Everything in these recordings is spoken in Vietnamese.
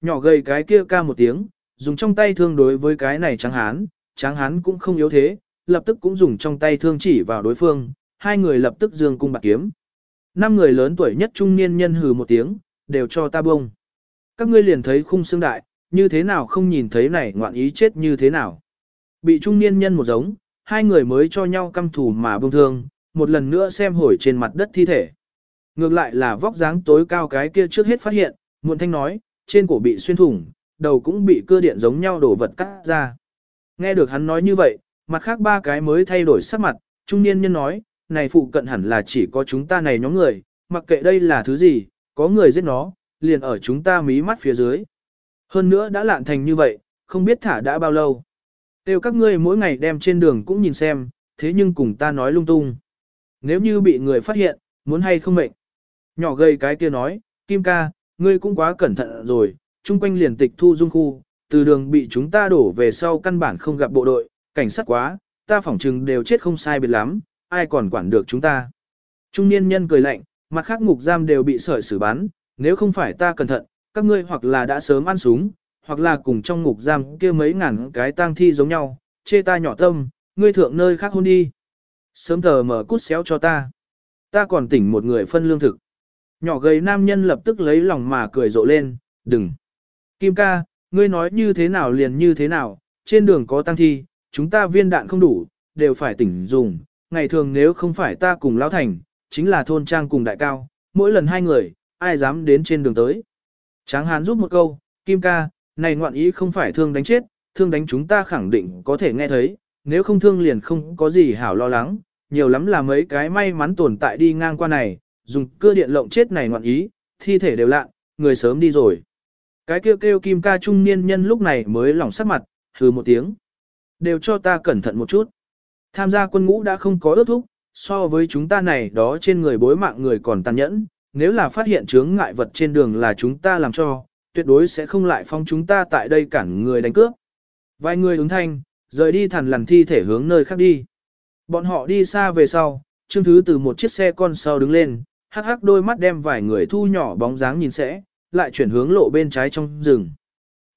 Nhỏ gầy cái kia ca một tiếng, dùng trong tay thương đối với cái này trắng hán, trắng hán cũng không yếu thế, lập tức cũng dùng trong tay thương chỉ vào đối phương, hai người lập tức dương cung bạc kiếm. Năm người lớn tuổi nhất trung niên nhân hừ một tiếng, đều cho ta bông. Các ngươi liền thấy khung xương đại, như thế nào không nhìn thấy này ngoạn ý chết như thế nào. Bị trung niên nhân một giống, hai người mới cho nhau căm thù mà bông thương, một lần nữa xem hồi trên mặt đất thi thể. Ngược lại là vóc dáng tối cao cái kia trước hết phát hiện, muộn thanh nói, trên cổ bị xuyên thủng, đầu cũng bị cơ điện giống nhau đổ vật cắt ra. Nghe được hắn nói như vậy, mặt khác ba cái mới thay đổi sắc mặt, trung niên nhân nói, này phụ cận hẳn là chỉ có chúng ta này nhóm người, mặc kệ đây là thứ gì, có người giết nó, liền ở chúng ta mí mắt phía dưới. Hơn nữa đã lạn thành như vậy, không biết thả đã bao lâu. Tiêu các ngươi mỗi ngày đem trên đường cũng nhìn xem, thế nhưng cùng ta nói lung tung. Nếu như bị người phát hiện, muốn hay không mệnh. Nhỏ gầy cái kia nói, Kim ca, ngươi cũng quá cẩn thận rồi, chung quanh liền tịch thu dung khu, từ đường bị chúng ta đổ về sau căn bản không gặp bộ đội, cảnh sát quá, ta phỏng chừng đều chết không sai biệt lắm, ai còn quản được chúng ta. Trung niên nhân cười lạnh, mặt khác ngục giam đều bị sợi xử bắn, nếu không phải ta cẩn thận, các ngươi hoặc là đã sớm ăn súng, hoặc là cùng trong ngục giam kia mấy ngàn cái tang thi giống nhau, chê ta nhỏ tâm, ngươi thượng nơi khác hôn đi. Sớm thờ mở cút xéo cho ta. Ta còn tỉnh một người phân lương thực. Nhỏ gầy nam nhân lập tức lấy lòng mà cười rộ lên, đừng. Kim ca, ngươi nói như thế nào liền như thế nào, trên đường có tăng thi, chúng ta viên đạn không đủ, đều phải tỉnh dùng. Ngày thường nếu không phải ta cùng Lão Thành, chính là thôn trang cùng đại cao, mỗi lần hai người, ai dám đến trên đường tới. Tráng hán giúp một câu, Kim ca, này ngoạn ý không phải thương đánh chết, thương đánh chúng ta khẳng định có thể nghe thấy, nếu không thương liền không có gì hảo lo lắng, nhiều lắm là mấy cái may mắn tồn tại đi ngang qua này, dùng cưa điện lộng chết này ngoạn ý, thi thể đều lạ, người sớm đi rồi. Cái kêu kêu kim ca trung niên nhân lúc này mới lỏng sắc mặt, hừ một tiếng. Đều cho ta cẩn thận một chút. Tham gia quân ngũ đã không có ước thúc, so với chúng ta này đó trên người bối mạng người còn tàn nhẫn, nếu là phát hiện chướng ngại vật trên đường là chúng ta làm cho, tuyệt đối sẽ không lại phong chúng ta tại đây cản người đánh cướp. Vài người ứng thanh, rời đi thẳng lằn thi thể hướng nơi khác đi. Bọn họ đi xa về sau, Trương Thứ từ một chiếc xe con sau đứng lên, hắc hắc đôi mắt đem vài người thu nhỏ bóng dáng nhìn sẽ, lại chuyển hướng lộ bên trái trong rừng.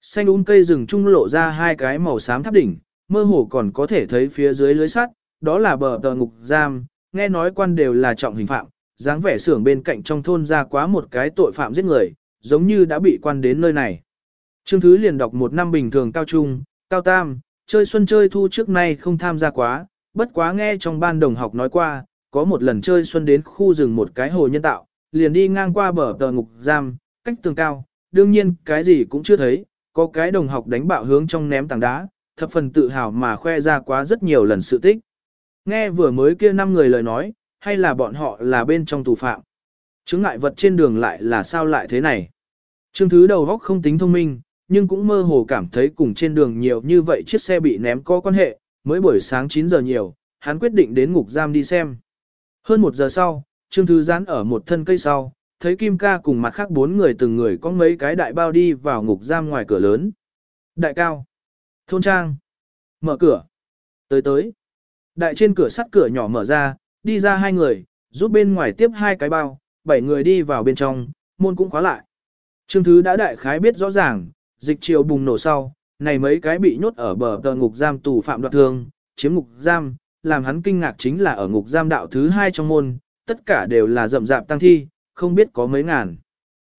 Xanh un um cây rừng trung lộ ra hai cái màu xám tháp đỉnh, mơ hồ còn có thể thấy phía dưới lưới sắt, đó là bờ tờ ngục giam, nghe nói quan đều là trọng hình phạm, dáng vẻ xưởng bên cạnh trong thôn ra quá một cái tội phạm giết người, giống như đã bị quan đến nơi này. Trương Thứ liền đọc một năm bình thường cao trung, cao tam, chơi xuân chơi thu trước nay không tham gia quá, bất quá nghe trong ban đồng học nói qua, có một lần chơi xuân đến khu rừng một cái hồ nhân tạo, liền đi ngang qua bờ tờ ngục giam, cách tường cao, đương nhiên cái gì cũng chưa thấy, có cái đồng học đánh bạo hướng trong ném tảng đá, thập phần tự hào mà khoe ra quá rất nhiều lần sự tích. Nghe vừa mới kia năm người lời nói, hay là bọn họ là bên trong tù phạm. Chứng ngại vật trên đường lại là sao lại thế này. Trương Thứ đầu góc không tính thông minh, nhưng cũng mơ hồ cảm thấy cùng trên đường nhiều như vậy chiếc xe bị ném có quan hệ, mới buổi sáng 9 giờ nhiều, hắn quyết định đến ngục giam đi xem. Hơn một giờ sau, Trương Thứ Gián ở một thân cây sau, thấy Kim Ca cùng mặt khác bốn người từng người có mấy cái đại bao đi vào ngục giam ngoài cửa lớn. Đại cao. Thôn trang. Mở cửa. Tới tới. Đại trên cửa sắt cửa nhỏ mở ra, đi ra hai người, giúp bên ngoài tiếp hai cái bao, bảy người đi vào bên trong, môn cũng khóa lại. Trương Thứ đã đại khái biết rõ ràng, dịch chiều bùng nổ sau, này mấy cái bị nhốt ở bờ tờ ngục giam tù phạm đoạt thương, chiếm ngục giam, làm hắn kinh ngạc chính là ở ngục giam đạo thứ hai trong môn, tất cả đều là rậm rạp tăng thi, không biết có mấy ngàn.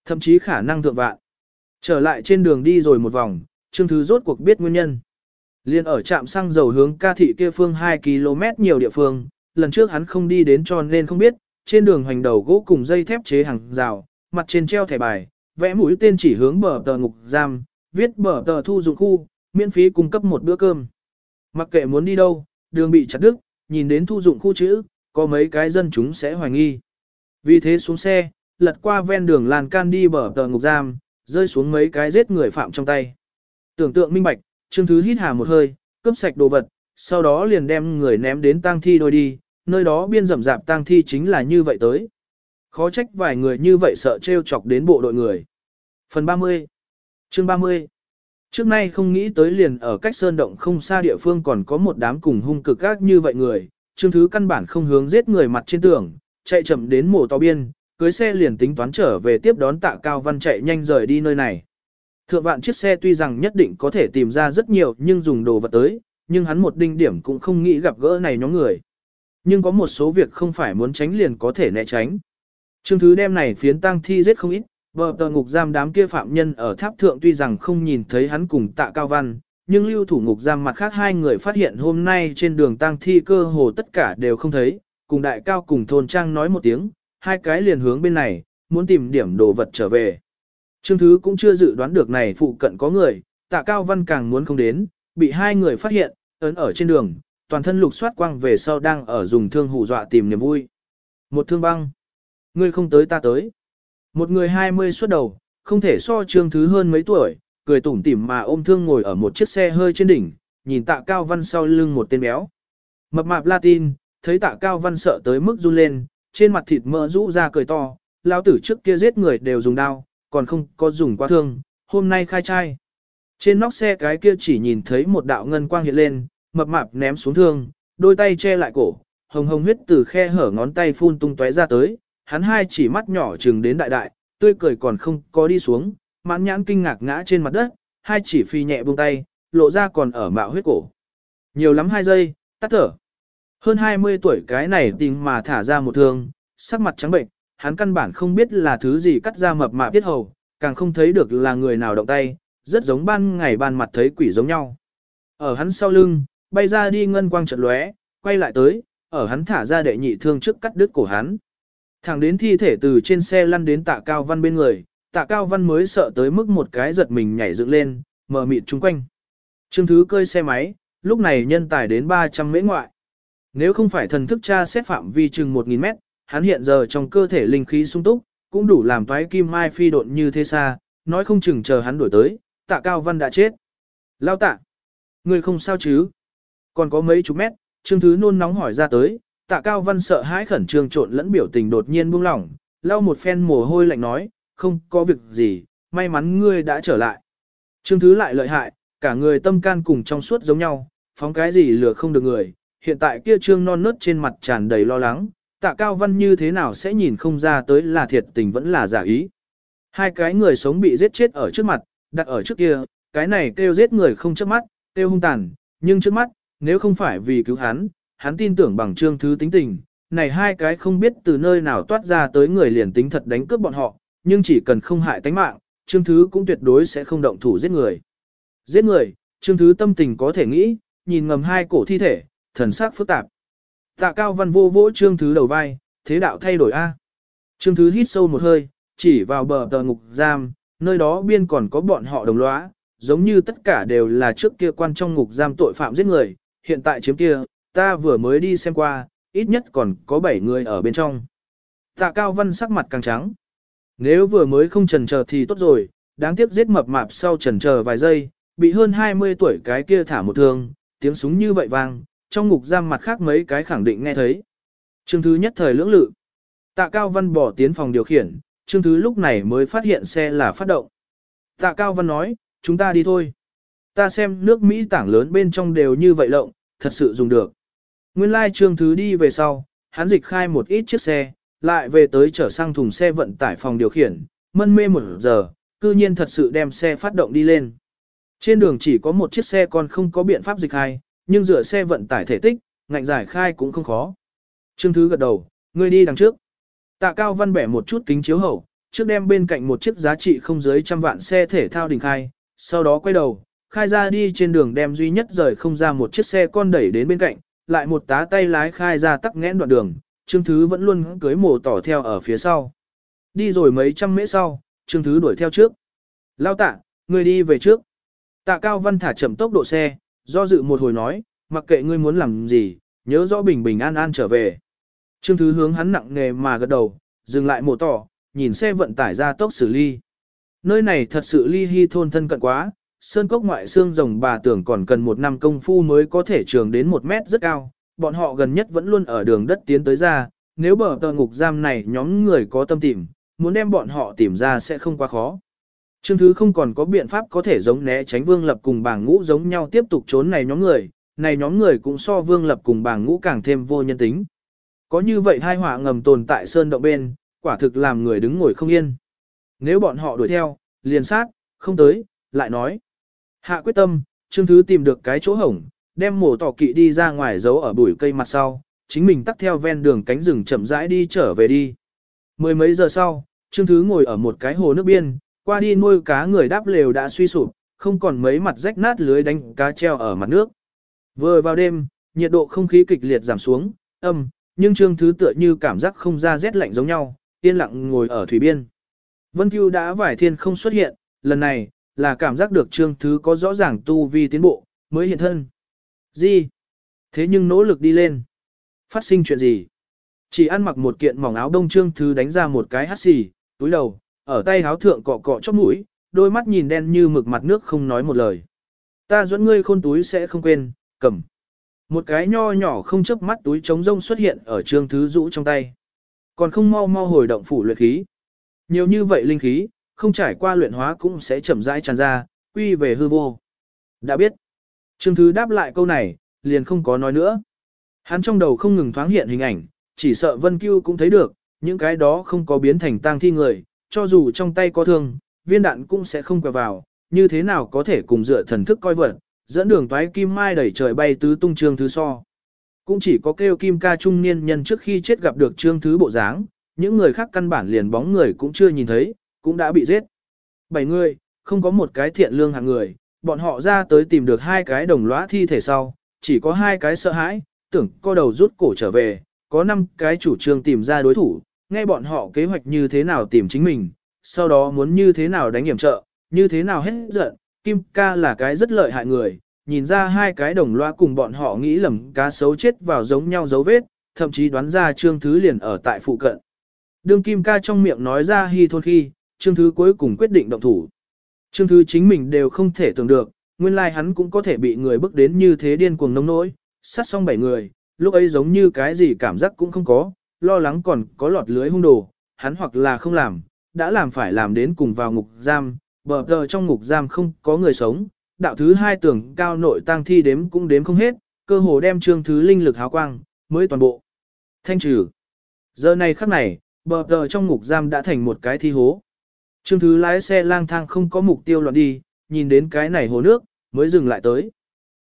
Thậm chí khả năng thượng vạn. Trở lại trên đường đi rồi một vòng, Trương Thứ rốt cuộc biết nguyên nhân. Liên ở trạm xăng dầu hướng ca thị kia phương 2 km nhiều địa phương, lần trước hắn không đi đến cho nên không biết, trên đường hoành đầu gỗ cùng dây thép chế hàng rào, mặt trên treo thẻ bài, vẽ mũi tên chỉ hướng bờ tờ ngục giam, viết bờ tờ thu dụng khu, miễn phí cung cấp một bữa cơm. Mặc kệ muốn đi đâu, đường bị chặt đứt, nhìn đến thu dụng khu chữ, có mấy cái dân chúng sẽ hoài nghi. Vì thế xuống xe, lật qua ven đường làn can đi bờ tờ ngục giam, rơi xuống mấy cái giết người phạm trong tay. Tưởng tượng minh bạch, Trương Thứ hít hà một hơi, cướp sạch đồ vật, sau đó liền đem người ném đến tang thi đôi đi, nơi đó biên rậm rạp tang thi chính là như vậy tới. Khó trách vài người như vậy sợ trêu chọc đến bộ đội người. Phần 30 Chương 30 Trước nay không nghĩ tới liền ở cách sơn động không xa địa phương còn có một đám cùng hung cực gác như vậy người, Trương Thứ căn bản không hướng giết người mặt trên tường, chạy chậm đến mổ to biên, cưới xe liền tính toán trở về tiếp đón tạ cao văn chạy nhanh rời đi nơi này. Thượng vạn chiếc xe tuy rằng nhất định có thể tìm ra rất nhiều nhưng dùng đồ vật tới, nhưng hắn một đinh điểm cũng không nghĩ gặp gỡ này nhóm người. Nhưng có một số việc không phải muốn tránh liền có thể né tránh. Trương Thứ đem này phiến tăng thi giết không ít, bờ tờ ngục giam đám kia phạm nhân ở tháp thượng tuy rằng không nhìn thấy hắn cùng tạ cao văn, nhưng lưu thủ ngục giam mặt khác hai người phát hiện hôm nay trên đường tang thi cơ hồ tất cả đều không thấy, cùng đại cao cùng thôn trang nói một tiếng, hai cái liền hướng bên này, muốn tìm điểm đồ vật trở về. Trương Thứ cũng chưa dự đoán được này phụ cận có người, tạ cao văn càng muốn không đến, bị hai người phát hiện, ấn ở trên đường, toàn thân lục soát quang về sau đang ở dùng thương hù dọa tìm niềm vui. Một thương băng. Ngươi không tới ta tới. Một người hai mươi xuất đầu, không thể so trương thứ hơn mấy tuổi, cười tủm tỉm mà ôm thương ngồi ở một chiếc xe hơi trên đỉnh, nhìn tạ cao văn sau lưng một tên béo. Mập mạp Latin, thấy tạ cao văn sợ tới mức run lên, trên mặt thịt mỡ rũ ra cười to, lao tử trước kia giết người đều dùng đao, còn không có dùng qua thương, hôm nay khai trai. Trên nóc xe cái kia chỉ nhìn thấy một đạo ngân quang hiện lên, mập mạp ném xuống thương, đôi tay che lại cổ, hồng hồng huyết từ khe hở ngón tay phun tung tóe ra tới, hắn hai chỉ mắt nhỏ trừng đến đại đại, tươi cười còn không có đi xuống, mãn nhãn kinh ngạc ngã trên mặt đất, hai chỉ phi nhẹ buông tay, lộ ra còn ở mạo huyết cổ. Nhiều lắm hai giây, tắt thở. Hơn 20 tuổi cái này tình mà thả ra một thương, sắc mặt trắng bệnh, hắn căn bản không biết là thứ gì cắt ra mập mạp tiết hầu, càng không thấy được là người nào động tay, rất giống ban ngày ban mặt thấy quỷ giống nhau. Ở hắn sau lưng, bay ra đi ngân quang trận lóe, quay lại tới, ở hắn thả ra đệ nhị thương trước cắt đứt cổ hắn. Thẳng đến thi thể từ trên xe lăn đến tạ cao văn bên người, tạ cao văn mới sợ tới mức một cái giật mình nhảy dựng lên, mở mịt chung quanh. Trương Thứ cơi xe máy, lúc này nhân tài đến 300 mễ ngoại. Nếu không phải thần thức tra xét phạm vi chừng 1.000 mét, hắn hiện giờ trong cơ thể linh khí sung túc, cũng đủ làm toái kim mai phi độn như thế xa, nói không chừng chờ hắn đổi tới, tạ cao văn đã chết. Lao tạ, người không sao chứ? Còn có mấy chục mét, Trương Thứ nôn nóng hỏi ra tới, tạ cao văn sợ hãi khẩn trương trộn lẫn biểu tình đột nhiên buông lỏng, lau một phen mồ hôi lạnh nói, không có việc gì, may mắn ngươi đã trở lại. Trương Thứ lại lợi hại, cả người tâm can cùng trong suốt giống nhau, phóng cái gì lừa không được người, hiện tại kia trương non nớt trên mặt tràn đầy lo lắng, tạ cao văn như thế nào sẽ nhìn không ra tới là thiệt tình vẫn là giả ý. Hai cái người sống bị giết chết ở trước mặt, đặt ở trước kia, cái này kêu giết người không trước mắt, kêu hung tàn, nhưng trước mắt, nếu không phải vì cứu hắn, hắn tin tưởng bằng trương thứ tính tình, này hai cái không biết từ nơi nào toát ra tới người liền tính thật đánh cướp bọn họ, nhưng chỉ cần không hại tánh mạng, trương thứ cũng tuyệt đối sẽ không động thủ giết người. Giết người, trương thứ tâm tình có thể nghĩ, nhìn ngầm hai cổ thi thể, thần sắc phức tạp. Tạ cao văn vô vỗ trương thứ đầu vai, thế đạo thay đổi A. Trương thứ hít sâu một hơi, chỉ vào bờ tờ ngục giam, nơi đó biên còn có bọn họ đồng lõa, giống như tất cả đều là trước kia quan trong ngục giam tội phạm giết người, hiện tại chiếm kia, ta vừa mới đi xem qua, ít nhất còn có 7 người ở bên trong. Tạ Cao Văn sắc mặt càng trắng. Nếu vừa mới không trần chờ thì tốt rồi, đáng tiếc giết mập mạp sau trần chờ vài giây, bị hơn 20 tuổi cái kia thả một thương, tiếng súng như vậy vang, trong ngục giam mặt khác mấy cái khẳng định nghe thấy. Trương Thứ nhất thời lưỡng lự. Tạ Cao Văn bỏ tiến phòng điều khiển, Trương Thứ lúc này mới phát hiện xe là phát động. Tạ Cao Văn nói, chúng ta đi thôi. Ta xem nước Mỹ tảng lớn bên trong đều như vậy lộng, thật sự dùng được. Nguyên lai Trương Thứ đi về sau, hắn dịch khai một ít chiếc xe, lại về tới chở sang thùng xe vận tải phòng điều khiển, mân mê một giờ, cư nhiên thật sự đem xe phát động đi lên. Trên đường chỉ có một chiếc xe còn không có biện pháp dịch khai, nhưng dựa xe vận tải thể tích, ngạnh giải khai cũng không khó. Trương Thứ gật đầu, ngươi đi đằng trước. Tạ Cao Văn bẻ một chút kính chiếu hậu, trước đem bên cạnh một chiếc giá trị không dưới trăm vạn xe thể thao đình khai, sau đó quay đầu, khai ra đi trên đường đem duy nhất rời không ra một chiếc xe con đẩy đến bên cạnh, lại một tá tay lái khai ra tắc nghẽn đoạn đường, Trương Thứ vẫn luôn cưới mổ tỏ theo ở phía sau. Đi rồi mấy trăm mễ sau, Trương Thứ đuổi theo trước. Lao tạ, ngươi đi về trước. Tạ Cao Văn thả chậm tốc độ xe, do dự một hồi nói, mặc kệ ngươi muốn làm gì, nhớ rõ bình bình an an trở về. Trương Thứ hướng hắn nặng nghề mà gật đầu, dừng lại mổ tỏ, nhìn xe vận tải ra tốc xử ly. Nơi này thật sự ly hy thôn thân cận quá, sơn cốc ngoại xương rồng bà tưởng còn cần một năm công phu mới có thể trường đến một mét rất cao, bọn họ gần nhất vẫn luôn ở đường đất tiến tới ra, nếu bờ tờ ngục giam này nhóm người có tâm tìm, muốn đem bọn họ tìm ra sẽ không quá khó. Trương Thứ không còn có biện pháp có thể giống né tránh Vương Lập cùng bảng ngũ giống nhau tiếp tục trốn này nhóm người, này nhóm người cũng so Vương Lập cùng bảng ngũ càng thêm vô nhân tính. Có như vậy hai họa ngầm tồn tại sơn động bên, quả thực làm người đứng ngồi không yên. Nếu bọn họ đuổi theo, liền sát, không tới, lại nói. Hạ quyết tâm, Trương Thứ tìm được cái chỗ hổng, đem mổ tỏ kỵ đi ra ngoài giấu ở bụi cây mặt sau, chính mình tắt theo ven đường cánh rừng chậm rãi đi trở về đi. Mười mấy giờ sau, Trương Thứ ngồi ở một cái hồ nước biên, qua đi nuôi cá người đáp lều đã suy sụp, không còn mấy mặt rách nát lưới đánh cá treo ở mặt nước. Vừa vào đêm, nhiệt độ không khí kịch liệt giảm xuống, âm, nhưng Trương Thứ tựa như cảm giác không ra rét lạnh giống nhau, yên lặng ngồi ở thủy biên. Vân Cưu đã vải thiên không xuất hiện, lần này, là cảm giác được Trương Thứ có rõ ràng tu vi tiến bộ, mới hiện thân. Gì? Thế nhưng nỗ lực đi lên. Phát sinh chuyện gì? Chỉ ăn mặc một kiện mỏng áo đông Trương Thứ đánh ra một cái hắt xì, túi đầu, ở tay áo thượng cọ cọ chóp mũi, đôi mắt nhìn đen như mực mặt nước không nói một lời. Ta dẫn ngươi khôn túi sẽ không quên, cầm. Một cái nho nhỏ không chớp mắt túi trống rông xuất hiện ở trương thứ rũ trong tay. Còn không mau mau hồi động phủ luyện khí. Nhiều như vậy linh khí, không trải qua luyện hóa cũng sẽ chậm rãi tràn ra, quy về hư vô. Đã biết. Trương thứ đáp lại câu này, liền không có nói nữa. Hắn trong đầu không ngừng thoáng hiện hình ảnh, chỉ sợ Vân Cưu cũng thấy được, những cái đó không có biến thành tang thi người, cho dù trong tay có thương, viên đạn cũng sẽ không quẹo vào, như thế nào có thể cùng dựa thần thức coi vật, dẫn đường toái kim mai đẩy trời bay tứ tung trương thứ so. Cũng chỉ có kêu kim ca trung niên nhân trước khi chết gặp được trương thứ bộ dáng, những người khác căn bản liền bóng người cũng chưa nhìn thấy, cũng đã bị giết. Bảy người, không có một cái thiện lương hạng người, bọn họ ra tới tìm được hai cái đồng lõa thi thể sau, chỉ có hai cái sợ hãi, tưởng co đầu rút cổ trở về, có năm cái chủ trương tìm ra đối thủ, nghe bọn họ kế hoạch như thế nào tìm chính mình, sau đó muốn như thế nào đánh hiểm trợ, như thế nào hết giận, Kim ca là cái rất lợi hại người, nhìn ra hai cái đồng loa cùng bọn họ nghĩ lầm cá sấu chết vào giống nhau dấu vết, thậm chí đoán ra Trương Thứ liền ở tại phụ cận. Đương Kim ca trong miệng nói ra hy thôn khi, Trương Thứ cuối cùng quyết định động thủ. Trương Thứ chính mình đều không thể tưởng được, nguyên lai like hắn cũng có thể bị người bức đến như thế điên cuồng nông nỗi, sát xong bảy người, lúc ấy giống như cái gì cảm giác cũng không có, lo lắng còn có lọt lưới hung đồ, hắn hoặc là không làm, đã làm phải làm đến cùng vào ngục giam, bờ giờ trong ngục giam không có người sống, đạo thứ hai tưởng cao nội tăng thi đếm cũng đếm không hết, cơ hồ đem trương thứ linh lực háo quang, mới toàn bộ. Thanh trừ. Giờ này khắc này, bờ giờ trong ngục giam đã thành một cái thi hố. Trương thứ lái xe lang thang không có mục tiêu loạn đi, nhìn đến cái này hồ nước, mới dừng lại tới.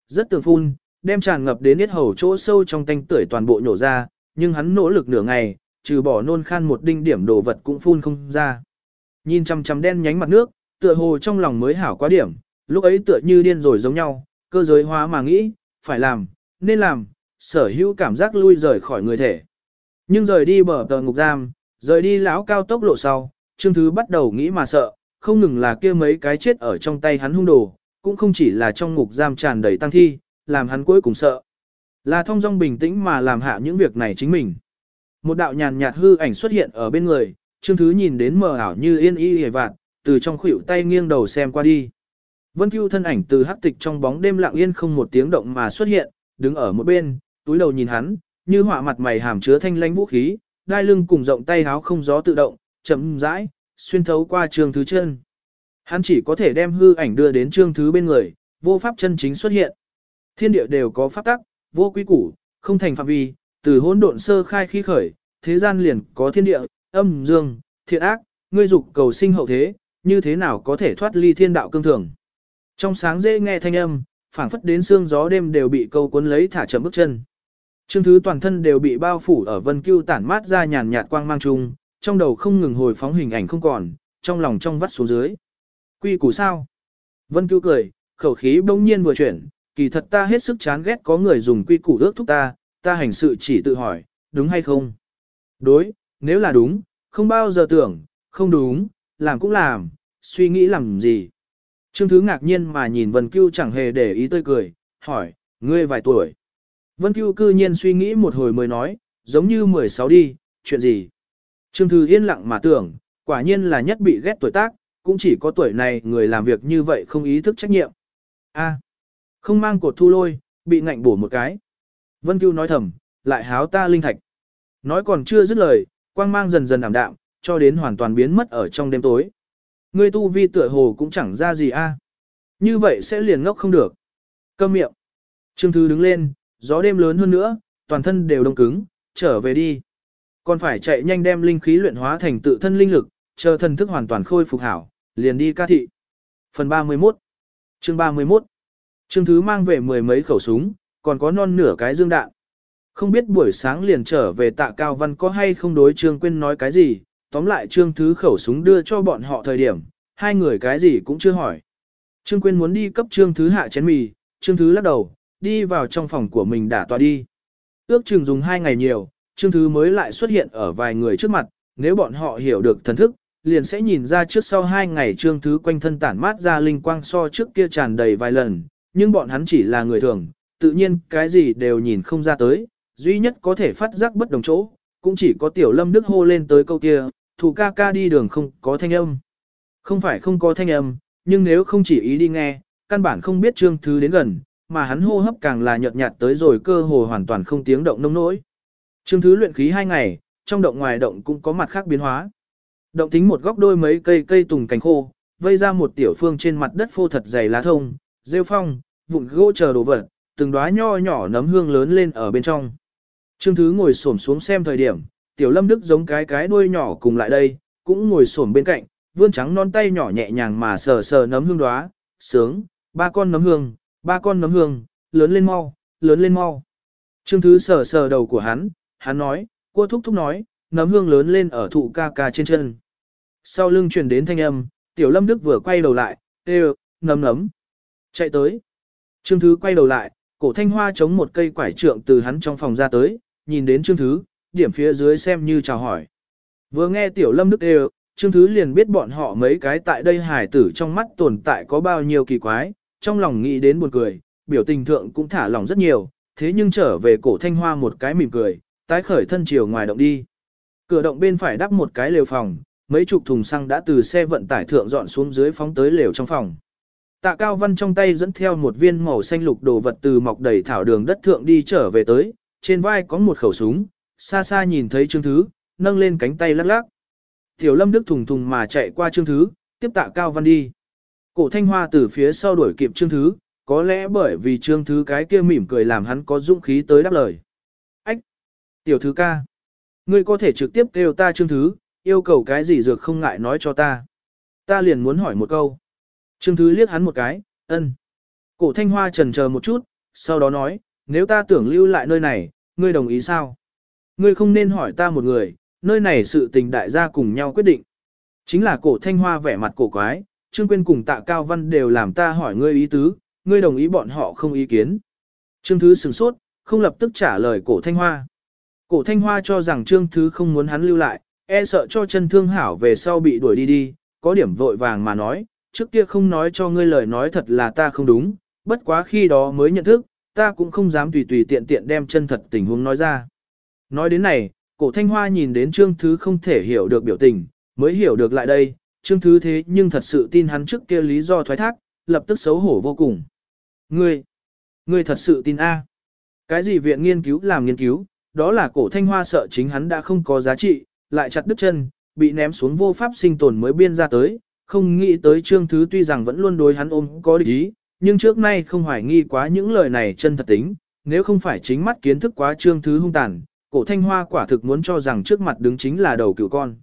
Rất tường phun, đem tràn ngập đến hết hầu chỗ sâu trong tanh tưởi toàn bộ nhổ ra, nhưng hắn nỗ lực nửa ngày, trừ bỏ nôn khan một đinh điểm đồ vật cũng phun không ra. Nhìn chằm chằm đen nhánh mặt nước, tựa hồ trong lòng mới hảo quá điểm, lúc ấy tựa như điên rồi giống nhau, cơ giới hóa mà nghĩ, phải làm, nên làm, sở hữu cảm giác lui rời khỏi người thể. Nhưng rời đi bờ tờ ngục giam, rời đi lão cao tốc lộ sau, Trương Thứ bắt đầu nghĩ mà sợ, không ngừng là kia mấy cái chết ở trong tay hắn hung đồ, cũng không chỉ là trong ngục giam tràn đầy tăng thi, làm hắn cuối cùng sợ. Là thông dong bình tĩnh mà làm hạ những việc này chính mình. Một đạo nhàn nhạt hư ảnh xuất hiện ở bên người, Trương Thứ nhìn đến mờ ảo như yên y hề vạn, từ trong khuỷu tay nghiêng đầu xem qua đi. Vân Cưu thân ảnh từ hắc tịch trong bóng đêm lặng yên không một tiếng động mà xuất hiện, đứng ở một bên, túi đầu nhìn hắn, như họa mặt mày hàm chứa thanh lãnh vũ khí, đai lưng cùng rộng tay háo không gió tự động, chậm rãi, xuyên thấu qua Trương Thứ chân. Hắn chỉ có thể đem hư ảnh đưa đến Trương Thứ bên người, vô pháp chân chính xuất hiện. Thiên địa đều có pháp tắc, vô quy củ, không thành phạm vi, từ hỗn độn sơ khai khi khởi, thế gian liền có thiên địa, âm dương, thiện ác, ngươi dục cầu sinh hậu thế, như thế nào có thể thoát ly thiên đạo cương thường. Trong sáng dễ nghe thanh âm, phảng phất đến xương gió đêm đều bị câu cuốn lấy thả chậm bước chân. Trương thứ toàn thân đều bị bao phủ ở vân cưu tản mát ra nhàn nhạt quang mang chung, trong đầu không ngừng hồi phóng hình ảnh không còn, trong lòng trong vắt xuống dưới. Quy củ sao? Vân cưu cười, khẩu khí bỗng nhiên vừa chuyển, kỳ thật ta hết sức chán ghét có người dùng quy củ ước thúc ta, ta hành sự chỉ tự hỏi, đúng hay không? Đối, nếu là đúng, không bao giờ tưởng, không đúng, làm cũng làm, suy nghĩ làm gì? Trương Thứ ngạc nhiên mà nhìn Vân Cưu chẳng hề để ý tươi cười, hỏi, ngươi vài tuổi? Vân Cưu cư nhiên suy nghĩ một hồi mới nói, giống như 16 đi, chuyện gì? Trương Thư yên lặng mà tưởng, quả nhiên là nhất bị ghét tuổi tác, cũng chỉ có tuổi này người làm việc như vậy không ý thức trách nhiệm. A. Không mang cột thu lôi, bị ngạnh bổ một cái. Vân Cưu nói thầm, lại háo ta linh thạch. Nói còn chưa dứt lời, quang mang dần dần ảm đạm, cho đến hoàn toàn biến mất ở trong đêm tối. Ngươi tu vi tựa hồ cũng chẳng ra gì a. Như vậy sẽ liền ngốc không được. Câm miệng. Trương Thư đứng lên, gió đêm lớn hơn nữa, toàn thân đều đông cứng, trở về đi. Còn phải chạy nhanh đem linh khí luyện hóa thành tự thân linh lực, chờ thần thức hoàn toàn khôi phục hảo, liền đi ca thị. Phần 31 Chương 31 Trương Thứ mang về mười mấy khẩu súng, còn có non nửa cái dương đạn. Không biết buổi sáng liền trở về tạ Cao Văn có hay không đối Trương Quyên nói cái gì, tóm lại Trương Thứ khẩu súng đưa cho bọn họ thời điểm, hai người cái gì cũng chưa hỏi. Trương Quyên muốn đi cấp Trương Thứ hạ chén mì, Trương Thứ lắc đầu, đi vào trong phòng của mình đả tòa đi. Ước chừng dùng hai ngày nhiều, Trương Thứ mới lại xuất hiện ở vài người trước mặt, nếu bọn họ hiểu được thần thức, liền sẽ nhìn ra trước sau hai ngày Trương Thứ quanh thân tản mát ra linh quang so trước kia tràn đầy vài lần, nhưng bọn hắn chỉ là người thường, tự nhiên cái gì đều nhìn không ra tới, duy nhất có thể phát giác bất đồng chỗ, cũng chỉ có tiểu lâm đức hô lên tới câu kia, thủ ca ca đi đường không có thanh âm. Không phải không có thanh âm, nhưng nếu không chỉ ý đi nghe, căn bản không biết trương thứ đến gần, mà hắn hô hấp càng là nhợt nhạt tới rồi cơ hồ hoàn toàn không tiếng động nông nỗi. Trương thứ luyện khí hai ngày, trong động ngoài động cũng có mặt khác biến hóa. Động tính một góc đôi mấy cây cây tùng cành khô, vây ra một tiểu phương trên mặt đất phô thật dày lá thông, rêu phong, vụn gỗ chờ đồ vật, từng đóa nho nhỏ nấm hương lớn lên ở bên trong. Trương Thứ ngồi xổm xuống xem thời điểm, Tiểu Lâm Đức giống cái cái đuôi nhỏ cùng lại đây, cũng ngồi xổm bên cạnh, vươn trắng non tay nhỏ nhẹ nhàng mà sờ sờ nấm hương đóa, sướng, ba con nấm hương, ba con nấm hương, lớn lên mau, lớn lên mau. Trương Thứ sờ sờ đầu của hắn, hắn nói, cua thúc thúc nói, nấm hương lớn lên ở thụ ca ca trên chân. Sau lưng truyền đến thanh âm, Tiểu Lâm Đức vừa quay đầu lại, tê nấm nấm. Chạy tới. Trương Thứ quay đầu lại, cổ thanh hoa chống một cây quải trượng từ hắn trong phòng ra tới, nhìn đến Trương Thứ, điểm phía dưới xem như chào hỏi. Vừa nghe Tiểu Lâm Đức đều, Trương Thứ liền biết bọn họ mấy cái tại đây hải tử trong mắt tồn tại có bao nhiêu kỳ quái, trong lòng nghĩ đến buồn cười, biểu tình thượng cũng thả lòng rất nhiều, thế nhưng trở về cổ thanh hoa một cái mỉm cười, tái khởi thân chiều ngoài động đi. Cửa động bên phải đắp một cái lều phòng, mấy chục thùng xăng đã từ xe vận tải thượng dọn xuống dưới phóng tới lều trong phòng. Tạ Cao Văn trong tay dẫn theo một viên màu xanh lục đồ vật từ mọc đầy thảo đường đất thượng đi trở về tới, trên vai có một khẩu súng, xa xa nhìn thấy Trương Thứ, nâng lên cánh tay lắc lắc. Tiểu Lâm Đức thùng thùng mà chạy qua Trương Thứ, tiếp Tạ Cao Văn đi. Cổ Thanh Hoa từ phía sau đuổi kịp Trương Thứ, có lẽ bởi vì Trương Thứ cái kia mỉm cười làm hắn có dũng khí tới đáp lời. Tiểu Thứ ca! Ngươi có thể trực tiếp kêu ta Trương Thứ, yêu cầu cái gì dược không ngại nói cho ta. Ta liền muốn hỏi một câu. Trương Thứ liếc hắn một cái, ân. Cổ thanh hoa trần chờ một chút, sau đó nói, nếu ta tưởng lưu lại nơi này, ngươi đồng ý sao? Ngươi không nên hỏi ta một người, nơi này sự tình đại gia cùng nhau quyết định. Chính là cổ thanh hoa vẻ mặt cổ quái, Trương Quyên cùng tạ Cao Văn đều làm ta hỏi ngươi ý tứ, ngươi đồng ý bọn họ không ý kiến. Trương Thứ sửng sốt, không lập tức trả lời cổ thanh hoa. Cổ thanh hoa cho rằng Trương Thứ không muốn hắn lưu lại, e sợ cho chân thương hảo về sau bị đuổi đi đi, có điểm vội vàng mà nói, trước kia không nói cho ngươi lời nói thật là ta không đúng, bất quá khi đó mới nhận thức, ta cũng không dám tùy tùy tiện tiện đem chân thật tình huống nói ra. Nói đến này, cổ thanh hoa nhìn đến trương thứ không thể hiểu được biểu tình, mới hiểu được lại đây, trương thứ thế nhưng thật sự tin hắn trước kia lý do thoái thác, lập tức xấu hổ vô cùng. Ngươi, ngươi thật sự tin A. Cái gì viện nghiên cứu làm nghiên cứu, đó là cổ thanh hoa sợ chính hắn đã không có giá trị, lại chặt đứt chân, bị ném xuống vô pháp sinh tồn mới biên ra tới, không nghĩ tới Trương Thứ tuy rằng vẫn luôn đối hắn ôm có địch ý, nhưng trước nay không hoài nghi quá những lời này chân thật tính, nếu không phải chính mắt kiến thức quá Trương Thứ hung tàn, cổ thanh hoa quả thực muốn cho rằng trước mặt đứng chính là đầu cựu con.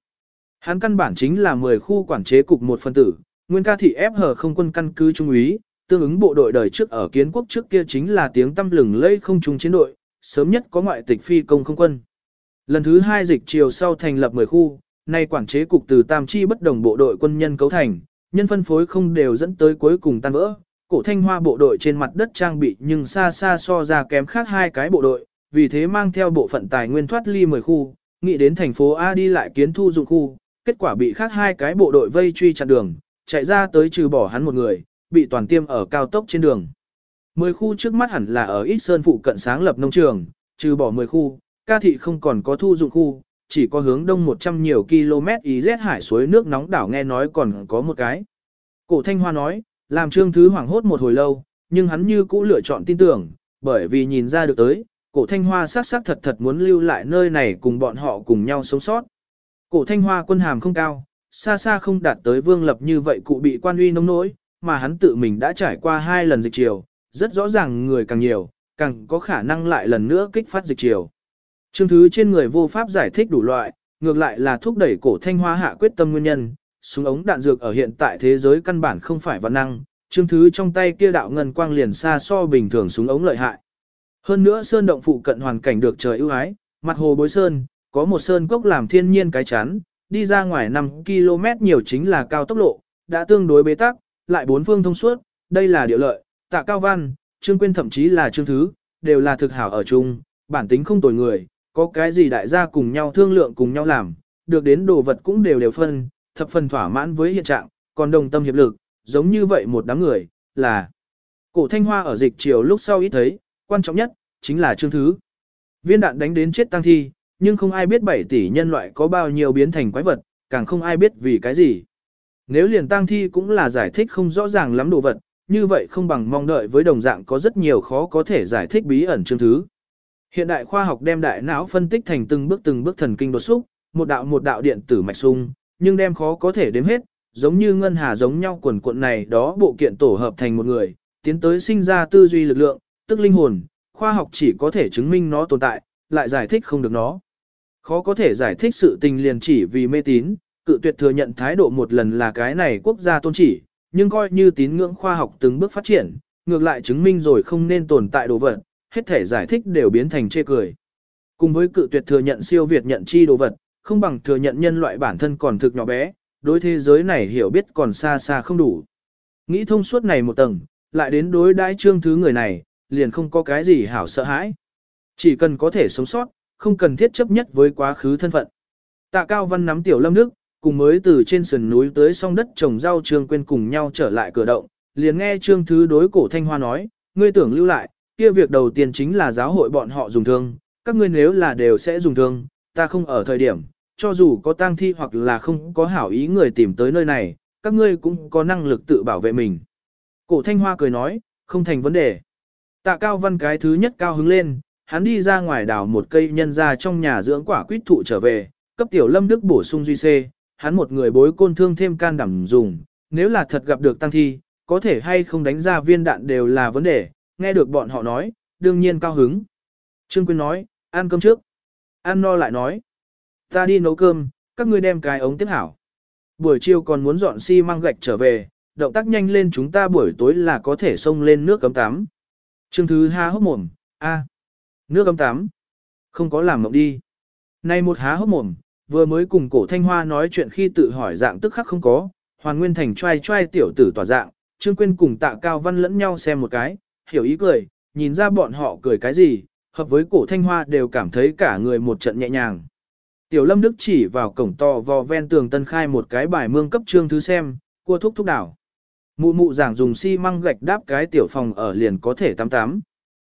Hắn căn bản chính là 10 khu quản chế cục một phân tử, nguyên ca thị ép hờ không quân căn cứ trung úy, tương ứng bộ đội đời trước ở kiến quốc trước kia chính là tiếng tâm lừng lây không trung chiến đội, sớm nhất có ngoại tịch phi công không quân. Lần thứ hai dịch chiều sau thành lập 10 khu, nay quản chế cục từ tam chi bất đồng bộ đội quân nhân cấu thành, nhân phân phối không đều dẫn tới cuối cùng tan vỡ. Cổ thanh hoa bộ đội trên mặt đất trang bị nhưng xa xa so ra kém khác hai cái bộ đội, vì thế mang theo bộ phận tài nguyên thoát ly 10 khu, nghĩ đến thành phố A đi lại kiến thu dụng khu, kết quả bị khác hai cái bộ đội vây truy chặn đường, chạy ra tới trừ bỏ hắn một người, bị toàn tiêm ở cao tốc trên đường. 10 khu trước mắt hẳn là ở Ít Sơn phụ cận sáng lập nông trường, trừ bỏ 10 khu, ca thị không còn có thu dụng khu, chỉ có hướng đông 100 nhiều km ý rét hải suối nước nóng đảo nghe nói còn có một cái. Cổ Thanh Hoa nói, làm Trương Thứ hoảng hốt một hồi lâu, nhưng hắn như cũ lựa chọn tin tưởng, bởi vì nhìn ra được tới, cổ Thanh Hoa xác xác thật thật muốn lưu lại nơi này cùng bọn họ cùng nhau sống sót. Cổ Thanh Hoa quân hàm không cao, xa xa không đạt tới vương lập như vậy cụ bị quan uy nông nỗi, mà hắn tự mình đã trải qua hai lần dịch chiều, rất rõ ràng người càng nhiều, càng có khả năng lại lần nữa kích phát dịch chiều. Trương thứ trên người vô pháp giải thích đủ loại, ngược lại là thúc đẩy cổ thanh hoa hạ quyết tâm nguyên nhân, súng ống đạn dược ở hiện tại thế giới căn bản không phải văn năng, chương thứ trong tay kia đạo ngân quang liền xa so bình thường súng ống lợi hại. Hơn nữa sơn động phụ cận hoàn cảnh được trời ưu ái, mặt hồ bối sơn, có một sơn cốc làm thiên nhiên cái chắn, đi ra ngoài 5 km nhiều chính là cao tốc lộ, đã tương đối bế tắc, lại bốn phương thông suốt, đây là điều lợi, tạ cao văn, trương quyên thậm chí là trương thứ, đều là thực hảo ở chung, bản tính không tồi người, có cái gì đại gia cùng nhau thương lượng cùng nhau làm, được đến đồ vật cũng đều đều phân, thập phần thỏa mãn với hiện trạng, còn đồng tâm hiệp lực, giống như vậy một đám người, là cổ thanh hoa ở dịch chiều lúc sau ít thấy, quan trọng nhất, chính là trương thứ. Viên đạn đánh đến chết tăng thi, nhưng không ai biết 7 tỷ nhân loại có bao nhiêu biến thành quái vật, càng không ai biết vì cái gì. Nếu liền tăng thi cũng là giải thích không rõ ràng lắm đồ vật, như vậy không bằng mong đợi với đồng dạng có rất nhiều khó có thể giải thích bí ẩn chương thứ. Hiện đại khoa học đem đại não phân tích thành từng bước từng bước thần kinh đột xúc, một đạo một đạo điện tử mạch sung, nhưng đem khó có thể đếm hết, giống như ngân hà giống nhau quần cuộn này đó bộ kiện tổ hợp thành một người, tiến tới sinh ra tư duy lực lượng, tức linh hồn, khoa học chỉ có thể chứng minh nó tồn tại, lại giải thích không được nó. Khó có thể giải thích sự tình liền chỉ vì mê tín, cự tuyệt thừa nhận thái độ một lần là cái này quốc gia tôn chỉ, nhưng coi như tín ngưỡng khoa học từng bước phát triển, ngược lại chứng minh rồi không nên tồn tại đồ vật, hết thể giải thích đều biến thành chê cười. Cùng với cự tuyệt thừa nhận siêu việt nhận chi đồ vật, không bằng thừa nhận nhân loại bản thân còn thực nhỏ bé, đối thế giới này hiểu biết còn xa xa không đủ. Nghĩ thông suốt này một tầng, lại đến đối đãi trương thứ người này, liền không có cái gì hảo sợ hãi. Chỉ cần có thể sống sót, không cần thiết chấp nhất với quá khứ thân phận. Tạ Cao Văn nắm tiểu lâm nước, cùng mới từ trên sườn núi tới song đất trồng rau trương quên cùng nhau trở lại cửa động, liền nghe trương thứ đối cổ thanh hoa nói, ngươi tưởng lưu lại, kia việc đầu tiên chính là giáo hội bọn họ dùng thương, các ngươi nếu là đều sẽ dùng thương, ta không ở thời điểm, cho dù có tang thi hoặc là không có hảo ý người tìm tới nơi này, các ngươi cũng có năng lực tự bảo vệ mình. Cổ thanh hoa cười nói, không thành vấn đề. Tạ cao văn cái thứ nhất cao hứng lên, hắn đi ra ngoài đào một cây nhân ra trong nhà dưỡng quả quýt thụ trở về, cấp tiểu lâm đức bổ sung duy xê, hắn một người bối côn thương thêm can đảm dùng, nếu là thật gặp được tăng thi, có thể hay không đánh ra viên đạn đều là vấn đề, nghe được bọn họ nói, đương nhiên cao hứng. Trương Quyên nói, ăn cơm trước. Ăn no lại nói, ta đi nấu cơm, các ngươi đem cái ống tiếp hảo. Buổi chiều còn muốn dọn xi si măng gạch trở về, động tác nhanh lên chúng ta buổi tối là có thể xông lên nước cấm tắm. Trương Thứ há hốc mồm, a, nước cấm tắm. Không có làm mộng đi. Này một há hốc mồm, vừa mới cùng cổ thanh hoa nói chuyện khi tự hỏi dạng tức khắc không có, hoàn nguyên thành trai trai tiểu tử tỏa dạng, Trương Quyên cùng tạ cao văn lẫn nhau xem một cái, hiểu ý cười, nhìn ra bọn họ cười cái gì, hợp với cổ thanh hoa đều cảm thấy cả người một trận nhẹ nhàng. Tiểu lâm đức chỉ vào cổng to vò ven tường tân khai một cái bài mương cấp trương thứ xem, cua thúc thúc đảo. Mụ mụ giảng dùng xi măng gạch đáp cái tiểu phòng ở liền có thể tắm tắm.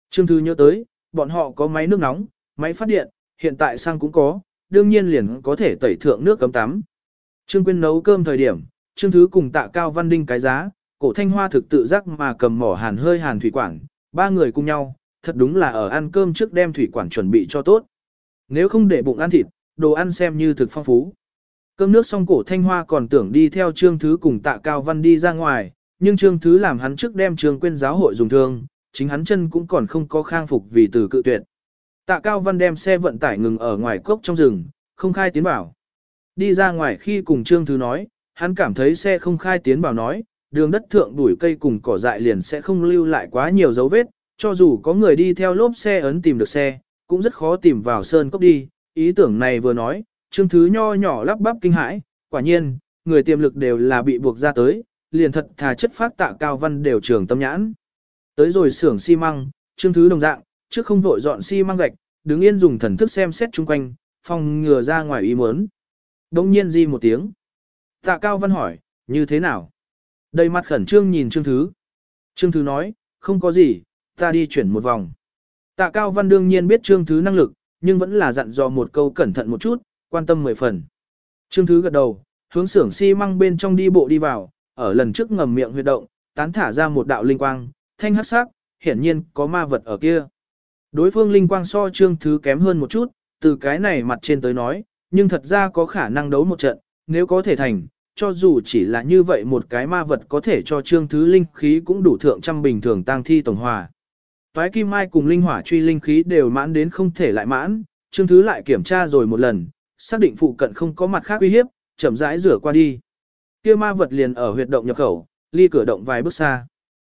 Trương thứ nhớ tới, bọn họ có máy nước nóng, máy phát điện, hiện tại sang cũng có, đương nhiên liền có thể tẩy thượng nước cấm tắm. Trương Quyên nấu cơm thời điểm, Trương Thứ cùng tạ cao văn đinh cái giá, cổ thanh hoa thực tự giác mà cầm mỏ hàn hơi hàn thủy quản, ba người cùng nhau, thật đúng là ở ăn cơm trước đem thủy quản chuẩn bị cho tốt. Nếu không để bụng ăn thịt, đồ ăn xem như thực phong phú. Cơm nước xong cổ thanh hoa còn tưởng đi theo Trương Thứ cùng tạ cao văn đi ra ngoài, nhưng Trương Thứ làm hắn trước đem Trương Quyên giáo hội dùng thương, chính hắn chân cũng còn không có khang phục vì từ cự tuyệt. Tạ Cao Văn đem xe vận tải ngừng ở ngoài cốc trong rừng, không khai tiến bảo. Đi ra ngoài khi cùng Trương Thứ nói, hắn cảm thấy xe không khai tiến bảo nói, đường đất thượng đuổi cây cùng cỏ dại liền sẽ không lưu lại quá nhiều dấu vết, cho dù có người đi theo lốp xe ấn tìm được xe, cũng rất khó tìm vào sơn cốc đi. Ý tưởng này vừa nói, Trương Thứ nho nhỏ lắp bắp kinh hãi, quả nhiên, người tiềm lực đều là bị buộc ra tới, liền thật thà chất phát tạ Cao Văn đều trường tâm nhãn. Tới rồi xưởng xi măng, Trương Thứ đồng dạng, trước không vội dọn xi si măng gạch, đứng yên dùng thần thức xem xét chung quanh, phòng ngừa ra ngoài ý muốn. Đông nhiên di một tiếng. Tạ Cao Văn hỏi, như thế nào? Đầy mặt khẩn trương nhìn Trương Thứ. Trương Thứ nói, không có gì, ta đi chuyển một vòng. Tạ Cao Văn đương nhiên biết Trương Thứ năng lực, nhưng vẫn là dặn dò một câu cẩn thận một chút, quan tâm mười phần. Trương Thứ gật đầu, hướng xưởng xi măng bên trong đi bộ đi vào, ở lần trước ngầm miệng huyệt động, tán thả ra một đạo linh quang, thanh hắc sắc, hiển nhiên có ma vật ở kia. Đối phương linh quang so trương thứ kém hơn một chút, từ cái này mặt trên tới nói, nhưng thật ra có khả năng đấu một trận, nếu có thể thành, cho dù chỉ là như vậy một cái ma vật có thể cho trương thứ linh khí cũng đủ thượng trăm bình thường tăng thi tổng hòa. Toái kim mai cùng linh hỏa truy linh khí đều mãn đến không thể lại mãn, trương thứ lại kiểm tra rồi một lần, xác định phụ cận không có mặt khác uy hiếp, chậm rãi rửa qua đi. Kia ma vật liền ở huyệt động nhập khẩu, ly cửa động vài bước xa.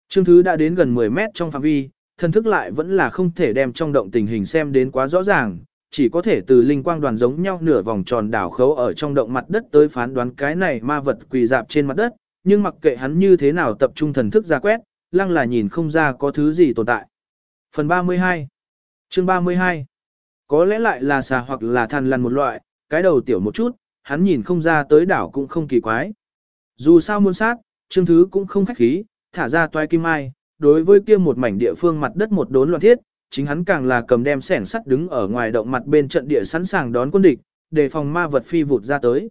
Trương Thứ đã đến gần 10 mét trong phạm vi, thần thức lại vẫn là không thể đem trong động tình hình xem đến quá rõ ràng, chỉ có thể từ linh quang đoàn giống nhau nửa vòng tròn đảo khấu ở trong động mặt đất tới phán đoán cái này ma vật quỳ dạp trên mặt đất, nhưng mặc kệ hắn như thế nào tập trung thần thức ra quét, lăng là nhìn không ra có thứ gì tồn tại. Phần 32 Chương 32 Có lẽ lại là xà hoặc là than lằn một loại, cái đầu tiểu một chút, hắn nhìn không ra tới đảo cũng không kỳ quái. Dù sao muôn sát, chương thứ cũng không khách khí, thả ra toai kim mai, đối với kia một mảnh địa phương mặt đất một đốn loạn thiết, chính hắn càng là cầm đem sẻn sắt đứng ở ngoài động mặt bên trận địa sẵn sàng đón quân địch, để phòng ma vật phi vụt ra tới.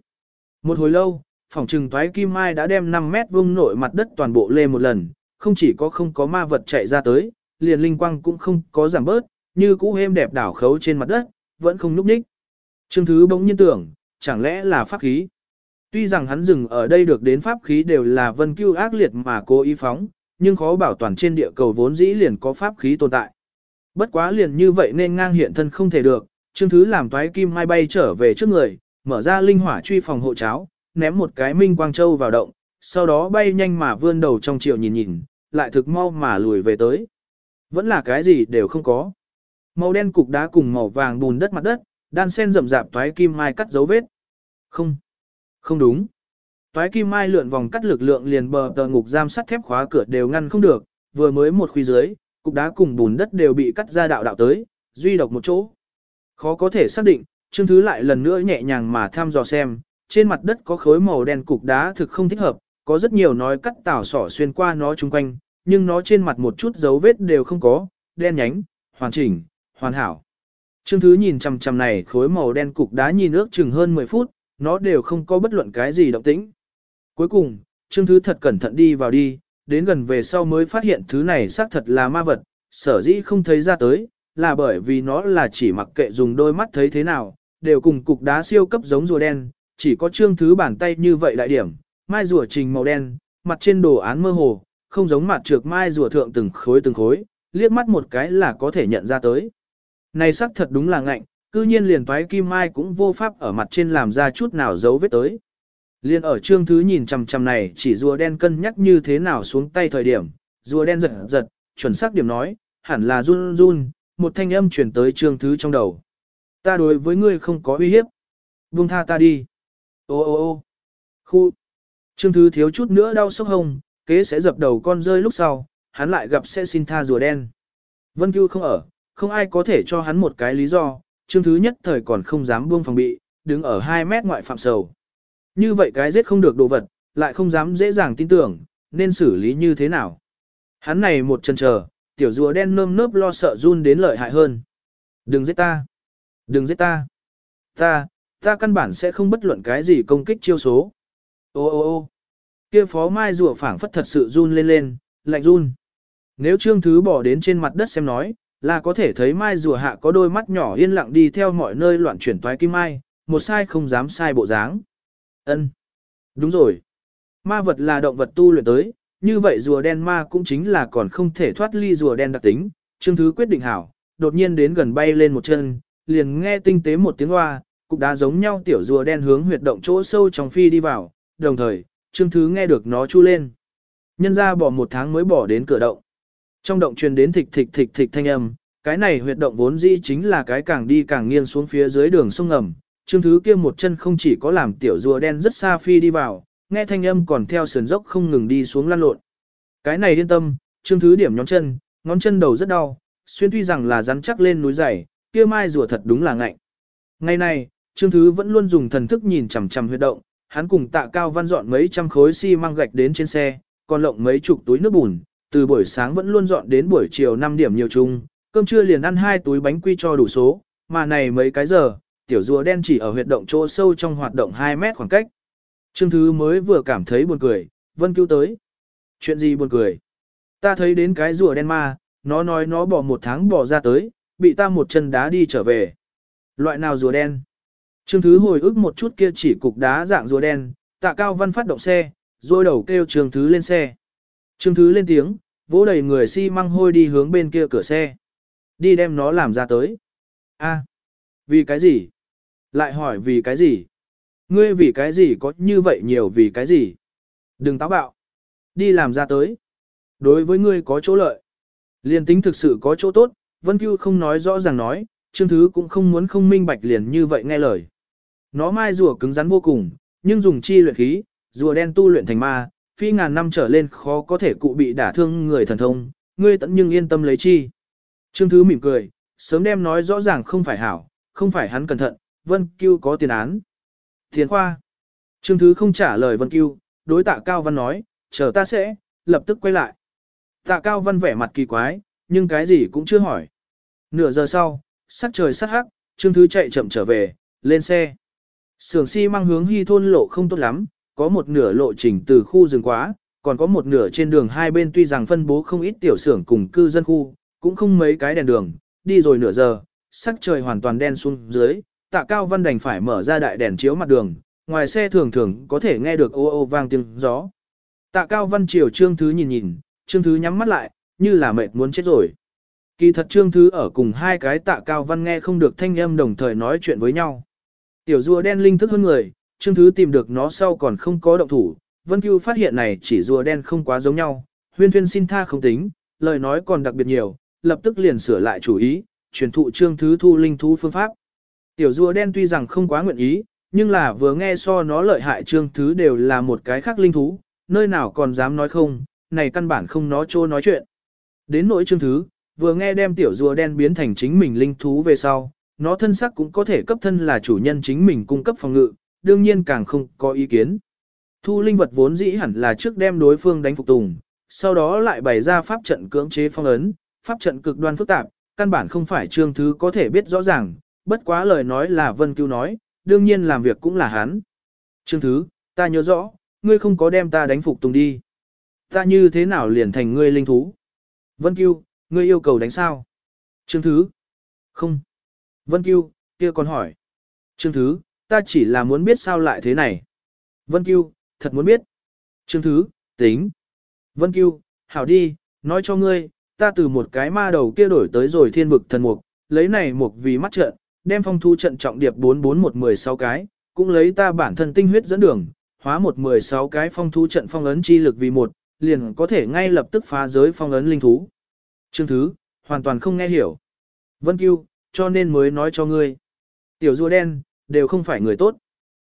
Một hồi lâu, phòng trừng toái kim mai đã đem 5 mét vuông nội mặt đất toàn bộ lê một lần, không chỉ có không có ma vật chạy ra tới, liền linh quang cũng không có giảm bớt, như cũ êm đẹp đảo khấu trên mặt đất, vẫn không núp ních. Trương Thứ bỗng nhiên tưởng, chẳng lẽ là pháp khí? Tuy rằng hắn dừng ở đây được đến pháp khí đều là vân cưu ác liệt mà cố ý phóng, nhưng khó bảo toàn trên địa cầu vốn dĩ liền có pháp khí tồn tại. Bất quá liền như vậy nên ngang hiện thân không thể được, Trương Thứ làm toái kim mai bay trở về trước người, mở ra linh hỏa truy phòng hộ cháo, ném một cái minh quang châu vào động, sau đó bay nhanh mà vươn đầu trong chiều nhìn nhìn, lại thực mau mà lùi về tới. Vẫn là cái gì đều không có. Màu đen cục đá cùng màu vàng bùn đất mặt đất, đan sen rậm rạp toái kim mai cắt dấu vết. Không, không đúng. Toái kim mai lượn vòng cắt lực lượng liền bờ tờ ngục giam sắt thép khóa cửa đều ngăn không được, vừa mới một khuy dưới, cục đá cùng bùn đất đều bị cắt ra đạo đạo tới, duy độc một chỗ. Khó có thể xác định, Trương Thứ lại lần nữa nhẹ nhàng mà thăm dò xem, trên mặt đất có khối màu đen cục đá thực không thích hợp, có rất nhiều nói cắt tảo sỏ xuyên qua nó chung quanh, nhưng nó trên mặt một chút dấu vết đều không có, đen nhánh, hoàn chỉnh, hoàn hảo. Trương Thứ nhìn chằm chằm này khối màu đen cục đá nhìn ước chừng hơn 10 phút, nó đều không có bất luận cái gì động tĩnh. Cuối cùng, Trương Thứ thật cẩn thận đi vào đi, đến gần về sau mới phát hiện thứ này xác thật là ma vật, sở dĩ không thấy ra tới, là bởi vì nó là chỉ mặc kệ dùng đôi mắt thấy thế nào, đều cùng cục đá siêu cấp giống rùa đen, chỉ có Trương Thứ bàn tay như vậy đại điểm, mai rùa trình màu đen, mặt trên đồ án mơ hồ, không giống mặt trược mai rùa thượng từng khối từng khối, liếc mắt một cái là có thể nhận ra tới. Này xác thật đúng là ngạnh, cư nhiên liền toái kim mai cũng vô pháp ở mặt trên làm ra chút nào dấu vết tới. Liên ở trương thứ nhìn chằm chằm này chỉ rùa đen cân nhắc như thế nào xuống tay thời điểm, rùa đen giật giật, chuẩn xác điểm nói, hẳn là run run, một thanh âm chuyển tới trương thứ trong đầu. Ta đối với ngươi không có uy hiếp. Buông tha ta đi. Ô ô ô khu. Trương thứ thiếu chút nữa đau sốc hông, kế sẽ dập đầu con rơi lúc sau, hắn lại gặp sẽ xin tha rùa đen. Vân Cưu không ở, không ai có thể cho hắn một cái lý do, trương thứ nhất thời còn không dám buông phòng bị, đứng ở 2 mét ngoại phạm sầu. Như vậy cái giết không được đồ vật, lại không dám dễ dàng tin tưởng, nên xử lý như thế nào. Hắn này một chân chờ, tiểu rùa đen nơm nớp lo sợ run đến lợi hại hơn. Đừng giết ta! Đừng giết ta! Ta, ta căn bản sẽ không bất luận cái gì công kích chiêu số. Ô ô ô kia phó mai rùa phảng phất thật sự run lên lên, lạnh run. Nếu trương thứ bỏ đến trên mặt đất xem nói, là có thể thấy mai rùa hạ có đôi mắt nhỏ yên lặng đi theo mọi nơi loạn chuyển toái kim mai, một sai không dám sai bộ dáng. Ân, Đúng rồi. Ma vật là động vật tu luyện tới, như vậy rùa đen ma cũng chính là còn không thể thoát ly rùa đen đặc tính. Trương Thứ quyết định hảo, đột nhiên đến gần bay lên một chân, liền nghe tinh tế một tiếng hoa, cục đá giống nhau tiểu rùa đen hướng huyệt động chỗ sâu trong phi đi vào, đồng thời, Trương Thứ nghe được nó chu lên. Nhân ra bỏ một tháng mới bỏ đến cửa động. Trong động truyền đến thịch thịch thịch thịch thanh âm, cái này huyệt động vốn dĩ chính là cái càng đi càng nghiêng xuống phía dưới đường sông ngầm. Trương Thứ kia một chân không chỉ có làm tiểu rùa đen rất xa phi đi vào, nghe thanh âm còn theo sườn dốc không ngừng đi xuống lăn lộn. Cái này yên tâm, Trương Thứ điểm nhóm chân, ngón chân đầu rất đau, xuyên tuy rằng là rắn chắc lên núi dày, kia mai rùa thật đúng là ngạnh. Ngày này, Trương Thứ vẫn luôn dùng thần thức nhìn chằm chằm huyệt động, hắn cùng tạ cao văn dọn mấy trăm khối xi măng gạch đến trên xe, còn lộng mấy chục túi nước bùn, từ buổi sáng vẫn luôn dọn đến buổi chiều 5 điểm nhiều chung, cơm trưa liền ăn hai túi bánh quy cho đủ số, mà này mấy cái giờ, tiểu rùa đen chỉ ở huyệt động chỗ sâu trong hoạt động 2 mét khoảng cách. Trương Thứ mới vừa cảm thấy buồn cười, Vân cứu tới. Chuyện gì buồn cười? Ta thấy đến cái rùa đen ma, nó nói nó bỏ một tháng bỏ ra tới, bị ta một chân đá đi trở về. Loại nào rùa đen? Trương Thứ hồi ức một chút kia chỉ cục đá dạng rùa đen, tạ cao văn phát động xe, rồi đầu kêu Trương Thứ lên xe. Trương Thứ lên tiếng, vỗ đầy người xi si măng hôi đi hướng bên kia cửa xe. Đi đem nó làm ra tới. A, vì cái gì? Lại hỏi vì cái gì? Ngươi vì cái gì có như vậy nhiều vì cái gì? Đừng táo bạo. Đi làm ra tới. Đối với ngươi có chỗ lợi. Liền tính thực sự có chỗ tốt, Vân Cưu không nói rõ ràng nói, Trương Thứ cũng không muốn không minh bạch liền như vậy nghe lời. Nó mai rùa cứng rắn vô cùng, nhưng dùng chi luyện khí, rùa đen tu luyện thành ma, phi ngàn năm trở lên khó có thể cụ bị đả thương người thần thông, ngươi tận nhưng yên tâm lấy chi. Trương Thứ mỉm cười, sớm đem nói rõ ràng không phải hảo, không phải hắn cẩn thận, Vân Cưu có tiền án. Thiền khoa. Trương Thứ không trả lời Vân Cưu, đối tạ Cao Văn nói, chờ ta sẽ, lập tức quay lại. Tạ Cao Văn vẻ mặt kỳ quái, nhưng cái gì cũng chưa hỏi. Nửa giờ sau, sắc trời sắc hắc, Trương Thứ chạy chậm trở về, lên xe. Sưởng xi si mang hướng hy thôn lộ không tốt lắm, có một nửa lộ trình từ khu rừng quá, còn có một nửa trên đường hai bên tuy rằng phân bố không ít tiểu xưởng cùng cư dân khu, cũng không mấy cái đèn đường, đi rồi nửa giờ, sắc trời hoàn toàn đen xuống dưới, tạ cao văn đành phải mở ra đại đèn chiếu mặt đường, ngoài xe thường thường có thể nghe được ô ô vang tiếng gió. Tạ cao văn chiều trương thứ nhìn nhìn, trương thứ nhắm mắt lại, như là mệt muốn chết rồi. Kỳ thật trương thứ ở cùng hai cái tạ cao văn nghe không được thanh âm đồng thời nói chuyện với nhau. Tiểu rùa đen linh thức hơn người, trương thứ tìm được nó sau còn không có động thủ, Vân Cưu phát hiện này chỉ rùa đen không quá giống nhau, huyên thuyên xin tha không tính, lời nói còn đặc biệt nhiều, lập tức liền sửa lại chủ ý, truyền thụ trương thứ thu linh thú phương pháp. Tiểu rùa đen tuy rằng không quá nguyện ý, nhưng là vừa nghe so nó lợi hại trương thứ đều là một cái khác linh thú, nơi nào còn dám nói không, này căn bản không nó trô nói chuyện. Đến nỗi trương thứ, vừa nghe đem tiểu rùa đen biến thành chính mình linh thú về sau, nó thân sắc cũng có thể cấp thân là chủ nhân chính mình cung cấp phòng ngự, đương nhiên càng không có ý kiến. Thu linh vật vốn dĩ hẳn là trước đem đối phương đánh phục tùng, sau đó lại bày ra pháp trận cưỡng chế phong ấn, pháp trận cực đoan phức tạp, căn bản không phải trương thứ có thể biết rõ ràng, bất quá lời nói là Vân Cưu nói, đương nhiên làm việc cũng là hắn. Trương thứ, ta nhớ rõ, ngươi không có đem ta đánh phục tùng đi. Ta như thế nào liền thành ngươi linh thú? Vân Cưu, ngươi yêu cầu đánh sao? Trương thứ, không. Vân Cưu, kia còn hỏi. Trương thứ, ta chỉ là muốn biết sao lại thế này. Vân Cưu, thật muốn biết. Trương Thứ, tính. Vân Cưu, hảo đi, nói cho ngươi, ta từ một cái ma đầu kia đổi tới rồi thiên vực thần mục, lấy này mục vì mắt trận, đem phong thu trận trọng điệp 44116 cái, cũng lấy ta bản thân tinh huyết dẫn đường, hóa một 16 cái phong thu trận phong ấn chi lực vì một, liền có thể ngay lập tức phá giới phong ấn linh thú. Trương Thứ, hoàn toàn không nghe hiểu. Vân Cưu, cho nên mới nói cho ngươi. Tiểu rùa đen, đều không phải người tốt.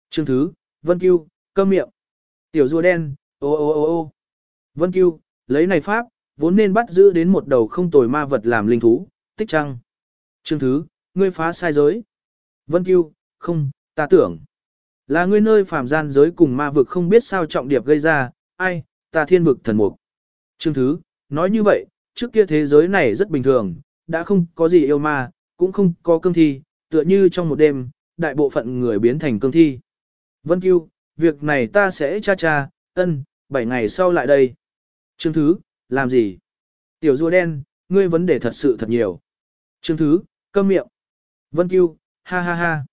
Trương Thứ, Vân Cưu, câm miệng. Tiểu rùa đen, ô ô ô ô. Vân Cưu, lấy này pháp, vốn nên bắt giữ đến một đầu không tồi ma vật làm linh thú, tích trăng. Trương Thứ, ngươi phá sai giới. Vân Cưu, không, ta tưởng. Là ngươi nơi phàm gian giới cùng ma vực không biết sao trọng điệp gây ra, ai, ta thiên vực thần mục. Trương Thứ, nói như vậy, trước kia thế giới này rất bình thường, đã không có gì yêu ma, cũng không có cương thi, tựa như trong một đêm, đại bộ phận người biến thành cương thi. Vân Cưu, việc này ta sẽ cha cha, ân, 7 ngày sau lại đây. Trương Thứ, làm gì? Tiểu rùa đen, ngươi vấn đề thật sự thật nhiều. Trương Thứ, câm miệng. Vân Cưu, ha ha ha.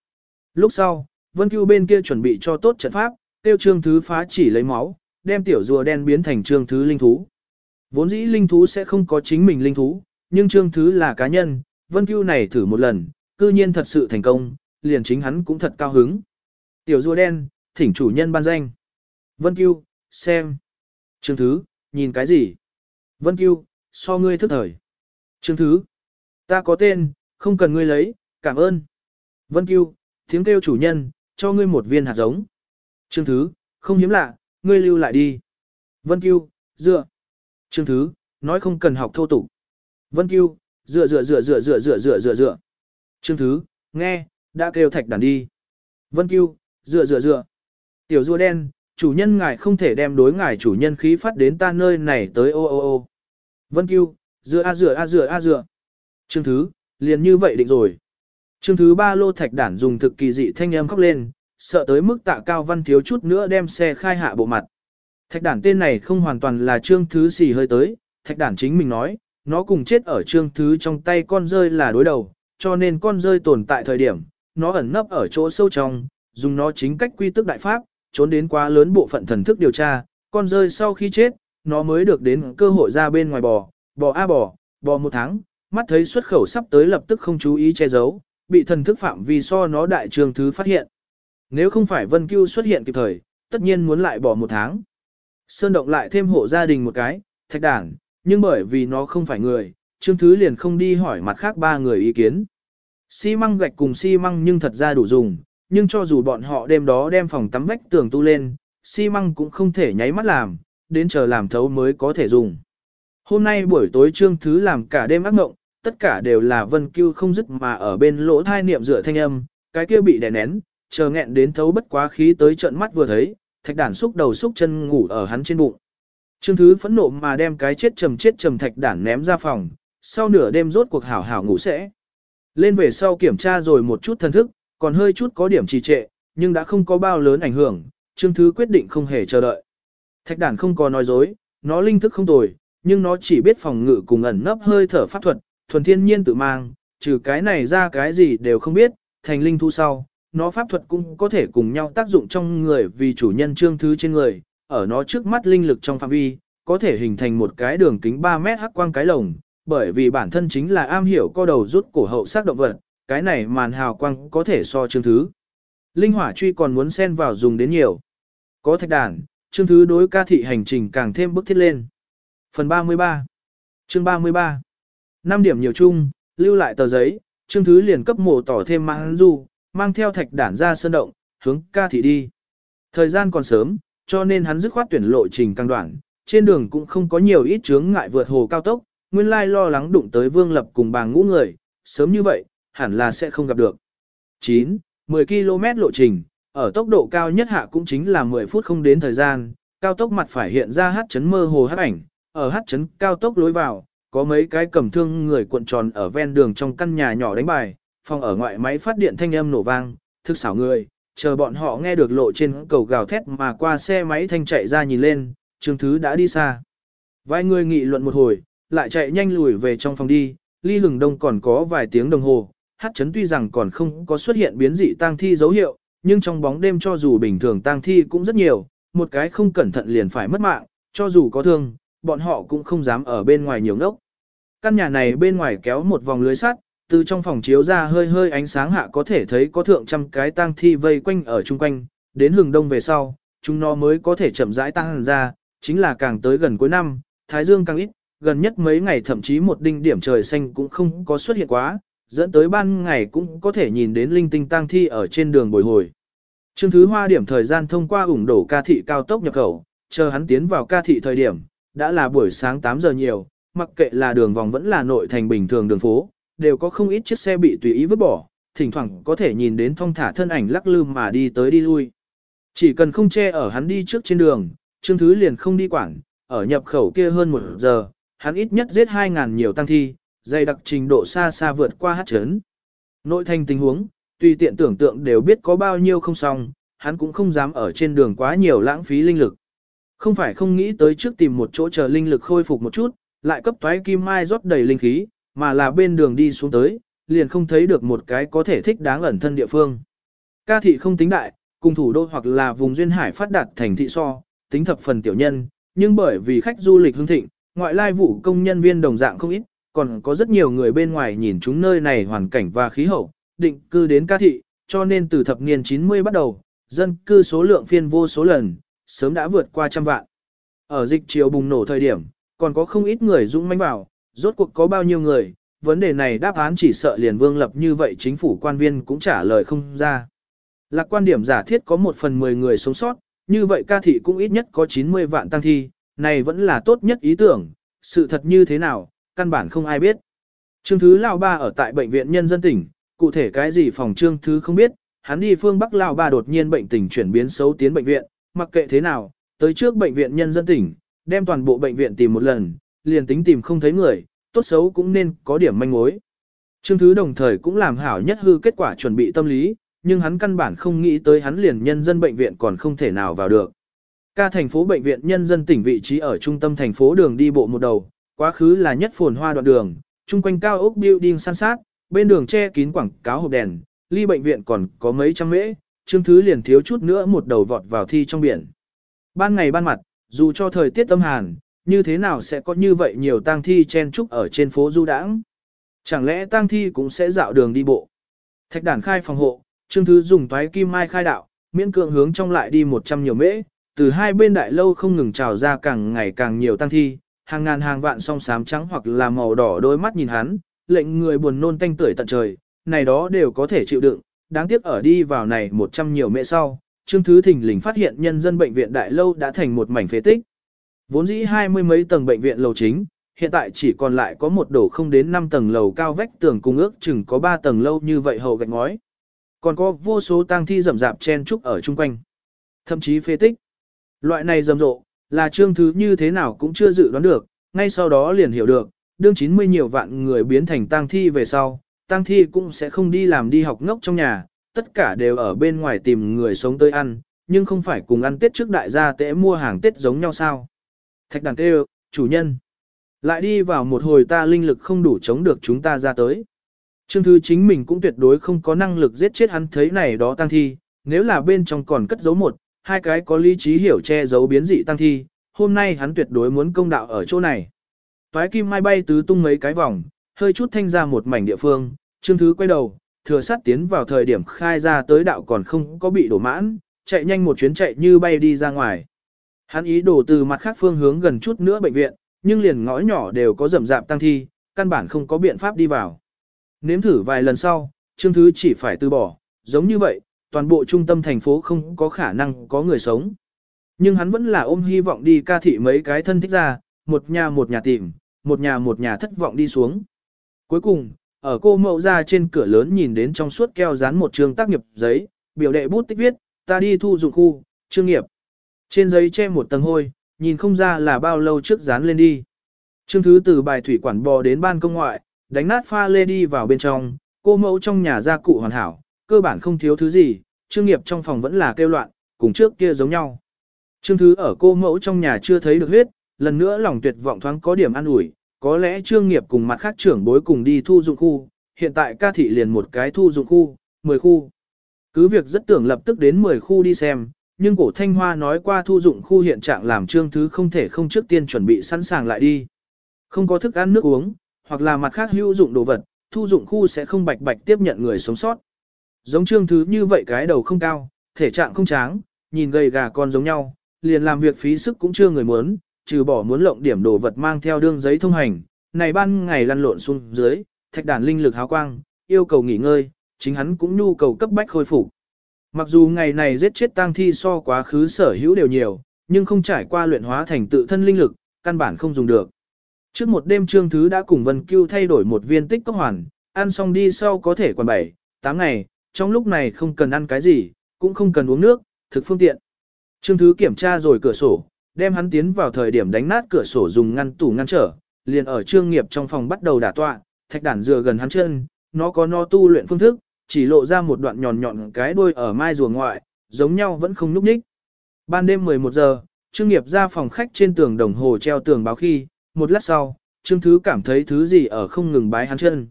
Lúc sau, Vân Cưu bên kia chuẩn bị cho tốt trận pháp, tiêu Trương Thứ phá chỉ lấy máu, đem tiểu rùa đen biến thành Trương Thứ linh thú. Vốn dĩ linh thú sẽ không có chính mình linh thú, nhưng Trương Thứ là cá nhân, Vân Cưu này thử một lần, cư nhiên thật sự thành công, liền chính hắn cũng thật cao hứng. Tiểu rùa đen, thỉnh chủ nhân ban danh. Vân Cưu, xem. Trương Thứ, nhìn cái gì? Vân Cưu, so ngươi thức thời. Trương Thứ, ta có tên, không cần ngươi lấy, cảm ơn. Vân Cưu, tiếng kêu chủ nhân, cho ngươi một viên hạt giống. Trương Thứ, không hiếm lạ, ngươi lưu lại đi. Vân Cưu, dựa. Trương Thứ, nói không cần học thô tục. Vân Cưu, dựa dựa dựa dựa dựa dựa dựa dựa dựa. Trương Thứ, nghe, đã kêu thạch đàn đi. Vân Cưu, dựa dựa dựa. Tiểu rùa đen, chủ nhân ngài không thể đem đối ngài chủ nhân khí phát đến ta nơi này tới ô ô ô. Vân Cưu, dựa a dựa a dựa a dựa. trương thứ, liền như vậy định rồi. Chương thứ ba lô thạch đản dùng thực kỳ dị thanh âm khóc lên, sợ tới mức tạ cao văn thiếu chút nữa đem xe khai hạ bộ mặt. Thạch đản tên này không hoàn toàn là trương thứ xì hơi tới, thạch đản chính mình nói, nó cùng chết ở trương thứ trong tay con rơi là đối đầu, cho nên con rơi tồn tại thời điểm, nó ẩn nấp ở chỗ sâu trong, dùng nó chính cách quy tức đại pháp, trốn đến quá lớn bộ phận thần thức điều tra, con rơi sau khi chết, nó mới được đến cơ hội ra bên ngoài bò, bò a bò, bò một tháng, mắt thấy xuất khẩu sắp tới lập tức không chú ý che giấu, bị thần thức phạm vì so nó đại trường thứ phát hiện. Nếu không phải Vân Cưu xuất hiện kịp thời, tất nhiên muốn lại bỏ một tháng. Sơn động lại thêm hộ gia đình một cái, thạch đản, nhưng bởi vì nó không phải người, Trương Thứ liền không đi hỏi mặt khác ba người ý kiến. Xi măng gạch cùng xi măng nhưng thật ra đủ dùng, nhưng cho dù bọn họ đêm đó đem phòng tắm vách tường tu lên, xi măng cũng không thể nháy mắt làm, đến chờ làm thấu mới có thể dùng. Hôm nay buổi tối Trương Thứ làm cả đêm ác ngộng, tất cả đều là vân cưu không dứt mà ở bên lỗ thai niệm dựa thanh âm, cái kia bị đè nén, chờ nghẹn đến thấu bất quá khí tới trận mắt vừa thấy, thạch đản xúc đầu xúc chân ngủ ở hắn trên bụng. Trương Thứ phẫn nộ mà đem cái chết trầm chết trầm thạch đản ném ra phòng, sau nửa đêm rốt cuộc hảo hảo ngủ sẽ. Lên về sau kiểm tra rồi một chút thân thức, còn hơi chút có điểm trì trệ, nhưng đã không có bao lớn ảnh hưởng, Trương Thứ quyết định không hề chờ đợi. Thạch đản không có nói dối, nó linh thức không tồi, nhưng nó chỉ biết phòng ngự cùng ẩn nấp hơi thở pháp thuật, thuần thiên nhiên tự mang, trừ cái này ra cái gì đều không biết, thành linh thu sau, nó pháp thuật cũng có thể cùng nhau tác dụng trong người vì chủ nhân trương thứ trên người, ở nó trước mắt linh lực trong phạm vi, có thể hình thành một cái đường kính 3 mét hắc quang cái lồng, bởi vì bản thân chính là am hiểu co đầu rút cổ hậu xác động vật, cái này màn hào quang có thể so trương thứ. Linh hỏa truy còn muốn xen vào dùng đến nhiều. Có thạch đàn, trương thứ đối ca thị hành trình càng thêm bức thiết lên. Phần 33 Chương 33 5 điểm nhiều chung, lưu lại tờ giấy, Trương Thứ liền cấp mổ tỏ thêm mang du, mang theo thạch đản ra sơn động, hướng ca thị đi. Thời gian còn sớm, cho nên hắn dứt khoát tuyển lộ trình càng đoạn, trên đường cũng không có nhiều ít chướng ngại vượt hồ cao tốc, nguyên lai lo lắng đụng tới Vương Lập cùng bà ngũ người, sớm như vậy, hẳn là sẽ không gặp được. 9. 10 km lộ trình, ở tốc độ cao nhất hạ cũng chính là 10 phút không đến thời gian, cao tốc mặt phải hiện ra hát chấn mơ hồ hát ảnh, ở hát chấn cao tốc lối vào, có mấy cái cầm thương người cuộn tròn ở ven đường trong căn nhà nhỏ đánh bài, phòng ở ngoại máy phát điện thanh âm nổ vang, thức xảo người, chờ bọn họ nghe được lộ trên cầu gào thét mà qua xe máy thanh chạy ra nhìn lên, Trương Thứ đã đi xa. Vài người nghị luận một hồi, lại chạy nhanh lùi về trong phòng đi, ly hừng đông còn có vài tiếng đồng hồ, hát chấn tuy rằng còn không có xuất hiện biến dị tang thi dấu hiệu, nhưng trong bóng đêm cho dù bình thường tang thi cũng rất nhiều, một cái không cẩn thận liền phải mất mạng, cho dù có thương, bọn họ cũng không dám ở bên ngoài nhiều ngốc. Căn nhà này bên ngoài kéo một vòng lưới sắt, từ trong phòng chiếu ra hơi hơi ánh sáng hạ có thể thấy có thượng trăm cái tang thi vây quanh ở chung quanh, đến hừng đông về sau, chúng nó mới có thể chậm rãi tăng ra, chính là càng tới gần cuối năm, thái dương càng ít, gần nhất mấy ngày thậm chí một đinh điểm trời xanh cũng không có xuất hiện quá, dẫn tới ban ngày cũng có thể nhìn đến linh tinh tang thi ở trên đường bồi hồi. Trương Thứ Hoa điểm thời gian thông qua ủng đổ ca thị cao tốc nhập khẩu, chờ hắn tiến vào ca thị thời điểm, đã là buổi sáng 8 giờ nhiều, mặc kệ là đường vòng vẫn là nội thành bình thường đường phố, đều có không ít chiếc xe bị tùy ý vứt bỏ, thỉnh thoảng có thể nhìn đến thong thả thân ảnh lắc lư mà đi tới đi lui. Chỉ cần không che ở hắn đi trước trên đường, Trương Thứ liền không đi quản, ở nhập khẩu kia hơn một giờ, hắn ít nhất giết 2.000 nhiều tăng thi, dày đặc trình độ xa xa vượt qua hát chấn. Nội thành tình huống, tùy tiện tưởng tượng đều biết có bao nhiêu không xong, hắn cũng không dám ở trên đường quá nhiều lãng phí linh lực. Không phải không nghĩ tới trước tìm một chỗ chờ linh lực khôi phục một chút, lại cấp toái kim mai rót đầy linh khí, mà là bên đường đi xuống tới, liền không thấy được một cái có thể thích đáng ẩn thân địa phương. Ca thị không tính đại, cùng thủ đô hoặc là vùng duyên hải phát đạt thành thị so, tính thập phần tiểu nhân, nhưng bởi vì khách du lịch hưng thịnh, ngoại lai vụ công nhân viên đồng dạng không ít, còn có rất nhiều người bên ngoài nhìn chúng nơi này hoàn cảnh và khí hậu, định cư đến ca thị, cho nên từ thập niên 90 bắt đầu, dân cư số lượng phiên vô số lần, sớm đã vượt qua trăm vạn. Ở dịch chiều bùng nổ thời điểm, còn có không ít người dũng mãnh vào, rốt cuộc có bao nhiêu người, vấn đề này đáp án chỉ sợ liền vương lập như vậy chính phủ quan viên cũng trả lời không ra. Lạc quan điểm giả thiết có một phần 10 người sống sót, như vậy ca thị cũng ít nhất có 90 vạn tăng thi, này vẫn là tốt nhất ý tưởng, sự thật như thế nào, căn bản không ai biết. Trương Thứ Lao Ba ở tại bệnh viện nhân dân tỉnh, cụ thể cái gì phòng Trương Thứ không biết, hắn đi phương Bắc Lao Ba đột nhiên bệnh tình chuyển biến xấu tiến bệnh viện, mặc kệ thế nào, tới trước bệnh viện nhân dân tỉnh, đem toàn bộ bệnh viện tìm một lần, liền tính tìm không thấy người, tốt xấu cũng nên có điểm manh mối. Trương Thứ đồng thời cũng làm hảo nhất hư kết quả chuẩn bị tâm lý, nhưng hắn căn bản không nghĩ tới hắn liền nhân dân bệnh viện còn không thể nào vào được. Ca thành phố bệnh viện nhân dân tỉnh vị trí ở trung tâm thành phố đường đi bộ một đầu, quá khứ là nhất phồn hoa đoạn đường, chung quanh cao ốc building san sát, bên đường che kín quảng cáo hộp đèn, ly bệnh viện còn có mấy trăm mễ, Trương Thứ liền thiếu chút nữa một đầu vọt vào thi trong biển. Ban ngày ban mặt, dù cho thời tiết âm hàn, như thế nào sẽ có như vậy nhiều tang thi chen trúc ở trên phố du đãng? Chẳng lẽ tang thi cũng sẽ dạo đường đi bộ? Thạch đản khai phòng hộ, Trương Thứ dùng toái kim mai khai đạo, miễn cưỡng hướng trong lại đi 100 nhiều mễ, từ hai bên đại lâu không ngừng trào ra càng ngày càng nhiều tang thi, hàng ngàn hàng vạn song sám trắng hoặc là màu đỏ đôi mắt nhìn hắn, lệnh người buồn nôn tanh tưởi tận trời, này đó đều có thể chịu đựng, đáng tiếc ở đi vào này một trăm nhiều mễ sau, Trương Thứ Thình lình phát hiện nhân dân bệnh viện đại lâu đã thành một mảnh phế tích. Vốn dĩ hai mươi mấy tầng bệnh viện lầu chính, hiện tại chỉ còn lại có một đổ không đến 5 tầng lầu cao vách tường cung ước chừng có 3 tầng lâu như vậy hầu gạch ngói. Còn có vô số tang thi rậm rạp chen trúc ở chung quanh. Thậm chí phế tích. Loại này rầm rộ, là trương thứ như thế nào cũng chưa dự đoán được, ngay sau đó liền hiểu được, đương 90 nhiều vạn người biến thành tang thi về sau, tang thi cũng sẽ không đi làm đi học ngốc trong nhà, tất cả đều ở bên ngoài tìm người sống tới ăn, nhưng không phải cùng ăn Tết trước đại gia tễ mua hàng Tết giống nhau sao. Thạch đàn kêu, chủ nhân. Lại đi vào một hồi ta linh lực không đủ chống được chúng ta ra tới. Trương Thư chính mình cũng tuyệt đối không có năng lực giết chết hắn thấy này đó tăng thi, nếu là bên trong còn cất giấu một, hai cái có lý trí hiểu che giấu biến dị tăng thi, hôm nay hắn tuyệt đối muốn công đạo ở chỗ này. Toái kim mai bay tứ tung mấy cái vòng, hơi chút thanh ra một mảnh địa phương, Trương Thứ quay đầu, thừa sát tiến vào thời điểm khai ra tới đạo còn không có bị đổ mãn, chạy nhanh một chuyến chạy như bay đi ra ngoài. Hắn ý đổ từ mặt khác phương hướng gần chút nữa bệnh viện, nhưng liền ngõ nhỏ đều có rầm rạp tăng thi, căn bản không có biện pháp đi vào. Nếm thử vài lần sau, Trương Thứ chỉ phải từ bỏ, giống như vậy, toàn bộ trung tâm thành phố không có khả năng có người sống. Nhưng hắn vẫn là ôm hy vọng đi ca thị mấy cái thân thích ra, một nhà một nhà tìm, một nhà một nhà thất vọng đi xuống. Cuối cùng, ở cô mẫu ra trên cửa lớn nhìn đến trong suốt keo dán một trường tác nghiệp giấy, biểu đệ bút tích viết, ta đi thu dụng khu, trương nghiệp. Trên giấy che một tầng hôi, nhìn không ra là bao lâu trước dán lên đi. Trương Thứ từ bài thủy quản bò đến ban công ngoại, đánh nát pha lê đi vào bên trong, cô mẫu trong nhà gia cụ hoàn hảo, cơ bản không thiếu thứ gì, trương nghiệp trong phòng vẫn là kêu loạn, cùng trước kia giống nhau. Trương Thứ ở cô mẫu trong nhà chưa thấy được huyết, lần nữa lòng tuyệt vọng thoáng có điểm an ủi, có lẽ trương nghiệp cùng mặt khác trưởng bối cùng đi thu dụng khu, hiện tại ca thị liền một cái thu dụng khu, 10 khu. Cứ việc rất tưởng lập tức đến 10 khu đi xem, nhưng cổ thanh hoa nói qua thu dụng khu hiện trạng làm trương thứ không thể không trước tiên chuẩn bị sẵn sàng lại đi. Không có thức ăn nước uống, hoặc là mặt khác hữu dụng đồ vật, thu dụng khu sẽ không bạch bạch tiếp nhận người sống sót. Giống trương thứ như vậy cái đầu không cao, thể trạng không tráng, nhìn gầy gà con giống nhau, liền làm việc phí sức cũng chưa người muốn, trừ bỏ muốn lộng điểm đồ vật mang theo đương giấy thông hành, này ban ngày lăn lộn xuống dưới, thạch đàn linh lực háo quang, yêu cầu nghỉ ngơi, chính hắn cũng nhu cầu cấp bách khôi phục. Mặc dù ngày này giết chết tang thi so quá khứ sở hữu đều nhiều, nhưng không trải qua luyện hóa thành tự thân linh lực, căn bản không dùng được. Trước một đêm Trương Thứ đã cùng Vân Cưu thay đổi một viên tích cốc hoàn, ăn xong đi sau có thể còn 7, 8 ngày, trong lúc này không cần ăn cái gì, cũng không cần uống nước, thực phương tiện. Trương Thứ kiểm tra rồi cửa sổ, đem hắn tiến vào thời điểm đánh nát cửa sổ dùng ngăn tủ ngăn trở, liền ở Trương Nghiệp trong phòng bắt đầu đả tọa, thạch đản dừa gần hắn chân, nó có no tu luyện phương thức, chỉ lộ ra một đoạn nhọn nhọn cái đuôi ở mai rùa ngoại, giống nhau vẫn không núp ních. Ban đêm 11 giờ, Trương Nghiệp ra phòng khách trên tường đồng hồ treo tường báo khi, một lát sau, Trương Thứ cảm thấy thứ gì ở không ngừng bái hắn chân.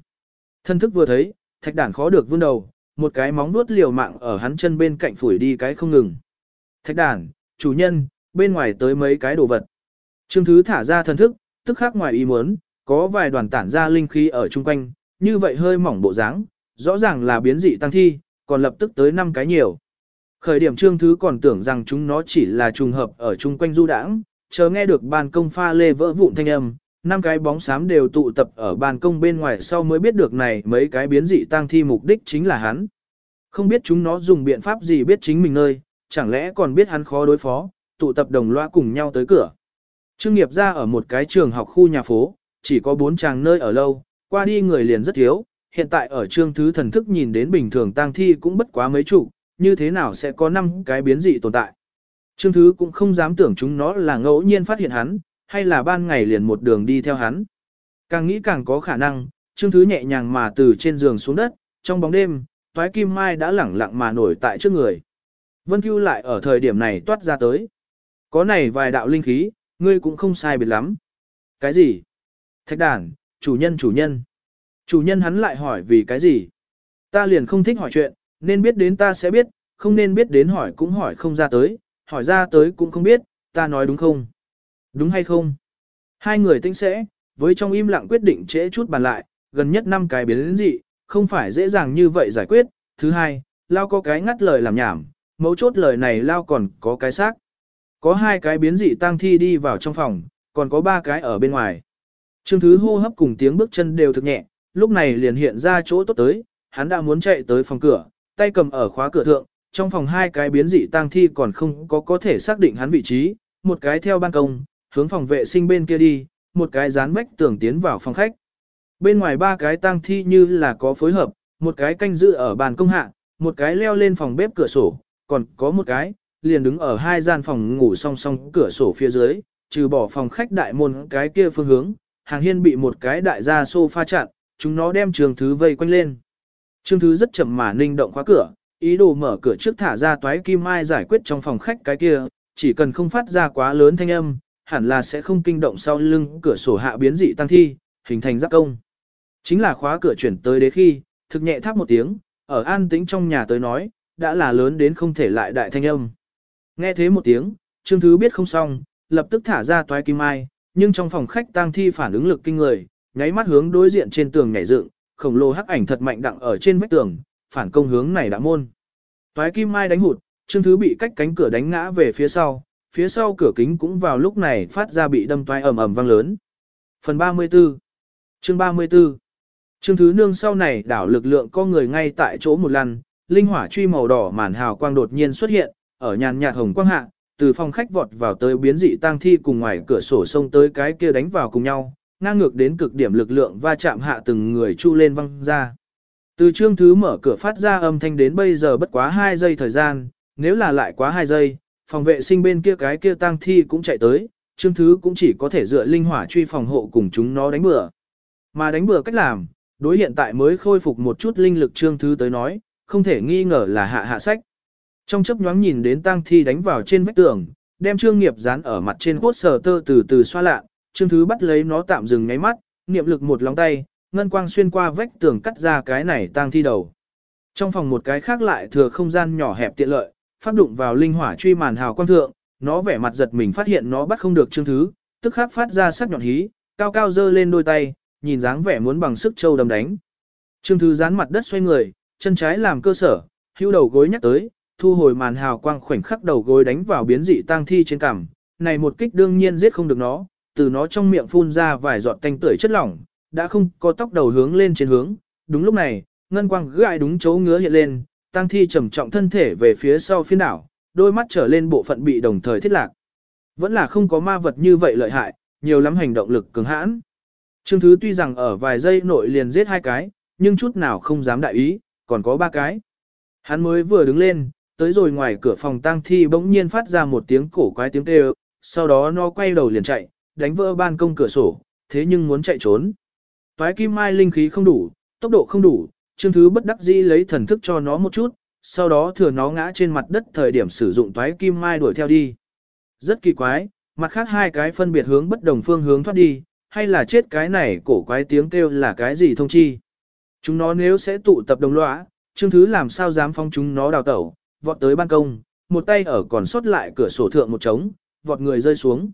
Thân thức vừa thấy, thạch đản khó được vươn đầu, một cái móng nuốt liều mạng ở hắn chân bên cạnh phủi đi cái không ngừng. Thạch đản, chủ nhân, bên ngoài tới mấy cái đồ vật. Trương Thứ thả ra thần thức, tức khác ngoài ý muốn, có vài đoàn tản ra linh khí ở chung quanh, như vậy hơi mỏng bộ dáng, rõ ràng là biến dị tăng thi, còn lập tức tới 5 cái nhiều. Khởi điểm trương thứ còn tưởng rằng chúng nó chỉ là trùng hợp ở chung quanh du đãng, chờ nghe được ban công pha lê vỡ vụn thanh âm, năm cái bóng xám đều tụ tập ở ban công bên ngoài sau mới biết được này mấy cái biến dị tăng thi mục đích chính là hắn. Không biết chúng nó dùng biện pháp gì biết chính mình nơi, chẳng lẽ còn biết hắn khó đối phó, tụ tập đồng loa cùng nhau tới cửa. Trương nghiệp ra ở một cái trường học khu nhà phố, chỉ có bốn chàng nơi ở lâu, qua đi người liền rất thiếu, hiện tại ở trương thứ thần thức nhìn đến bình thường tang thi cũng bất quá mấy chủ, như thế nào sẽ có năm cái biến dị tồn tại. Trương thứ cũng không dám tưởng chúng nó là ngẫu nhiên phát hiện hắn, hay là ban ngày liền một đường đi theo hắn. Càng nghĩ càng có khả năng, trương thứ nhẹ nhàng mà từ trên giường xuống đất, trong bóng đêm, toái kim mai đã lẳng lặng mà nổi tại trước người. Vân Cưu lại ở thời điểm này toát ra tới. Có này vài đạo linh khí, ngươi cũng không sai biệt lắm. Cái gì? Thạch đàn, chủ nhân chủ nhân. Chủ nhân hắn lại hỏi vì cái gì? Ta liền không thích hỏi chuyện, nên biết đến ta sẽ biết, không nên biết đến hỏi cũng hỏi không ra tới, hỏi ra tới cũng không biết, ta nói đúng không? Đúng hay không? Hai người tinh sẽ, với trong im lặng quyết định trễ chút bàn lại, gần nhất năm cái biến đến dị, không phải dễ dàng như vậy giải quyết. Thứ hai, Lao có cái ngắt lời làm nhảm, mấu chốt lời này Lao còn có cái xác. Có hai cái biến dị tang thi đi vào trong phòng, còn có ba cái ở bên ngoài. Trương Thứ hô hấp cùng tiếng bước chân đều thực nhẹ, lúc này liền hiện ra chỗ tốt tới, hắn đã muốn chạy tới phòng cửa, tay cầm ở khóa cửa thượng, trong phòng hai cái biến dị tang thi còn không có có thể xác định hắn vị trí, một cái theo ban công, hướng phòng vệ sinh bên kia đi, một cái dán vách tường tiến vào phòng khách. Bên ngoài ba cái tang thi như là có phối hợp, một cái canh giữ ở bàn công hạ, một cái leo lên phòng bếp cửa sổ, còn có một cái, liền đứng ở hai gian phòng ngủ song song cửa sổ phía dưới, trừ bỏ phòng khách đại môn cái kia phương hướng, hàng hiên bị một cái đại gia sofa chặn, chúng nó đem trường thứ vây quanh lên. Trương thứ rất chậm mà ninh động khóa cửa, ý đồ mở cửa trước thả ra toái kim mai giải quyết trong phòng khách cái kia, chỉ cần không phát ra quá lớn thanh âm, hẳn là sẽ không kinh động sau lưng cửa sổ hạ biến dị tăng thi, hình thành giáp công. Chính là khóa cửa chuyển tới đế khi, thực nhẹ tháp một tiếng, ở an tĩnh trong nhà tới nói, đã là lớn đến không thể lại đại thanh âm. Nghe thế một tiếng, Trương Thứ biết không xong, lập tức thả ra toái kim mai, nhưng trong phòng khách tang thi phản ứng lực kinh người, nháy mắt hướng đối diện trên tường nhảy dựng, khổng lồ hắc ảnh thật mạnh đặng ở trên vách tường, phản công hướng này đã môn. Toái kim mai đánh hụt, Trương Thứ bị cách cánh cửa đánh ngã về phía sau, phía sau cửa kính cũng vào lúc này phát ra bị đâm toái ầm ầm vang lớn. Phần 34 Chương 34 Trương Thứ Nương sau này đảo lực lượng có người ngay tại chỗ một lần, linh hỏa truy màu đỏ màn hào quang đột nhiên xuất hiện, ở nhàn nhạt hồng quang hạ, từ phòng khách vọt vào tới biến dị tang thi cùng ngoài cửa sổ sông tới cái kia đánh vào cùng nhau, ngang ngược đến cực điểm lực lượng va chạm hạ từng người chu lên văng ra. Từ Trương Thứ mở cửa phát ra âm thanh đến bây giờ bất quá 2 giây thời gian, nếu là lại quá 2 giây, phòng vệ sinh bên kia cái kia tang thi cũng chạy tới, Trương Thứ cũng chỉ có thể dựa linh hỏa truy phòng hộ cùng chúng nó đánh bừa. Mà đánh bừa cách làm, đối hiện tại mới khôi phục một chút linh lực Trương Thứ tới nói, không thể nghi ngờ là hạ hạ sách. Trong chấp nhoáng nhìn đến tang thi đánh vào trên vách tường, đem Trương Nghiệp dán ở mặt trên cốt sờ tơ từ từ xoa lạ, Trương Thứ bắt lấy nó tạm dừng ngáy mắt, niệm lực một lòng tay, ngân quang xuyên qua vách tường cắt ra cái này tang thi đầu. Trong phòng một cái khác lại thừa không gian nhỏ hẹp tiện lợi, phát đụng vào linh hỏa truy màn hào quang thượng, nó vẻ mặt giật mình phát hiện nó bắt không được Trương Thứ, tức khắc phát ra sắc nhọn hí, cao cao dơ lên đôi tay, nhìn dáng vẻ muốn bằng sức châu đâm đánh. Trương Thứ dán mặt đất xoay người, chân trái làm cơ sở, hưu đầu gối nhắc tới, thu hồi màn hào quang khoảnh khắc đầu gối đánh vào biến dị tang thi trên cằm, này một kích đương nhiên giết không được nó, từ nó trong miệng phun ra vài giọt tanh tưởi chất lỏng, đã không có tóc đầu hướng lên trên hướng. Đúng lúc này, ngân quang gãi đúng chỗ ngứa hiện lên, tang thi trầm trọng thân thể về phía sau phiên đảo, đôi mắt trở lên bộ phận bị đồng thời thiết lạc. Vẫn là không có ma vật như vậy lợi hại, nhiều lắm hành động lực cứng hãn. Trương Thứ tuy rằng ở vài giây nội liền giết hai cái, nhưng chút nào không dám đại ý, còn có ba cái. Hắn mới vừa đứng lên, tới rồi ngoài cửa phòng tang thi bỗng nhiên phát ra một tiếng cổ quái tiếng kêu, sau đó nó quay đầu liền chạy, đánh vỡ ban công cửa sổ, thế nhưng muốn chạy trốn. Toái kim mai linh khí không đủ, tốc độ không đủ, Trương Thứ bất đắc dĩ lấy thần thức cho nó một chút, sau đó thừa nó ngã trên mặt đất thời điểm sử dụng toái kim mai đuổi theo đi. Rất kỳ quái, mặt khác hai cái phân biệt hướng bất đồng phương hướng thoát đi, hay là chết cái này cổ quái tiếng kêu là cái gì thông chi. Chúng nó nếu sẽ tụ tập đồng lõa, Trương Thứ làm sao dám phong chúng nó đào tẩu, vọt tới ban công, một tay ở còn sót lại cửa sổ thượng một trống, vọt người rơi xuống.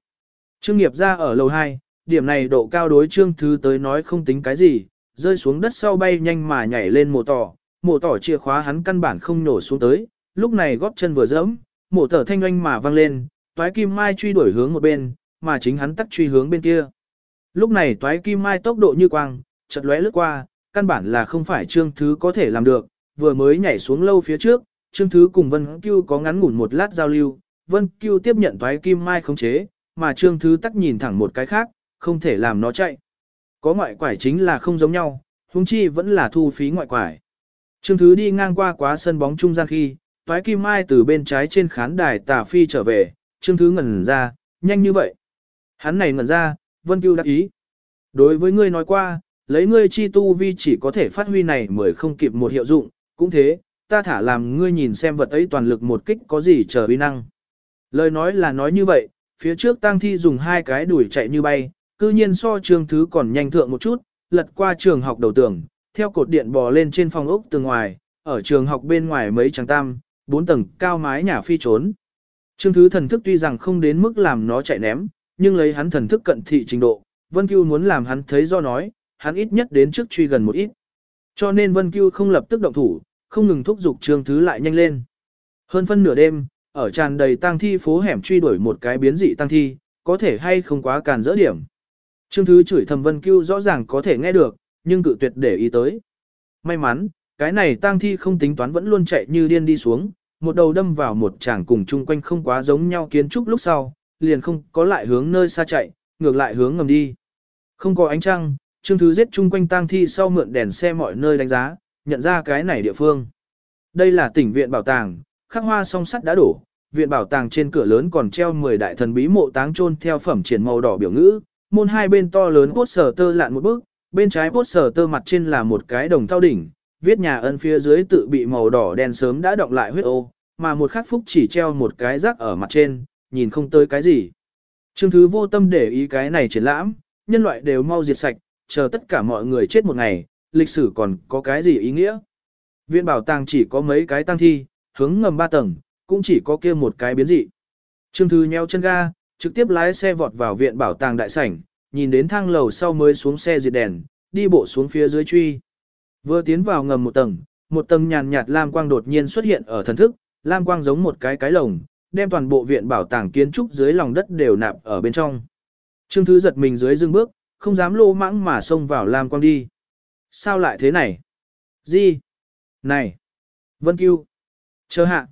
Trương nghiệp ra ở lầu 2, điểm này độ cao đối trương thứ tới nói không tính cái gì, rơi xuống đất sau bay nhanh mà nhảy lên mổ tỏ, mổ tỏ chìa khóa hắn căn bản không nổ xuống tới, lúc này góp chân vừa dẫm, mổ tở thanh oanh mà văng lên, toái kim mai truy đuổi hướng một bên, mà chính hắn tắt truy hướng bên kia. Lúc này toái kim mai tốc độ như quang, chợt lóe lướt qua, căn bản là không phải trương thứ có thể làm được, vừa mới nhảy xuống lâu phía trước, Trương Thứ cùng Vân Cưu có ngắn ngủn một lát giao lưu, Vân Cưu tiếp nhận toái kim mai khống chế, mà Trương Thứ tắc nhìn thẳng một cái khác, không thể làm nó chạy. Có ngoại quải chính là không giống nhau, huống chi vẫn là thu phí ngoại quải. Trương Thứ đi ngang qua quá sân bóng trung gian khi, toái kim mai từ bên trái trên khán đài tà phi trở về, Trương Thứ ngẩn ra, nhanh như vậy. Hắn này ngẩn ra, Vân Cưu đắc ý. Đối với ngươi nói qua, lấy ngươi chi tu vi chỉ có thể phát huy này mới không kịp một hiệu dụng, cũng thế, ta thả làm ngươi nhìn xem vật ấy toàn lực một kích có gì chờ uy năng. Lời nói là nói như vậy, phía trước tang thi dùng hai cái đuổi chạy như bay, cư nhiên so trường thứ còn nhanh thượng một chút, lật qua trường học đầu tường, theo cột điện bò lên trên phòng ốc từ ngoài, ở trường học bên ngoài mấy tràng tam, bốn tầng cao mái nhà phi trốn. Trương thứ thần thức tuy rằng không đến mức làm nó chạy ném, nhưng lấy hắn thần thức cận thị trình độ, Vân Cưu muốn làm hắn thấy do nói, hắn ít nhất đến trước truy gần một ít. Cho nên Vân Cưu không lập tức động thủ, không ngừng thúc giục Trương Thứ lại nhanh lên. Hơn phân nửa đêm, ở tràn đầy tang thi phố hẻm truy đuổi một cái biến dị tang thi, có thể hay không quá càn dỡ điểm. Trương Thứ chửi thầm Vân Cưu rõ ràng có thể nghe được, nhưng cự tuyệt để ý tới. May mắn, cái này tang thi không tính toán vẫn luôn chạy như điên đi xuống, một đầu đâm vào một tràng cùng chung quanh không quá giống nhau kiến trúc lúc sau, liền không có lại hướng nơi xa chạy, ngược lại hướng ngầm đi. Không có ánh trăng, Trương Thứ giết chung quanh tang thi sau mượn đèn xe mọi nơi đánh giá, nhận ra cái này địa phương. Đây là tỉnh viện bảo tàng, khắc hoa song sắt đã đổ, viện bảo tàng trên cửa lớn còn treo 10 đại thần bí mộ táng chôn theo phẩm triển màu đỏ biểu ngữ, môn hai bên to lớn poster tơ lạn một bước, bên trái poster tơ mặt trên là một cái đồng thao đỉnh, viết nhà ân phía dưới tự bị màu đỏ đen sớm đã động lại huyết ô, mà một khắc phúc chỉ treo một cái rác ở mặt trên, nhìn không tới cái gì. Trương Thứ vô tâm để ý cái này triển lãm, nhân loại đều mau diệt sạch, chờ tất cả mọi người chết một ngày, lịch sử còn có cái gì ý nghĩa. Viện bảo tàng chỉ có mấy cái tăng thi, hướng ngầm ba tầng, cũng chỉ có kia một cái biến dị. Trương Thư nheo chân ga, trực tiếp lái xe vọt vào viện bảo tàng đại sảnh, nhìn đến thang lầu sau mới xuống xe diệt đèn, đi bộ xuống phía dưới truy. Vừa tiến vào ngầm một tầng, một tầng nhàn nhạt lam quang đột nhiên xuất hiện ở thần thức, lam quang giống một cái cái lồng, đem toàn bộ viện bảo tàng kiến trúc dưới lòng đất đều nạp ở bên trong. Trương Thứ giật mình dưới dưng bước, không dám lô mãng mà xông vào lam quang đi. Sao lại thế này? Gì? Này! Vân Cưu! Chờ hạ!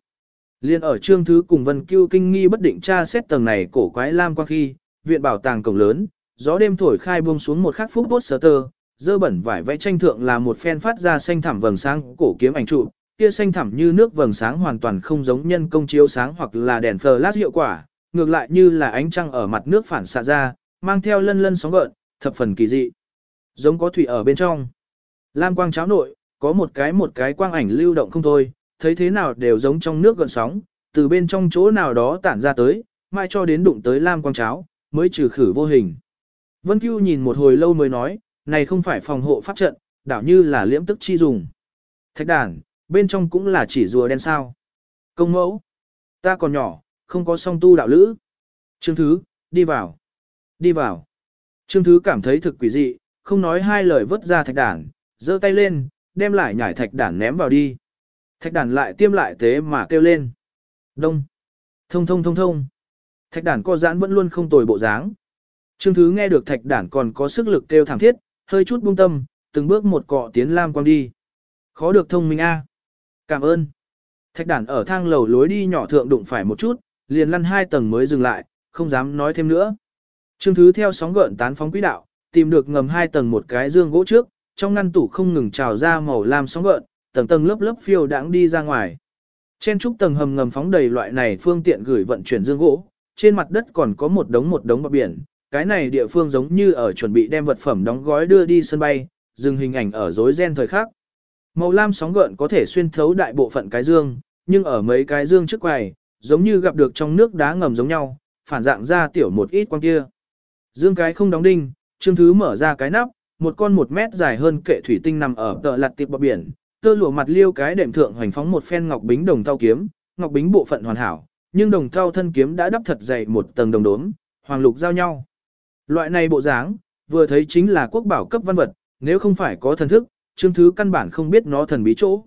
Liên ở Trương Thứ cùng Vân Cưu kinh nghi bất định tra xét tầng này cổ quái lam quang khi, viện bảo tàng cổng lớn, gió đêm thổi khai buông xuống một khắc phút bốt sờ tơ, dơ bẩn vải vẽ tranh thượng là một phen phát ra xanh thẳm vầng sáng cổ kiếm ảnh trụ, kia xanh thẳm như nước vầng sáng hoàn toàn không giống nhân công chiếu sáng hoặc là đèn flash hiệu quả, ngược lại như là ánh trăng ở mặt nước phản xạ ra, mang theo lân lân sóng gợn, thập phần kỳ dị. Giống có thủy ở bên trong. Lam quang cháo nội, có một cái một cái quang ảnh lưu động không thôi, thấy thế nào đều giống trong nước gần sóng, từ bên trong chỗ nào đó tản ra tới, mai cho đến đụng tới lam quang cháo, mới trừ khử vô hình. Vân Cưu nhìn một hồi lâu mới nói, này không phải phòng hộ pháp trận, đảo như là liễm tức chi dùng. Thạch đàn, bên trong cũng là chỉ rùa đen sao. Công mẫu, ta còn nhỏ, không có song tu đạo lữ. Trương Thứ, đi vào, đi vào. Trương Thứ cảm thấy thực quỷ dị, không nói hai lời vứt ra thạch đàn, giơ tay lên, đem lại nhảy thạch đản ném vào đi. Thạch đản lại tiêm lại thế mà kêu lên. Đông. Thông thông thông thông. Thạch đản co giãn vẫn luôn không tồi bộ dáng. Trương Thứ nghe được thạch đản còn có sức lực kêu thảm thiết, hơi chút buông tâm, từng bước một cọ tiến lam quang đi. Khó được thông minh a. Cảm ơn. Thạch đản ở thang lầu lối đi nhỏ thượng đụng phải một chút, liền lăn hai tầng mới dừng lại, không dám nói thêm nữa. Trương Thứ theo sóng gợn tán phóng quỹ đạo, tìm được ngầm hai tầng một cái dương gỗ trước, trong ngăn tủ không ngừng trào ra màu lam sóng gợn, tầng tầng lớp lớp phiêu đãng đi ra ngoài. Trên trúc tầng hầm ngầm phóng đầy loại này phương tiện gửi vận chuyển dương gỗ, trên mặt đất còn có một đống một đống bờ biển, cái này địa phương giống như ở chuẩn bị đem vật phẩm đóng gói đưa đi sân bay, dừng hình ảnh ở rối ren thời khắc. Màu lam sóng gợn có thể xuyên thấu đại bộ phận cái dương, nhưng ở mấy cái dương trước quầy, giống như gặp được trong nước đá ngầm giống nhau, phản dạng ra tiểu một ít quang kia. Dương cái không đóng đinh, Trương Thứ mở ra cái nắp, một con một mét dài hơn kệ thủy tinh nằm ở tợ lặt tiệp bờ biển, tơ lụa mặt liêu cái đệm thượng hoành phóng một phen ngọc bính đồng thau kiếm, ngọc bính bộ phận hoàn hảo, nhưng đồng thau thân kiếm đã đắp thật dày một tầng đồng đốm, hoàng lục giao nhau. Loại này bộ dáng, vừa thấy chính là quốc bảo cấp văn vật, nếu không phải có thần thức, Trương Thứ căn bản không biết nó thần bí chỗ.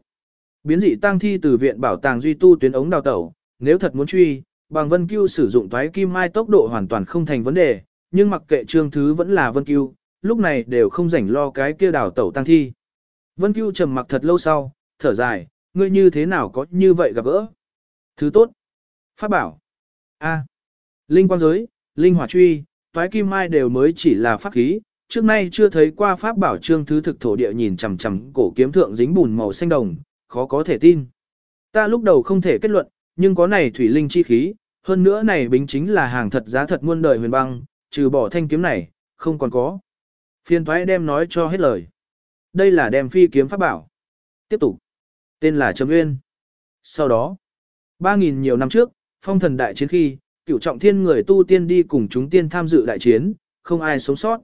Biến dị tang thi từ viện bảo tàng duy tu tuyến ống đào tẩu, nếu thật muốn truy, bằng Vân Cưu sử dụng toái kim mai tốc độ hoàn toàn không thành vấn đề, nhưng mặc kệ Trương Thứ vẫn là Vân Cưu, lúc này đều không rảnh lo cái kia đào tẩu tăng thi. Vân Cưu trầm mặc thật lâu sau, thở dài, ngươi như thế nào có như vậy gặp gỡ? Thứ tốt. Pháp bảo. A. Linh quang giới, linh hỏa truy, toái kim mai đều mới chỉ là pháp khí, trước nay chưa thấy qua pháp bảo trương thứ thực thổ địa nhìn chằm chằm cổ kiếm thượng dính bùn màu xanh đồng, khó có thể tin. Ta lúc đầu không thể kết luận, nhưng có này thủy linh chi khí, hơn nữa này bính chính là hàng thật giá thật muôn đời huyền băng, trừ bỏ thanh kiếm này, không còn có. Phiên thoái đem nói cho hết lời. Đây là đem phi kiếm pháp bảo. Tiếp tục. Tên là Trầm Nguyên. Sau đó, 3.000 nhiều năm trước, phong thần đại chiến khi, cửu trọng thiên người tu tiên đi cùng chúng tiên tham dự đại chiến, không ai sống sót.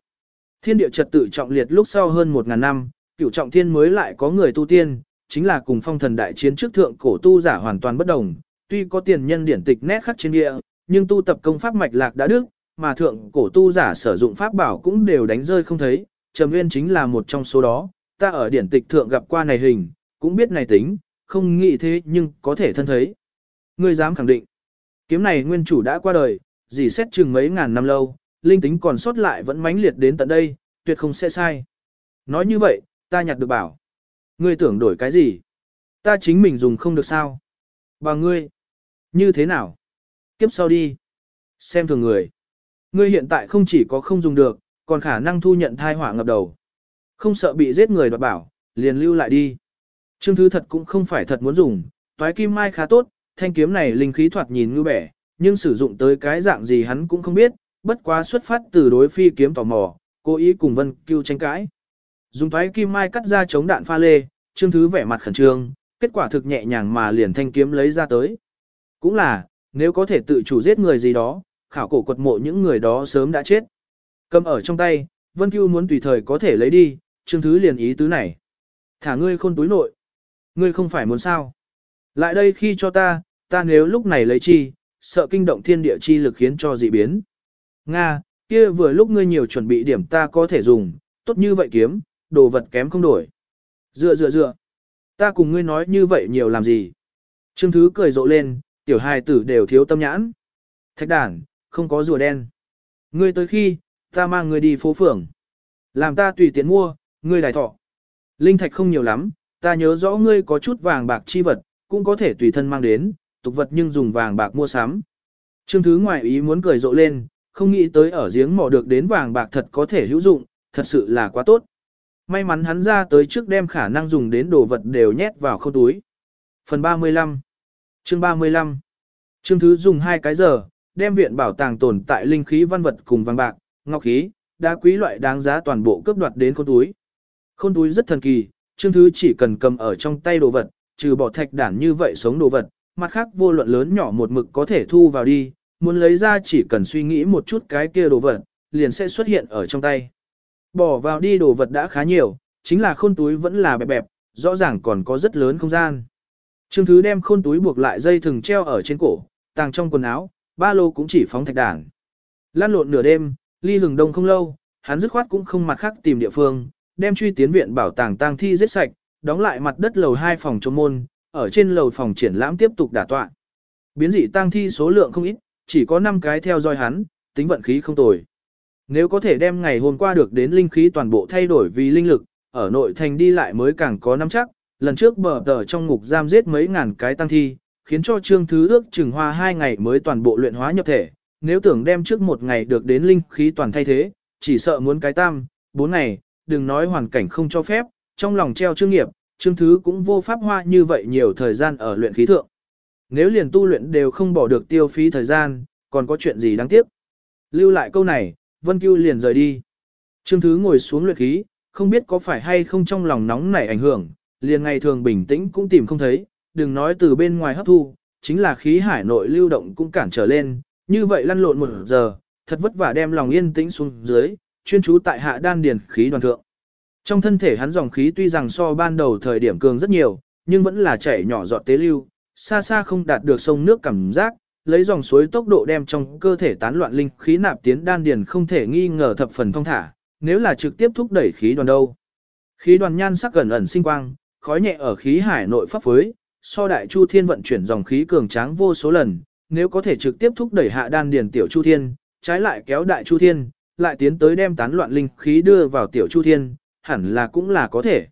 Thiên địa trật tự trọng liệt lúc sau hơn 1.000 năm, cửu trọng thiên mới lại có người tu tiên, chính là cùng phong thần đại chiến trước thượng cổ tu giả hoàn toàn bất đồng. Tuy có tiền nhân điển tịch nét khắc trên địa, nhưng tu tập công pháp mạch lạc đã đức, mà thượng cổ tu giả sử dụng pháp bảo cũng đều đánh rơi không thấy, Trầm Nguyên chính là một trong số đó, ta ở điển tịch thượng gặp qua này hình, cũng biết này tính, không nghĩ thế nhưng có thể thân thấy. Ngươi dám khẳng định. Kiếm này nguyên chủ đã qua đời, dì xét chừng mấy ngàn năm lâu, linh tính còn sót lại vẫn mãnh liệt đến tận đây, tuyệt không sẽ sai. Nói như vậy, ta nhặt được bảo. Ngươi tưởng đổi cái gì? Ta chính mình dùng không được sao? Bà ngươi, như thế nào? Kiếp sau đi. Xem thường người. Ngươi hiện tại không chỉ có không dùng được, còn khả năng thu nhận thai họa ngập đầu. Không sợ bị giết người đoạt bảo, liền lưu lại đi. Trương Thứ thật cũng không phải thật muốn dùng, toái kim mai khá tốt, thanh kiếm này linh khí thoạt nhìn ngư bẻ, nhưng sử dụng tới cái dạng gì hắn cũng không biết, bất quá xuất phát từ đối phi kiếm tò mò, cố ý cùng Vân Cưu tranh cãi. Dùng toái kim mai cắt ra chống đạn pha lê, Trương Thứ vẻ mặt khẩn trương, kết quả thực nhẹ nhàng mà liền thanh kiếm lấy ra tới. Cũng là, nếu có thể tự chủ giết người gì đó, khảo cổ quật mộ những người đó sớm đã chết. Cầm ở trong tay, Vân Cưu muốn tùy thời có thể lấy đi, Trương Thứ liền ý tứ này. Thả ngươi khôn túi nội. Ngươi không phải muốn sao. Lại đây khi cho ta, ta nếu lúc này lấy chi, sợ kinh động thiên địa chi lực khiến cho dị biến. Nga, kia vừa lúc ngươi nhiều chuẩn bị điểm ta có thể dùng, tốt như vậy kiếm, đồ vật kém không đổi. Dựa dựa dựa. Ta cùng ngươi nói như vậy nhiều làm gì? Trương Thứ cười rộ lên, tiểu hài tử đều thiếu tâm nhãn. Thạch đàn, không có rùa đen. Ngươi tới khi, ta mang ngươi đi phố phường. Làm ta tùy tiện mua, ngươi đài thọ. Linh thạch không nhiều lắm, ta nhớ rõ ngươi có chút vàng bạc chi vật, cũng có thể tùy thân mang đến, tục vật nhưng dùng vàng bạc mua sắm. Trương Thứ ngoại ý muốn cười rộ lên, không nghĩ tới ở giếng mỏ được đến vàng bạc thật có thể hữu dụng, thật sự là quá tốt. May mắn hắn ra tới trước đem khả năng dùng đến đồ vật đều nhét vào khâu túi. Phần 35 Chương 35 Trương Thứ dùng hai cái giờ, đem viện bảo tàng tồn tại linh khí văn vật cùng vàng bạc, ngọc khí, đá quý loại đáng giá toàn bộ cướp đoạt đến khôn túi. Khôn túi rất thần kỳ, Trương Thứ chỉ cần cầm ở trong tay đồ vật, trừ bỏ thạch đản như vậy sống đồ vật, mặt khác vô luận lớn nhỏ một mực có thể thu vào đi, muốn lấy ra chỉ cần suy nghĩ một chút cái kia đồ vật, liền sẽ xuất hiện ở trong tay. Bỏ vào đi đồ vật đã khá nhiều, chính là khôn túi vẫn là bẹp bẹp, rõ ràng còn có rất lớn không gian. Trương Thứ đem khôn túi buộc lại dây thừng treo ở trên cổ, tàng trong quần áo, ba lô cũng chỉ phóng thạch đản. Lan lộn nửa đêm, ly hừng đông không lâu, hắn dứt khoát cũng không mặt khác tìm địa phương, đem truy tiến viện bảo tàng tang thi giết sạch, đóng lại mặt đất lầu 2 phòng chống môn, ở trên lầu phòng triển lãm tiếp tục đả tọa. Biến dị tang thi số lượng không ít, chỉ có 5 cái theo dõi hắn, tính vận khí không tồi. Nếu có thể đem ngày hôm qua được đến linh khí toàn bộ thay đổi vì linh lực, ở nội thành đi lại mới càng có nắm chắc, lần trước bờ tờ trong ngục giam giết mấy ngàn cái tăng thi, khiến cho trương thứ ước chừng hoa hai ngày mới toàn bộ luyện hóa nhập thể, nếu tưởng đem trước một ngày được đến linh khí toàn thay thế, chỉ sợ muốn cái tam, bốn ngày, đừng nói hoàn cảnh không cho phép, trong lòng treo trương nghiệp, trương thứ cũng vô pháp hoa như vậy nhiều thời gian ở luyện khí thượng. Nếu liền tu luyện đều không bỏ được tiêu phí thời gian, còn có chuyện gì đáng tiếc. Lưu lại câu này, Vân Cưu liền rời đi. Trương Thứ ngồi xuống luyện khí, không biết có phải hay không trong lòng nóng nảy ảnh hưởng, liền ngày thường bình tĩnh cũng tìm không thấy, đừng nói từ bên ngoài hấp thu, chính là khí hải nội lưu động cũng cản trở lên, như vậy lăn lộn một giờ, thật vất vả đem lòng yên tĩnh xuống dưới, chuyên chú tại hạ đan điền khí đoàn thượng. Trong thân thể hắn dòng khí tuy rằng so ban đầu thời điểm cường rất nhiều, nhưng vẫn là chảy nhỏ giọt tế lưu, xa xa không đạt được sông nước cảm giác, lấy dòng suối tốc độ đem trong cơ thể tán loạn linh khí nạp tiến đan điền không thể nghi ngờ thập phần thông thả, nếu là trực tiếp thúc đẩy khí đoàn đâu. Khí đoàn nhan sắc gần ẩn sinh quang, khói nhẹ ở khí hải nội pháp phối, so đại chu thiên vận chuyển dòng khí cường tráng vô số lần, nếu có thể trực tiếp thúc đẩy hạ đan điền tiểu chu thiên, trái lại kéo đại chu thiên, lại tiến tới đem tán loạn linh khí đưa vào tiểu chu thiên, hẳn là cũng là có thể.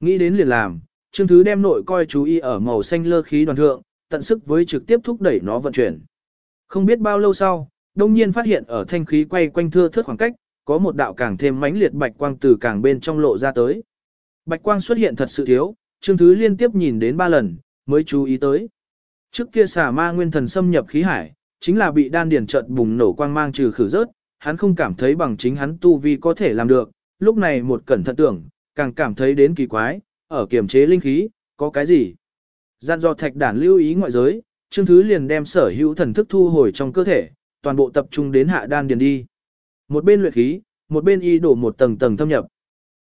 Nghĩ đến liền làm, Trương Thứ đem nội coi chú ý ở màu xanh lơ khí đoàn thượng, tận sức với trực tiếp thúc đẩy nó vận chuyển. Không biết bao lâu sau, đông nhiên phát hiện ở thanh khí quay quanh thưa thớt khoảng cách, có một đạo càng thêm mãnh liệt bạch quang từ càng bên trong lộ ra tới. Bạch quang xuất hiện thật sự thiếu, Trương Thứ liên tiếp nhìn đến ba lần, mới chú ý tới. Trước kia xà ma nguyên thần xâm nhập khí hải, chính là bị đan điền trận bùng nổ quang mang trừ khử rớt, hắn không cảm thấy bằng chính hắn tu vi có thể làm được, lúc này một cẩn thận tưởng, càng cảm thấy đến kỳ quái, ở kiềm chế linh khí, có cái gì? Gian do thạch đản lưu ý ngoại giới, Trương Thứ liền đem sở hữu thần thức thu hồi trong cơ thể, toàn bộ tập trung đến hạ đan điền đi. Một bên luyện khí, một bên y đổ một tầng tầng thâm nhập.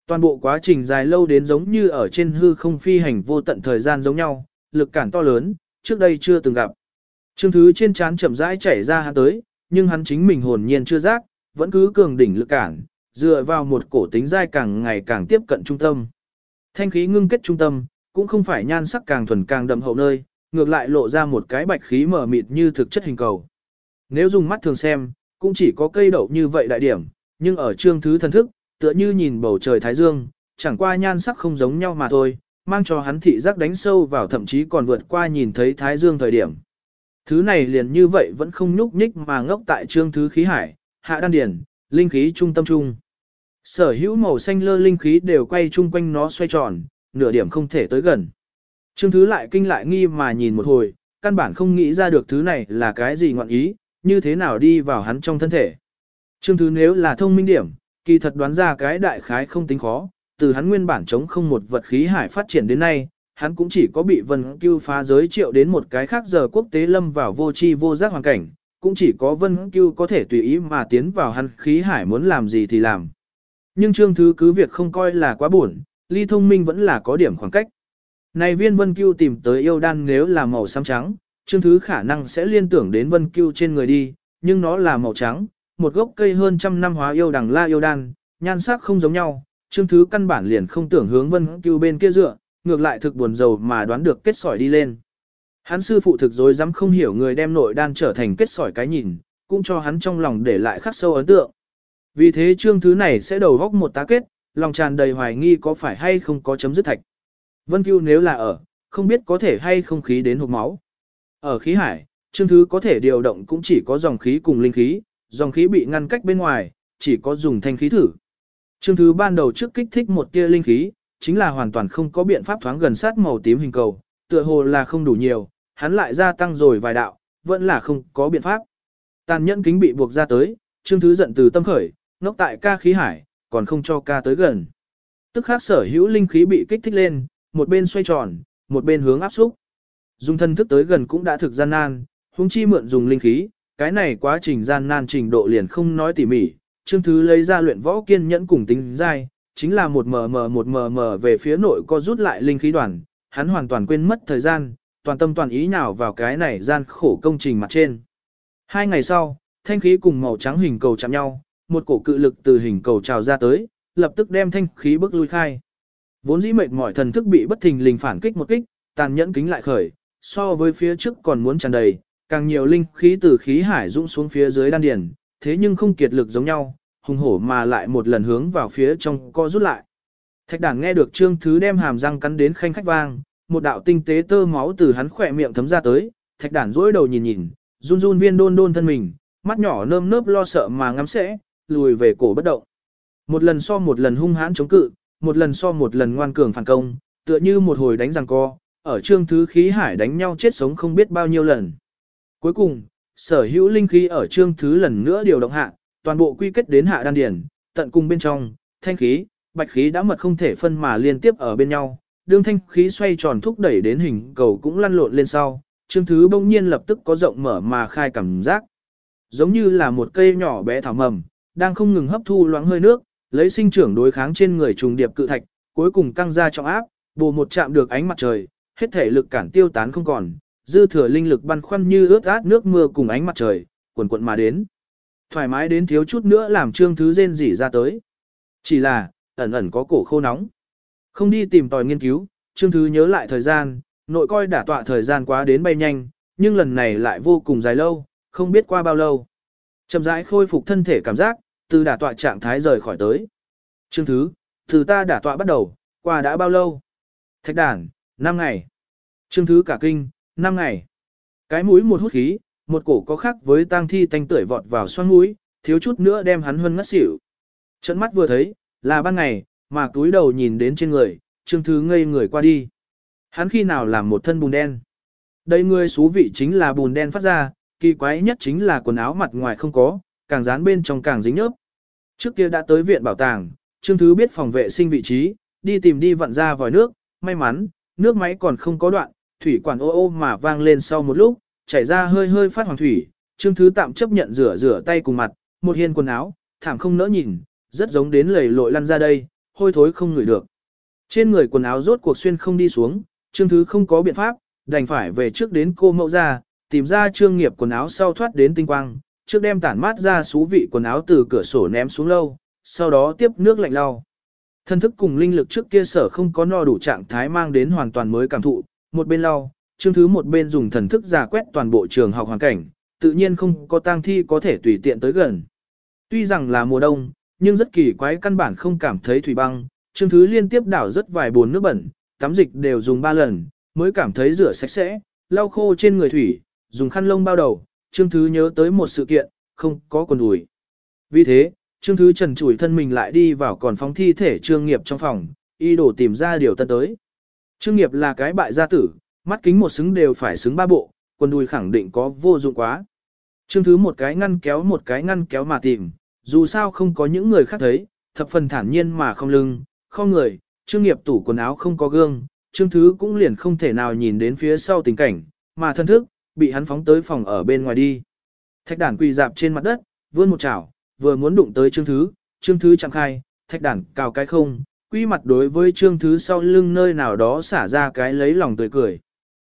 Toàn bộ quá trình dài lâu đến giống như ở trên hư không phi hành vô tận thời gian giống nhau, lực cản to lớn, trước đây chưa từng gặp. Trương Thứ trên trán chậm rãi chảy ra hắn tới, nhưng hắn chính mình hồn nhiên chưa giác, vẫn cứ cường đỉnh lực cản, dựa vào một cổ tính dai càng ngày càng tiếp cận trung tâm. Thanh khí ngưng kết trung tâm, cũng không phải nhan sắc càng thuần càng đậm hậu nơi, ngược lại lộ ra một cái bạch khí mở mịt như thực chất hình cầu. Nếu dùng mắt thường xem, cũng chỉ có cây đậu như vậy đại điểm, nhưng ở trương thứ thần thức, tựa như nhìn bầu trời thái dương, chẳng qua nhan sắc không giống nhau mà thôi, mang cho hắn thị giác đánh sâu vào thậm chí còn vượt qua nhìn thấy thái dương thời điểm. Thứ này liền như vậy vẫn không nhúc nhích mà ngốc tại trương thứ khí hải, hạ đan điển, linh khí trung tâm trung. Sở hữu màu xanh lơ linh khí đều quay chung quanh nó xoay tròn, nửa điểm không thể tới gần. Trương thứ lại kinh lại nghi mà nhìn một hồi, căn bản không nghĩ ra được thứ này là cái gì ngọn ý, như thế nào đi vào hắn trong thân thể. Trương thứ nếu là thông minh điểm, kỳ thật đoán ra cái đại khái không tính khó, từ hắn nguyên bản chống không một vật khí hải phát triển đến nay, hắn cũng chỉ có bị vân cưu phá giới triệu đến một cái khác giờ quốc tế lâm vào vô tri vô giác hoàn cảnh, cũng chỉ có vân cưu có thể tùy ý mà tiến vào hắn khí hải muốn làm gì thì làm. Nhưng trương thứ cứ việc không coi là quá buồn, ly thông minh vẫn là có điểm khoảng cách. Này viên vân cưu tìm tới yêu đan nếu là màu xám trắng, trương thứ khả năng sẽ liên tưởng đến vân cưu trên người đi, nhưng nó là màu trắng, một gốc cây hơn trăm năm hóa yêu đằng la yêu đan, nhan sắc không giống nhau, trương thứ căn bản liền không tưởng hướng vân cưu bên kia dựa, ngược lại thực buồn rầu mà đoán được kết sỏi đi lên. Hắn sư phụ thực dối dám không hiểu người đem nội đan trở thành kết sỏi cái nhìn, cũng cho hắn trong lòng để lại khắc sâu ấn tượng. Vì thế trương thứ này sẽ đầu góc một tá kết, lòng tràn đầy hoài nghi có phải hay không có chấm dứt thạch. Vân Cưu nếu là ở, không biết có thể hay không khí đến hộp máu. Ở khí hải, trương thứ có thể điều động cũng chỉ có dòng khí cùng linh khí, dòng khí bị ngăn cách bên ngoài, chỉ có dùng thanh khí thử. Trương thứ ban đầu trước kích thích một tia linh khí, chính là hoàn toàn không có biện pháp thoáng gần sát màu tím hình cầu, tựa hồ là không đủ nhiều, hắn lại gia tăng rồi vài đạo, vẫn là không có biện pháp. Tàn nhẫn kính bị buộc ra tới, Trương Thứ giận từ tâm khởi, ngốc tại ca khí hải, còn không cho ca tới gần. Tức khác sở hữu linh khí bị kích thích lên, một bên xoay tròn, một bên hướng áp xúc. Dùng thân thức tới gần cũng đã thực gian nan, huống chi mượn dùng linh khí, cái này quá trình gian nan trình độ liền không nói tỉ mỉ. Trương Thứ lấy ra luyện võ kiên nhẫn cùng tính dai, chính là một mờ mờ một mờ mờ về phía nội co rút lại linh khí đoàn, hắn hoàn toàn quên mất thời gian, toàn tâm toàn ý nào vào cái này gian khổ công trình mặt trên. Hai ngày sau, thanh khí cùng màu trắng hình cầu chạm nhau, một cổ cự lực từ hình cầu trào ra tới, lập tức đem thanh khí bước lui khai. Vốn dĩ mệt mỏi thần thức bị bất thình lình phản kích một kích, tàn nhẫn kính lại khởi, so với phía trước còn muốn tràn đầy, càng nhiều linh khí từ khí hải dũng xuống phía dưới đan điền, thế nhưng không kiệt lực giống nhau, hùng hổ mà lại một lần hướng vào phía trong co rút lại. Thạch đản nghe được trương thứ đem hàm răng cắn đến khanh khách vang, một đạo tinh tế tơ máu từ hắn khỏe miệng thấm ra tới, thạch đản dỗi đầu nhìn nhìn, run run viên đôn đôn thân mình, mắt nhỏ nơm nớp lo sợ mà ngắm sẽ, lùi về cổ bất động. Một lần so một lần hung hãn chống cự, một lần so một lần ngoan cường phản công, tựa như một hồi đánh giằng co, ở trương thứ khí hải đánh nhau chết sống không biết bao nhiêu lần. Cuối cùng, sở hữu linh khí ở trương thứ lần nữa điều động hạ, toàn bộ quy kết đến hạ đan điển, tận cùng bên trong, thanh khí, bạch khí đã mật không thể phân mà liên tiếp ở bên nhau, đương thanh khí xoay tròn thúc đẩy đến hình cầu cũng lăn lộn lên sau, chương thứ bỗng nhiên lập tức có rộng mở mà khai cảm giác. Giống như là một cây nhỏ bé thảo mầm, đang không ngừng hấp thu loãng hơi nước, lấy sinh trưởng đối kháng trên người trùng điệp cự thạch, cuối cùng căng ra trong áp, bù một chạm được ánh mặt trời, hết thể lực cản tiêu tán không còn, dư thừa linh lực băn khoăn như ướt át nước mưa cùng ánh mặt trời, cuộn cuộn mà đến thoải mái đến thiếu chút nữa làm trương thứ rên rỉ ra tới. Chỉ là, ẩn ẩn có cổ khô nóng. Không đi tìm tòi nghiên cứu, trương thứ nhớ lại thời gian, nội coi đả tọa thời gian quá đến bay nhanh, nhưng lần này lại vô cùng dài lâu, không biết qua bao lâu. Chậm rãi khôi phục thân thể cảm giác, từ đả tọa trạng thái rời khỏi tới. Trương thứ, từ ta đả tọa bắt đầu, qua đã bao lâu? Thạch đàn, 5 ngày. Trương thứ cả kinh, năm ngày. Cái mũi một hút khí, một cổ có khác với tang thi tanh tưởi vọt vào xoang mũi, thiếu chút nữa đem hắn hơn ngất xỉu. Trận mắt vừa thấy, là ban ngày, mà túi đầu nhìn đến trên người, Trương Thứ ngây người qua đi. Hắn khi nào làm một thân bùn đen? Đây người xú vị chính là bùn đen phát ra, kỳ quái nhất chính là quần áo mặt ngoài không có, càng dán bên trong càng dính nhớp. Trước kia đã tới viện bảo tàng, Trương Thứ biết phòng vệ sinh vị trí, đi tìm đi vặn ra vòi nước, may mắn, nước máy còn không có đoạn, thủy quản ô ô mà vang lên sau một lúc, chảy ra hơi hơi phát hoàng thủy, Trương Thứ tạm chấp nhận rửa rửa tay cùng mặt, một hiên quần áo, thảm không nỡ nhìn, rất giống đến lầy lội lăn ra đây, hôi thối không ngửi được. Trên người quần áo rốt cuộc xuyên không đi xuống, Trương Thứ không có biện pháp, đành phải về trước đến cô mẫu ra, tìm ra trương nghiệp quần áo sau thoát đến tinh quang, trước đem tản mát ra xú vị quần áo từ cửa sổ ném xuống lâu, sau đó tiếp nước lạnh lau. Thân thức cùng linh lực trước kia sở không có no đủ trạng thái mang đến hoàn toàn mới cảm thụ, một bên lau, Trương Thứ một bên dùng thần thức giả quét toàn bộ trường học hoàn cảnh, tự nhiên không có tang thi có thể tùy tiện tới gần. Tuy rằng là mùa đông, nhưng rất kỳ quái căn bản không cảm thấy thủy băng, Trương Thứ liên tiếp đảo rất vài bồn nước bẩn, tắm dịch đều dùng ba lần, mới cảm thấy rửa sạch sẽ, lau khô trên người thủy, dùng khăn lông bao đầu, Trương Thứ nhớ tới một sự kiện, không có quần đùi. Vì thế, Trương Thứ trần chủi thân mình lại đi vào còn phóng thi thể Trương Nghiệp trong phòng, y đổ tìm ra điều tân tới. Trương Nghiệp là cái bại gia tử, mắt kính một xứng đều phải xứng ba bộ, quần đùi khẳng định có vô dụng quá. Trương Thứ một cái ngăn kéo một cái ngăn kéo mà tìm, dù sao không có những người khác thấy, thập phần thản nhiên mà không lưng, không người, Trương Nghiệp tủ quần áo không có gương, Trương Thứ cũng liền không thể nào nhìn đến phía sau tình cảnh, mà thân thức, bị hắn phóng tới phòng ở bên ngoài đi. Thạch đản quỳ dạp trên mặt đất, vươn một chảo, vừa muốn đụng tới Trương Thứ, Trương Thứ chẳng khai, thạch đản cào cái không, quy mặt đối với Trương Thứ sau lưng nơi nào đó xả ra cái lấy lòng tươi cười.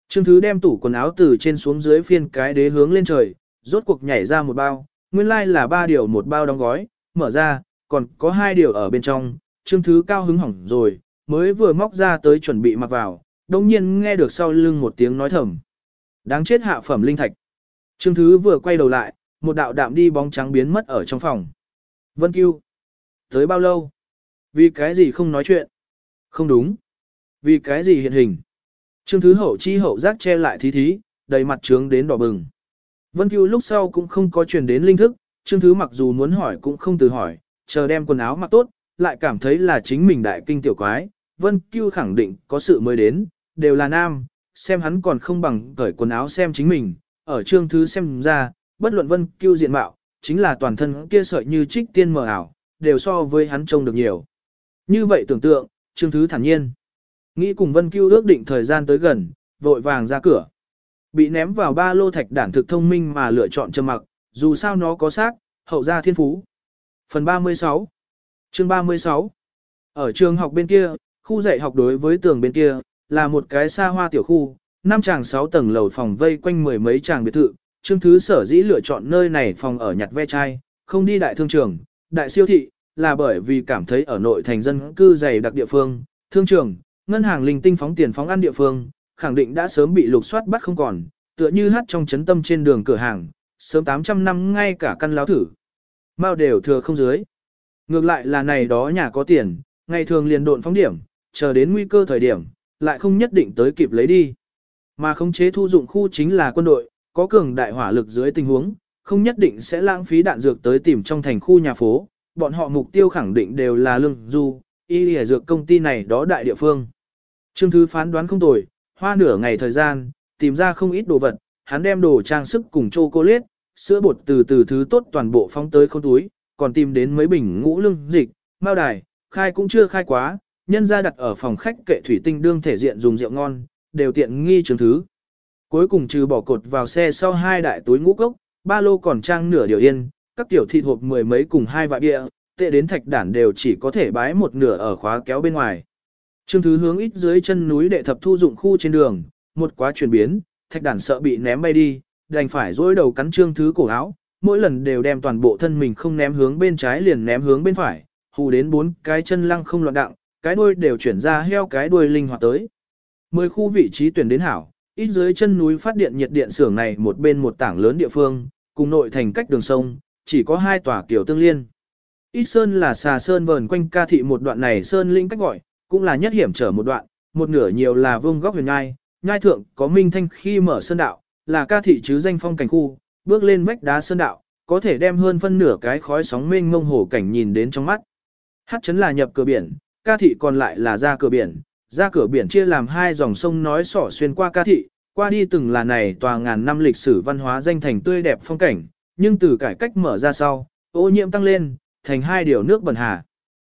Trương Thứ đem tủ quần áo từ trên xuống dưới phiên cái đế hướng lên trời, rốt cuộc nhảy ra một bao, nguyên lai like là ba điều một bao đóng gói, mở ra, còn có hai điều ở bên trong, Trương Thứ cao hứng hỏng rồi, mới vừa móc ra tới chuẩn bị mặc vào, đồng nhiên nghe được sau lưng một tiếng nói thầm. Đáng chết hạ phẩm linh thạch. Trương Thứ vừa quay đầu lại, một đạo đạm đi bóng trắng biến mất ở trong phòng. Vân Cưu. Tới bao lâu? Vì cái gì không nói chuyện? Không đúng. Vì cái gì hiện hình? Trương Thứ hậu chi hậu giác che lại thí thí, đầy mặt trướng đến đỏ bừng. Vân Cưu lúc sau cũng không có truyền đến linh thức, Trương Thứ mặc dù muốn hỏi cũng không từ hỏi, chờ đem quần áo mặc tốt, lại cảm thấy là chính mình đại kinh tiểu quái. Vân Cưu khẳng định có sự mới đến, đều là nam, xem hắn còn không bằng cởi quần áo xem chính mình, ở Trương Thứ xem ra, bất luận Vân Cưu diện mạo, chính là toàn thân kia sợi như trích tiên mờ ảo, đều so với hắn trông được nhiều. Như vậy tưởng tượng, Trương Thứ thản nhiên. Nghĩ cùng Vân Cưu ước định thời gian tới gần, vội vàng ra cửa. Bị ném vào ba lô thạch đản thực thông minh mà lựa chọn trầm mặc, dù sao nó có xác, hậu gia thiên phú. Phần 36 Chương 36 Ở trường học bên kia, khu dạy học đối với tường bên kia, là một cái xa hoa tiểu khu, năm tràng sáu tầng lầu phòng vây quanh mười mấy tràng biệt thự. Trương Thứ sở dĩ lựa chọn nơi này phòng ở nhặt ve chai, không đi đại thương trường, đại siêu thị, là bởi vì cảm thấy ở nội thành dân cư dày đặc địa phương, thương trường, ngân hàng linh tinh phóng tiền phóng ăn địa phương, khẳng định đã sớm bị lục soát bắt không còn, tựa như hát trong chấn tâm trên đường cửa hàng, sớm 800 năm ngay cả căn láo thử. Mao đều thừa không dưới. Ngược lại là này đó nhà có tiền, ngày thường liền độn phóng điểm, chờ đến nguy cơ thời điểm, lại không nhất định tới kịp lấy đi. Mà khống chế thu dụng khu chính là quân đội, có cường đại hỏa lực dưới tình huống, không nhất định sẽ lãng phí đạn dược tới tìm trong thành khu nhà phố, bọn họ mục tiêu khẳng định đều là lương du, y lìa dược công ty này đó đại địa phương. Trương Thứ phán đoán không tồi, hoa nửa ngày thời gian, tìm ra không ít đồ vật, hắn đem đồ trang sức cùng chocolate, sữa bột từ từ thứ tốt toàn bộ phóng tới không túi, còn tìm đến mấy bình ngũ lương dịch, mao đài, khai cũng chưa khai quá, nhân ra đặt ở phòng khách kệ thủy tinh đương thể diện dùng rượu ngon, đều tiện nghi trương thứ. Cuối cùng trừ bỏ cột vào xe sau hai đại túi ngũ cốc, ba lô còn trang nửa điều yên, các tiểu thịt hộp mười mấy cùng hai vại bia, tệ đến thạch đản đều chỉ có thể bái một nửa ở khóa kéo bên ngoài. Trương Thứ hướng ít dưới chân núi đệ thập thu dụng khu trên đường, một quá chuyển biến, thạch đản sợ bị ném bay đi, đành phải dối đầu cắn Trương Thứ cổ áo, mỗi lần đều đem toàn bộ thân mình không ném hướng bên trái liền ném hướng bên phải, hù đến bốn cái chân lăng không loạn đặng, cái đuôi đều chuyển ra heo cái đuôi linh hoạt tới. Mười khu vị trí tuyển đến hảo, ít dưới chân núi phát điện nhiệt điện xưởng này một bên một tảng lớn địa phương, cùng nội thành cách đường sông, chỉ có hai tòa kiểu tương liên. Ít sơn là xà sơn vờn quanh ca thị một đoạn này sơn linh cách gọi, cũng là nhất hiểm trở một đoạn, một nửa nhiều là vương góc huyền nhai, nhai thượng có minh thanh khi mở sơn đạo, là ca thị chứ danh phong cảnh khu, bước lên vách đá sơn đạo, có thể đem hơn phân nửa cái khói sóng mênh mông hồ cảnh nhìn đến trong mắt. Hát chấn là nhập cửa biển, ca thị còn lại là ra cửa biển, ra cửa biển chia làm hai dòng sông nói sỏ xuyên qua ca thị, qua đi từng là này tòa ngàn năm lịch sử văn hóa danh thành tươi đẹp phong cảnh, nhưng từ cải cách mở ra sau, ô nhiễm tăng lên, thành hai điều nước bẩn hà.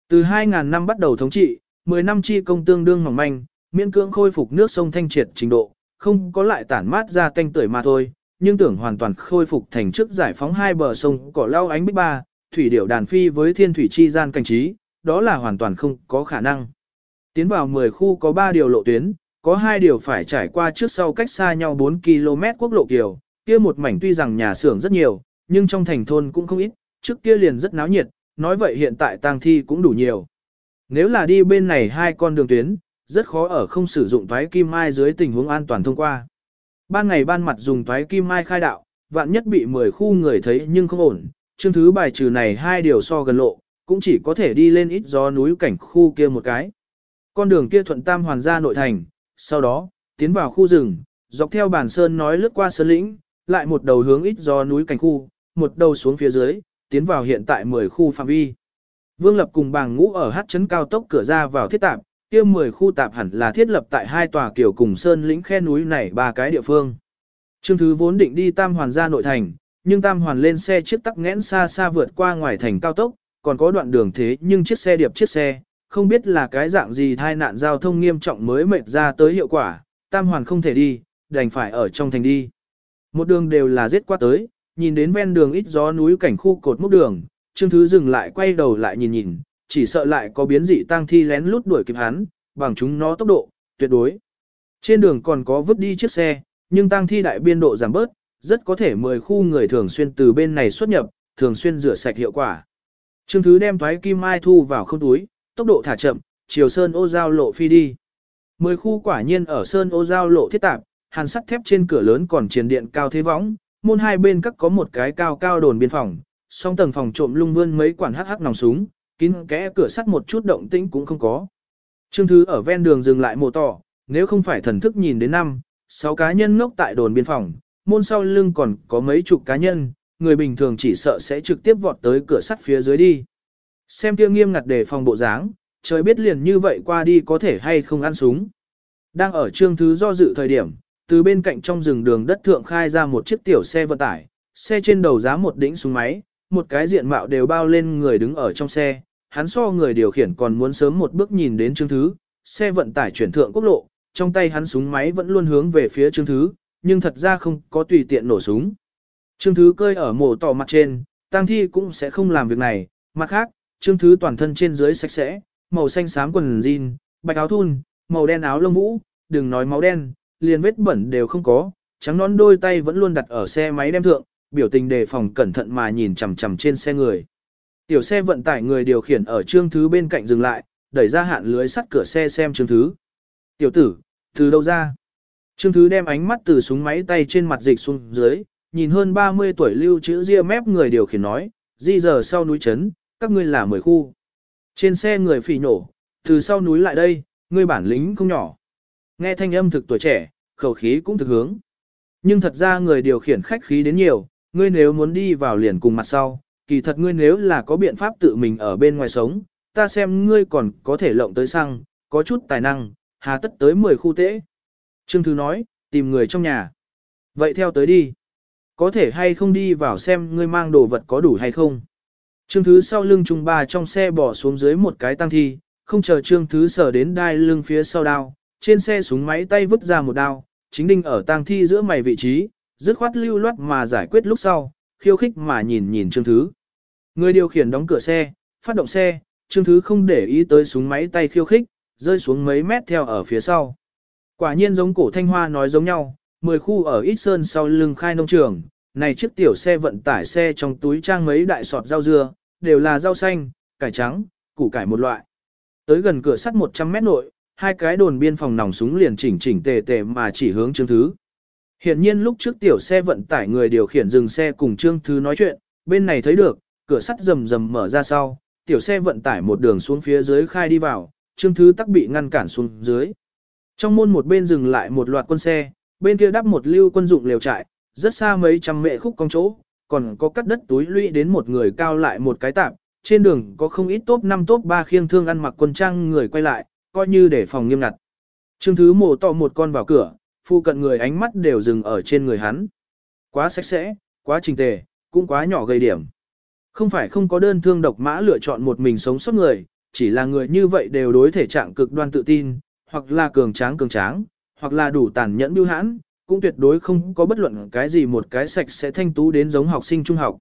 Từ 2000 năm bắt đầu thống trị, 10 năm chi công tương đương mỏng manh, miễn cưỡng khôi phục nước sông thanh triệt trình độ, không có lại tản mát ra canh tưởi mà thôi, nhưng tưởng hoàn toàn khôi phục thành trước giải phóng hai bờ sông cỏ lau ánh bích ba, thủy điểu đàn phi với thiên thủy chi gian cảnh trí, đó là hoàn toàn không có khả năng. Tiến vào 10 khu có 3 điều lộ tuyến, có 2 điều phải trải qua trước sau cách xa nhau 4 km quốc lộ kiều, kia một mảnh tuy rằng nhà xưởng rất nhiều, nhưng trong thành thôn cũng không ít, trước kia liền rất náo nhiệt, nói vậy hiện tại tang thi cũng đủ nhiều. Nếu là đi bên này hai con đường tuyến, rất khó ở không sử dụng thoái kim mai dưới tình huống an toàn thông qua. Ban ngày ban mặt dùng toái kim mai khai đạo, vạn nhất bị 10 khu người thấy nhưng không ổn, chương thứ bài trừ này hai điều so gần lộ, cũng chỉ có thể đi lên ít gió núi cảnh khu kia một cái. Con đường kia thuận tam hoàn ra nội thành, sau đó, tiến vào khu rừng, dọc theo bản sơn nói lướt qua sơn lĩnh, lại một đầu hướng ít gió núi cảnh khu, một đầu xuống phía dưới, tiến vào hiện tại 10 khu phạm vi. Vương Lập cùng bàng ngũ ở hát chấn cao tốc cửa ra vào thiết tạp, kia 10 khu tạp hẳn là thiết lập tại hai tòa kiểu cùng sơn lĩnh khe núi này ba cái địa phương. Trương Thứ vốn định đi Tam Hoàn ra nội thành, nhưng Tam Hoàn lên xe chiếc tắc nghẽn xa xa vượt qua ngoài thành cao tốc, còn có đoạn đường thế nhưng chiếc xe điệp chiếc xe, không biết là cái dạng gì thai nạn giao thông nghiêm trọng mới mệt ra tới hiệu quả, Tam Hoàn không thể đi, đành phải ở trong thành đi. Một đường đều là giết qua tới, nhìn đến ven đường ít gió núi cảnh khu cột mốc đường, Trương Thứ dừng lại quay đầu lại nhìn nhìn, chỉ sợ lại có biến dị tăng thi lén lút đuổi kịp hắn, bằng chúng nó tốc độ, tuyệt đối. Trên đường còn có vứt đi chiếc xe, nhưng tăng thi đại biên độ giảm bớt, rất có thể 10 khu người thường xuyên từ bên này xuất nhập, thường xuyên rửa sạch hiệu quả. Trương Thứ đem thoái kim mai thu vào không túi, tốc độ thả chậm, chiều sơn ô giao lộ phi đi. 10 khu quả nhiên ở sơn ô giao lộ thiết tạp, hàn sắt thép trên cửa lớn còn truyền điện cao thế võng, môn hai bên các có một cái cao cao đồn biên phòng, song tầng phòng trộm lung vươn mấy quản hắc hắc nòng súng, kín kẽ cửa sắt một chút động tĩnh cũng không có. Trương Thứ ở ven đường dừng lại mồ tỏ, nếu không phải thần thức nhìn đến năm, sáu cá nhân ngốc tại đồn biên phòng, môn sau lưng còn có mấy chục cá nhân, người bình thường chỉ sợ sẽ trực tiếp vọt tới cửa sắt phía dưới đi. Xem kia nghiêm ngặt để phòng bộ dáng, trời biết liền như vậy qua đi có thể hay không ăn súng. Đang ở trương thứ do dự thời điểm, từ bên cạnh trong rừng đường đất thượng khai ra một chiếc tiểu xe vận tải, xe trên đầu giá một đỉnh súng máy, một cái diện mạo đều bao lên người đứng ở trong xe, hắn so người điều khiển còn muốn sớm một bước nhìn đến trương thứ, xe vận tải chuyển thượng quốc lộ, trong tay hắn súng máy vẫn luôn hướng về phía trương thứ, nhưng thật ra không có tùy tiện nổ súng. Trương thứ cơi ở mổ tỏ mặt trên, tang thi cũng sẽ không làm việc này, mặt khác, trương thứ toàn thân trên dưới sạch sẽ, màu xanh xám quần jean, bạch áo thun, màu đen áo lông vũ, đừng nói máu đen, liền vết bẩn đều không có, trắng nón đôi tay vẫn luôn đặt ở xe máy đem thượng, biểu tình đề phòng cẩn thận mà nhìn chằm chằm trên xe người. Tiểu xe vận tải người điều khiển ở trương thứ bên cạnh dừng lại, đẩy ra hạn lưới sắt cửa xe xem trương thứ. Tiểu tử, từ đâu ra? Trương thứ đem ánh mắt từ súng máy tay trên mặt dịch xuống dưới, nhìn hơn 30 tuổi lưu chữ ria mép người điều khiển nói, di giờ sau núi chấn, các ngươi là mười khu. Trên xe người phỉ nổ, từ sau núi lại đây, ngươi bản lĩnh không nhỏ. Nghe thanh âm thực tuổi trẻ, khẩu khí cũng thực hướng. Nhưng thật ra người điều khiển khách khí đến nhiều, ngươi nếu muốn đi vào liền cùng mặt sau, kỳ thật ngươi nếu là có biện pháp tự mình ở bên ngoài sống, ta xem ngươi còn có thể lộng tới xăng, có chút tài năng, hà tất tới 10 khu tễ. Trương Thứ nói, tìm người trong nhà. Vậy theo tới đi. Có thể hay không đi vào xem ngươi mang đồ vật có đủ hay không. Trương Thứ sau lưng trung ba trong xe bỏ xuống dưới một cái tăng thi, không chờ Trương Thứ sở đến đai lưng phía sau đao, trên xe súng máy tay vứt ra một đao, chính đinh ở tang thi giữa mày vị trí, dứt khoát lưu loát mà giải quyết lúc sau, khiêu khích mà nhìn nhìn Trương Thứ. Người điều khiển đóng cửa xe, phát động xe, Trương Thứ không để ý tới súng máy tay khiêu khích, rơi xuống mấy mét theo ở phía sau. Quả nhiên giống cổ thanh hoa nói giống nhau, 10 khu ở ít sơn sau lưng khai nông trường, này chiếc tiểu xe vận tải xe trong túi trang mấy đại sọt rau dưa, đều là rau xanh, cải trắng, củ cải một loại. Tới gần cửa sắt 100 mét nội, hai cái đồn biên phòng nòng súng liền chỉnh chỉnh tề tề mà chỉ hướng Trương Thứ. Hiện nhiên lúc trước tiểu xe vận tải người điều khiển dừng xe cùng Trương Thứ nói chuyện, bên này thấy được, cửa sắt rầm rầm mở ra sau, tiểu xe vận tải một đường xuống phía dưới khai đi vào, Trương Thứ tắc bị ngăn cản xuống dưới. Trong môn một bên dừng lại một loạt quân xe, bên kia đắp một lưu quân dụng liều trại, rất xa mấy trăm mệ khúc cong chỗ, còn có cắt đất túi lũy đến một người cao lại một cái tạp, trên đường có không ít top 5 top 3 khiêng thương ăn mặc quân trang người quay lại, coi như để phòng nghiêm ngặt. Trương Thứ mổ tọ một con vào cửa, phu cận người ánh mắt đều dừng ở trên người hắn. Quá sạch sẽ, quá trình tề, cũng quá nhỏ gây điểm. Không phải không có đơn thương độc mã lựa chọn một mình sống sót người, chỉ là người như vậy đều đối thể trạng cực đoan tự tin, hoặc là cường tráng cường tráng, hoặc là đủ tàn nhẫn bưu hãn, cũng tuyệt đối không có bất luận cái gì một cái sạch sẽ thanh tú đến giống học sinh trung học.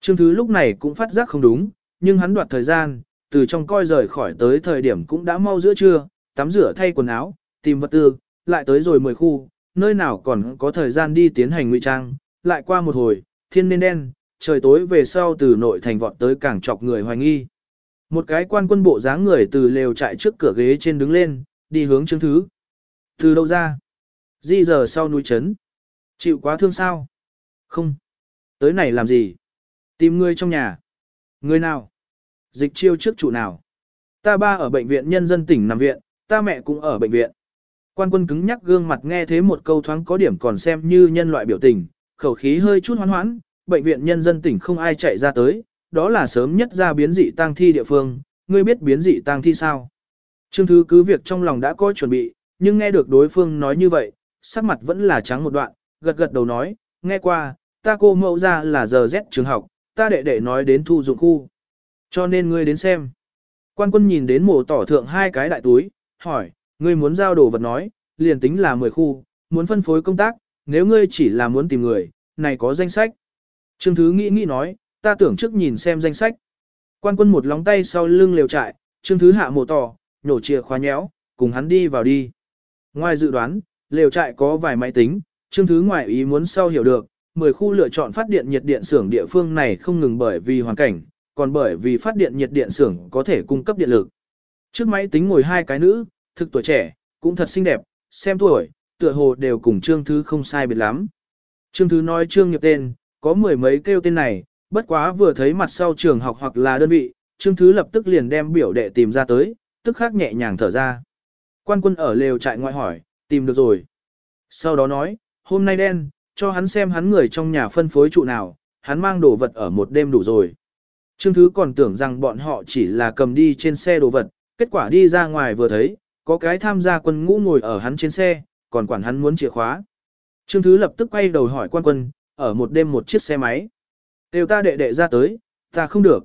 Trương Thứ lúc này cũng phát giác không đúng, nhưng hắn đoạt thời gian, từ trong coi rời khỏi tới thời điểm cũng đã mau giữa trưa, tắm rửa thay quần áo, tìm vật tư, lại tới rồi 10 khu, nơi nào còn có thời gian đi tiến hành ngụy trang, lại qua một hồi, thiên nên đen, trời tối về sau từ nội thành vọt tới cảng chọc người hoài nghi. Một cái quan quân bộ dáng người từ lều trại trước cửa ghế trên đứng lên, đi hướng chứng thứ. Từ đâu ra? Di giờ sau núi chấn. Chịu quá thương sao? Không. Tới này làm gì? Tìm người trong nhà. Người nào? Dịch chiêu trước trụ nào? Ta ba ở bệnh viện nhân dân tỉnh nằm viện, ta mẹ cũng ở bệnh viện. Quan quân cứng nhắc gương mặt nghe thế một câu thoáng có điểm còn xem như nhân loại biểu tình, khẩu khí hơi chút hoán hoãn, bệnh viện nhân dân tỉnh không ai chạy ra tới, đó là sớm nhất ra biến dị tang thi địa phương, ngươi biết biến dị tang thi sao? Trương Thứ cứ việc trong lòng đã có chuẩn bị, nhưng nghe được đối phương nói như vậy, sắc mặt vẫn là trắng một đoạn, gật gật đầu nói, nghe qua, ta cô mẫu ra là giờ rét trường học, ta đệ đệ nói đến thu dụng khu. Cho nên ngươi đến xem. Quan quân nhìn đến mổ tỏ thượng hai cái đại túi, hỏi, ngươi muốn giao đồ vật nói, liền tính là 10 khu, muốn phân phối công tác, nếu ngươi chỉ là muốn tìm người, này có danh sách. Trương Thứ nghĩ nghĩ nói, ta tưởng trước nhìn xem danh sách. Quan quân một lóng tay sau lưng liều trại, Trương Thứ hạ mổ tỏ, nhổ chìa khóa nhéo, cùng hắn đi vào đi. Ngoài dự đoán, lều trại có vài máy tính, Trương Thứ ngoại ý muốn sau hiểu được, 10 khu lựa chọn phát điện nhiệt điện xưởng địa phương này không ngừng bởi vì hoàn cảnh, còn bởi vì phát điện nhiệt điện xưởng có thể cung cấp điện lực. Trước máy tính ngồi hai cái nữ, thực tuổi trẻ, cũng thật xinh đẹp, xem tuổi, tựa hồ đều cùng Trương Thứ không sai biệt lắm. Trương Thứ nói Trương nghiệp tên, có mười mấy kêu tên này, bất quá vừa thấy mặt sau trường học hoặc là đơn vị, Trương Thứ lập tức liền đem biểu đệ tìm ra tới, tức khắc nhẹ nhàng thở ra. Quan quân ở lều trại ngoại hỏi, tìm được rồi. Sau đó nói, hôm nay đen, cho hắn xem hắn người trong nhà phân phối trụ nào, hắn mang đồ vật ở một đêm đủ rồi. Trương Thứ còn tưởng rằng bọn họ chỉ là cầm đi trên xe đồ vật, kết quả đi ra ngoài vừa thấy, có cái tham gia quân ngũ ngồi ở hắn trên xe, còn quản hắn muốn chìa khóa. Trương Thứ lập tức quay đầu hỏi quan quân, ở một đêm một chiếc xe máy. Đều ta đệ đệ ra tới, ta không được.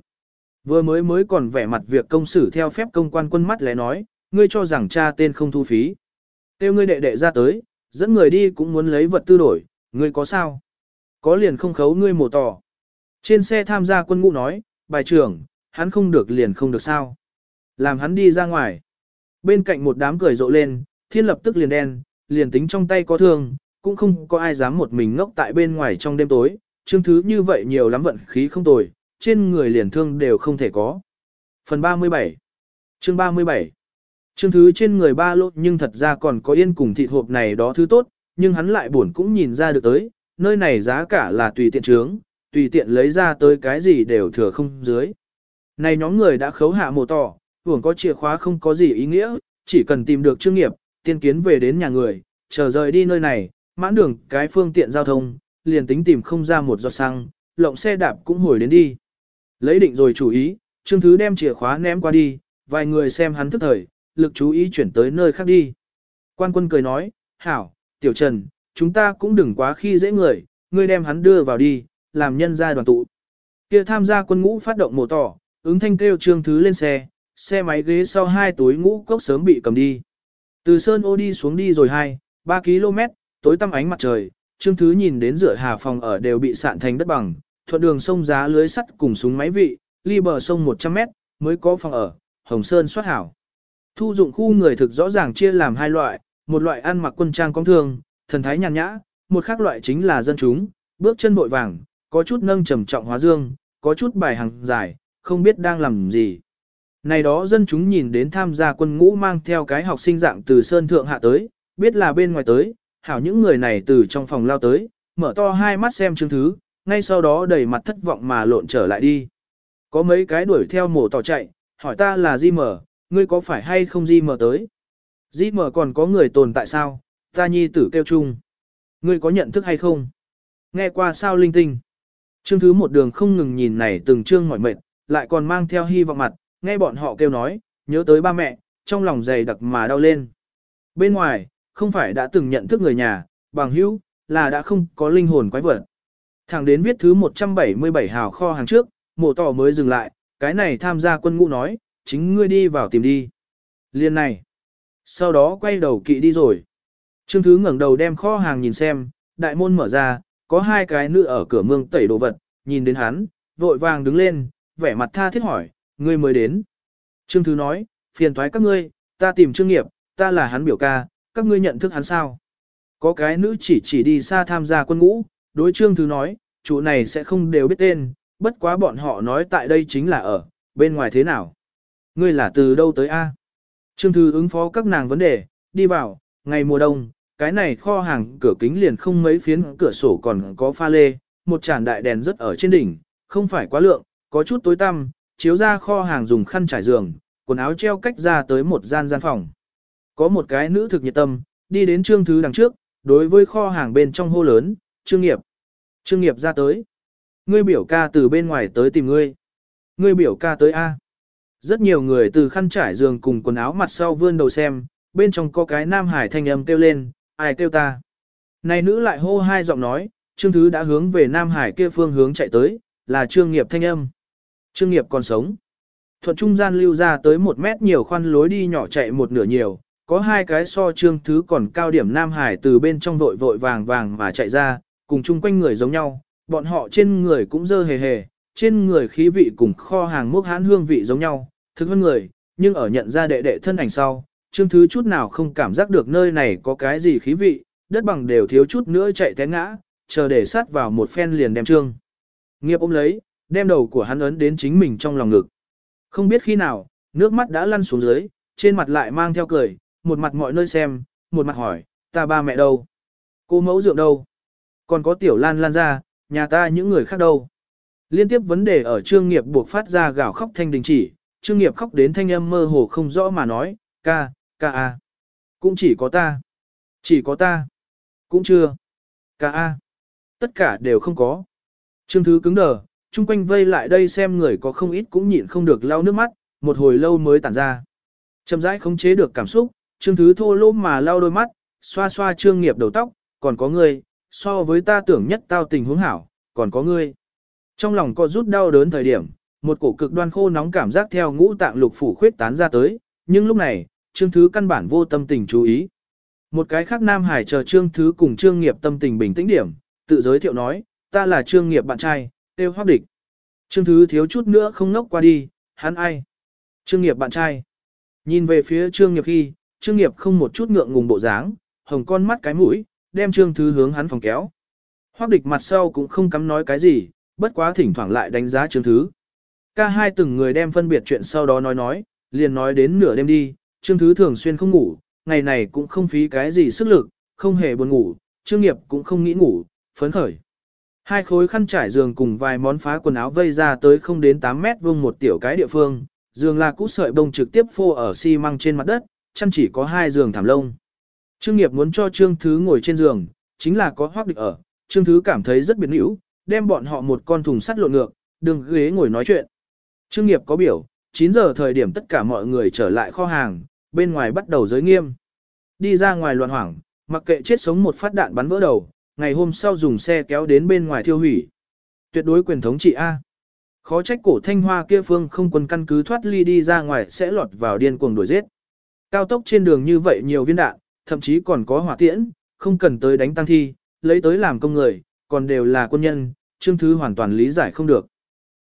Vừa mới mới còn vẻ mặt việc công xử theo phép công quan quân mắt lẽ nói, ngươi cho rằng cha tên không thu phí. Tiêu ngươi đệ đệ ra tới, dẫn người đi cũng muốn lấy vật tư đổi, ngươi có sao? Có liền không khấu ngươi mổ tỏ. Trên xe tham gia quân ngũ nói, bài trưởng, hắn không được liền không được sao. Làm hắn đi ra ngoài. Bên cạnh một đám cười rộ lên, thiên lập tức liền đen, liền tính trong tay có thương, cũng không có ai dám một mình ngốc tại bên ngoài trong đêm tối. Chương thứ như vậy nhiều lắm vận khí không tồi, trên người liền thương đều không thể có. Phần 37 Chương 37 Chương thứ trên người ba lô nhưng thật ra còn có yên cùng thịt hộp này đó thứ tốt, nhưng hắn lại buồn cũng nhìn ra được tới, nơi này giá cả là tùy tiện trướng, tùy tiện lấy ra tới cái gì đều thừa không dưới. Này nhóm người đã khấu hạ mồ tỏ, hưởng có chìa khóa không có gì ý nghĩa, chỉ cần tìm được chương nghiệp, tiên kiến về đến nhà người, chờ rời đi nơi này, mãn đường cái phương tiện giao thông, liền tính tìm không ra một giọt xăng, lộng xe đạp cũng hồi đến đi. Lấy định rồi chủ ý, Trương Thứ đem chìa khóa ném qua đi, vài người xem hắn thức thời, lực chú ý chuyển tới nơi khác đi. Quan quân cười nói, hảo, tiểu trần, chúng ta cũng đừng quá khi dễ người, ngươi đem hắn đưa vào đi, làm nhân gia đoàn tụ. Kia tham gia quân ngũ phát động mổ tỏ, ứng thanh kêu Trương Thứ lên xe, xe máy ghế sau hai túi ngũ cốc sớm bị cầm đi. Từ Sơn ô đi xuống đi rồi 2, 3 km, tối tăm ánh mặt trời, Trương Thứ nhìn đến rửa hà phòng ở đều bị sạn thành đất bằng, thuận đường sông giá lưới sắt cùng súng máy vị, ly bờ sông 100 mét, mới có phòng ở, Hồng Sơn xuất hảo. Thu dụng khu người thực rõ ràng chia làm hai loại, một loại ăn mặc quân trang công thương, thần thái nhàn nhã, một khác loại chính là dân chúng, bước chân bội vàng, có chút nâng trầm trọng hóa dương, có chút bài hàng dài, không biết đang làm gì. Này đó dân chúng nhìn đến tham gia quân ngũ mang theo cái học sinh dạng từ sơn thượng hạ tới, biết là bên ngoài tới, hảo những người này từ trong phòng lao tới, mở to hai mắt xem chứng thứ, ngay sau đó đầy mặt thất vọng mà lộn trở lại đi. Có mấy cái đuổi theo mổ tỏ chạy, hỏi ta là Di Mở, ngươi có phải hay không Di Mở tới? Di Mở còn có người tồn tại sao? Ta nhi tử kêu chung. Ngươi có nhận thức hay không? Nghe qua sao linh tinh? Trương thứ một đường không ngừng nhìn này từng trương mỏi mệt, lại còn mang theo hy vọng mặt, nghe bọn họ kêu nói, nhớ tới ba mẹ, trong lòng dày đặc mà đau lên. Bên ngoài, không phải đã từng nhận thức người nhà, bằng hữu, là đã không có linh hồn quái vật. Thẳng đến viết thứ 177 hào kho hàng trước, mộ tỏ mới dừng lại, cái này tham gia quân ngũ nói, chính ngươi đi vào tìm đi. Liên này. Sau đó quay đầu kỵ đi rồi. Trương Thứ ngẩng đầu đem kho hàng nhìn xem, đại môn mở ra, có hai cái nữ ở cửa mương tẩy đồ vật, nhìn đến hắn, vội vàng đứng lên, vẻ mặt tha thiết hỏi, ngươi mới đến. Trương Thứ nói, phiền thoái các ngươi, ta tìm Trương Nghiệp, ta là hắn biểu ca, các ngươi nhận thức hắn sao? Có cái nữ chỉ chỉ đi xa tham gia quân ngũ, đối Trương Thứ nói, chủ này sẽ không đều biết tên, bất quá bọn họ nói tại đây chính là ở, bên ngoài thế nào? Ngươi là từ đâu tới A? Trương Thư ứng phó các nàng vấn đề, đi vào, ngày mùa đông, cái này kho hàng cửa kính liền không mấy phiến cửa sổ còn có pha lê, một tràn đại đèn rất ở trên đỉnh, không phải quá lượng, có chút tối tăm, chiếu ra kho hàng dùng khăn trải giường, quần áo treo cách ra tới một gian gian phòng. Có một cái nữ thực nhiệt tâm, đi đến trương thứ đằng trước, đối với kho hàng bên trong hô lớn, trương nghiệp. Trương nghiệp ra tới. Ngươi biểu ca từ bên ngoài tới tìm ngươi. Ngươi biểu ca tới A. Rất nhiều người từ khăn trải giường cùng quần áo mặt sau vươn đầu xem, bên trong có cái nam hải thanh âm kêu lên, ai kêu ta. Này nữ lại hô hai giọng nói, Trương Thứ đã hướng về Nam Hải kia phương hướng chạy tới, là Trương Nghiệp thanh âm. Trương Nghiệp còn sống. Thuận trung gian lưu ra tới một mét nhiều khoan lối đi nhỏ chạy một nửa nhiều, có hai cái so Trương Thứ còn cao điểm Nam Hải từ bên trong vội vội vàng vàng mà chạy ra, cùng chung quanh người giống nhau, bọn họ trên người cũng dơ hề hề, trên người khí vị cùng kho hàng mốc hãn hương vị giống nhau, thực hơn người, nhưng ở nhận ra đệ đệ thân ảnh sau, Trương Thứ chút nào không cảm giác được nơi này có cái gì khí vị, đất bằng đều thiếu chút nữa chạy té ngã, chờ để sát vào một phen liền đem Trương. Nghiệp ôm lấy, đem đầu của hắn ấn đến chính mình trong lòng ngực. Không biết khi nào, nước mắt đã lăn xuống dưới, trên mặt lại mang theo cười, một mặt mọi nơi xem, một mặt hỏi, ta ba mẹ đâu? Cô mẫu dượng đâu? Còn có tiểu lan lan ra, nhà ta những người khác đâu? Liên tiếp vấn đề ở trương nghiệp buộc phát ra gào khóc thanh đình chỉ, trương nghiệp khóc đến thanh âm mơ hồ không rõ mà nói, ca, ca a. Cũng chỉ có ta. Chỉ có ta. Cũng chưa. Ca a. Tất cả đều không có. Trương Thứ cứng đờ, chung quanh vây lại đây xem người có không ít cũng nhịn không được lau nước mắt, một hồi lâu mới tản ra. Chậm rãi không chế được cảm xúc, Trương Thứ thô lỗ mà lau đôi mắt, xoa xoa trương nghiệp đầu tóc, còn có người, so với ta tưởng nhất tao tình huống hảo, còn có ngươi. Trong lòng có rút đau đớn thời điểm, một cổ cực đoan khô nóng cảm giác theo ngũ tạng lục phủ khuyết tán ra tới, nhưng lúc này, Trương Thứ căn bản vô tâm tình chú ý. Một cái khác Nam Hải chờ Trương Thứ cùng Trương Nghiệp tâm tình bình tĩnh điểm, tự giới thiệu nói, ta là Trương Nghiệp bạn trai, tiêu hoác địch. Trương Thứ thiếu chút nữa không nốc qua đi, hắn ai? Trương Nghiệp bạn trai. Nhìn về phía Trương Nghiệp khi, Trương Nghiệp không một chút ngượng ngùng bộ dáng, hồng con mắt cái mũi, đem Trương Thứ hướng hắn phòng kéo. Hoác địch mặt sau cũng không cắm nói cái gì, bất quá thỉnh thoảng lại đánh giá Trương Thứ. Ca hai từng người đem phân biệt chuyện sau đó nói nói, liền nói đến nửa đêm đi, Trương Thứ thường xuyên không ngủ, ngày này cũng không phí cái gì sức lực, không hề buồn ngủ, Trương Nghiệp cũng không nghĩ ngủ, phấn khởi. Hai khối khăn trải giường cùng vài món phá quần áo vây ra tới không đến 8 mét vuông một tiểu cái địa phương, giường là cũ sợi bông trực tiếp phô ở xi măng trên mặt đất, chăn chỉ có hai giường thảm lông. Trương Nghiệp muốn cho Trương Thứ ngồi trên giường, chính là có hoác địch ở, Trương Thứ cảm thấy rất biệt nữ, đem bọn họ một con thùng sắt lộn ngược, đường ghế ngồi nói chuyện. Trương Nghiệp có biểu, 9 giờ thời điểm tất cả mọi người trở lại kho hàng, bên ngoài bắt đầu giới nghiêm. Đi ra ngoài loạn hoảng, mặc kệ chết sống một phát đạn bắn vỡ đầu, ngày hôm sau dùng xe kéo đến bên ngoài thiêu hủy. Tuyệt đối quyền thống trị A. Khó trách cổ thanh hoa kia phương không quân căn cứ thoát ly đi ra ngoài sẽ lọt vào điên cuồng đuổi giết. Cao tốc trên đường như vậy nhiều viên đạn, thậm chí còn có hỏa tiễn, không cần tới đánh tăng thi, lấy tới làm công người, còn đều là quân nhân, Trương Thứ hoàn toàn lý giải không được.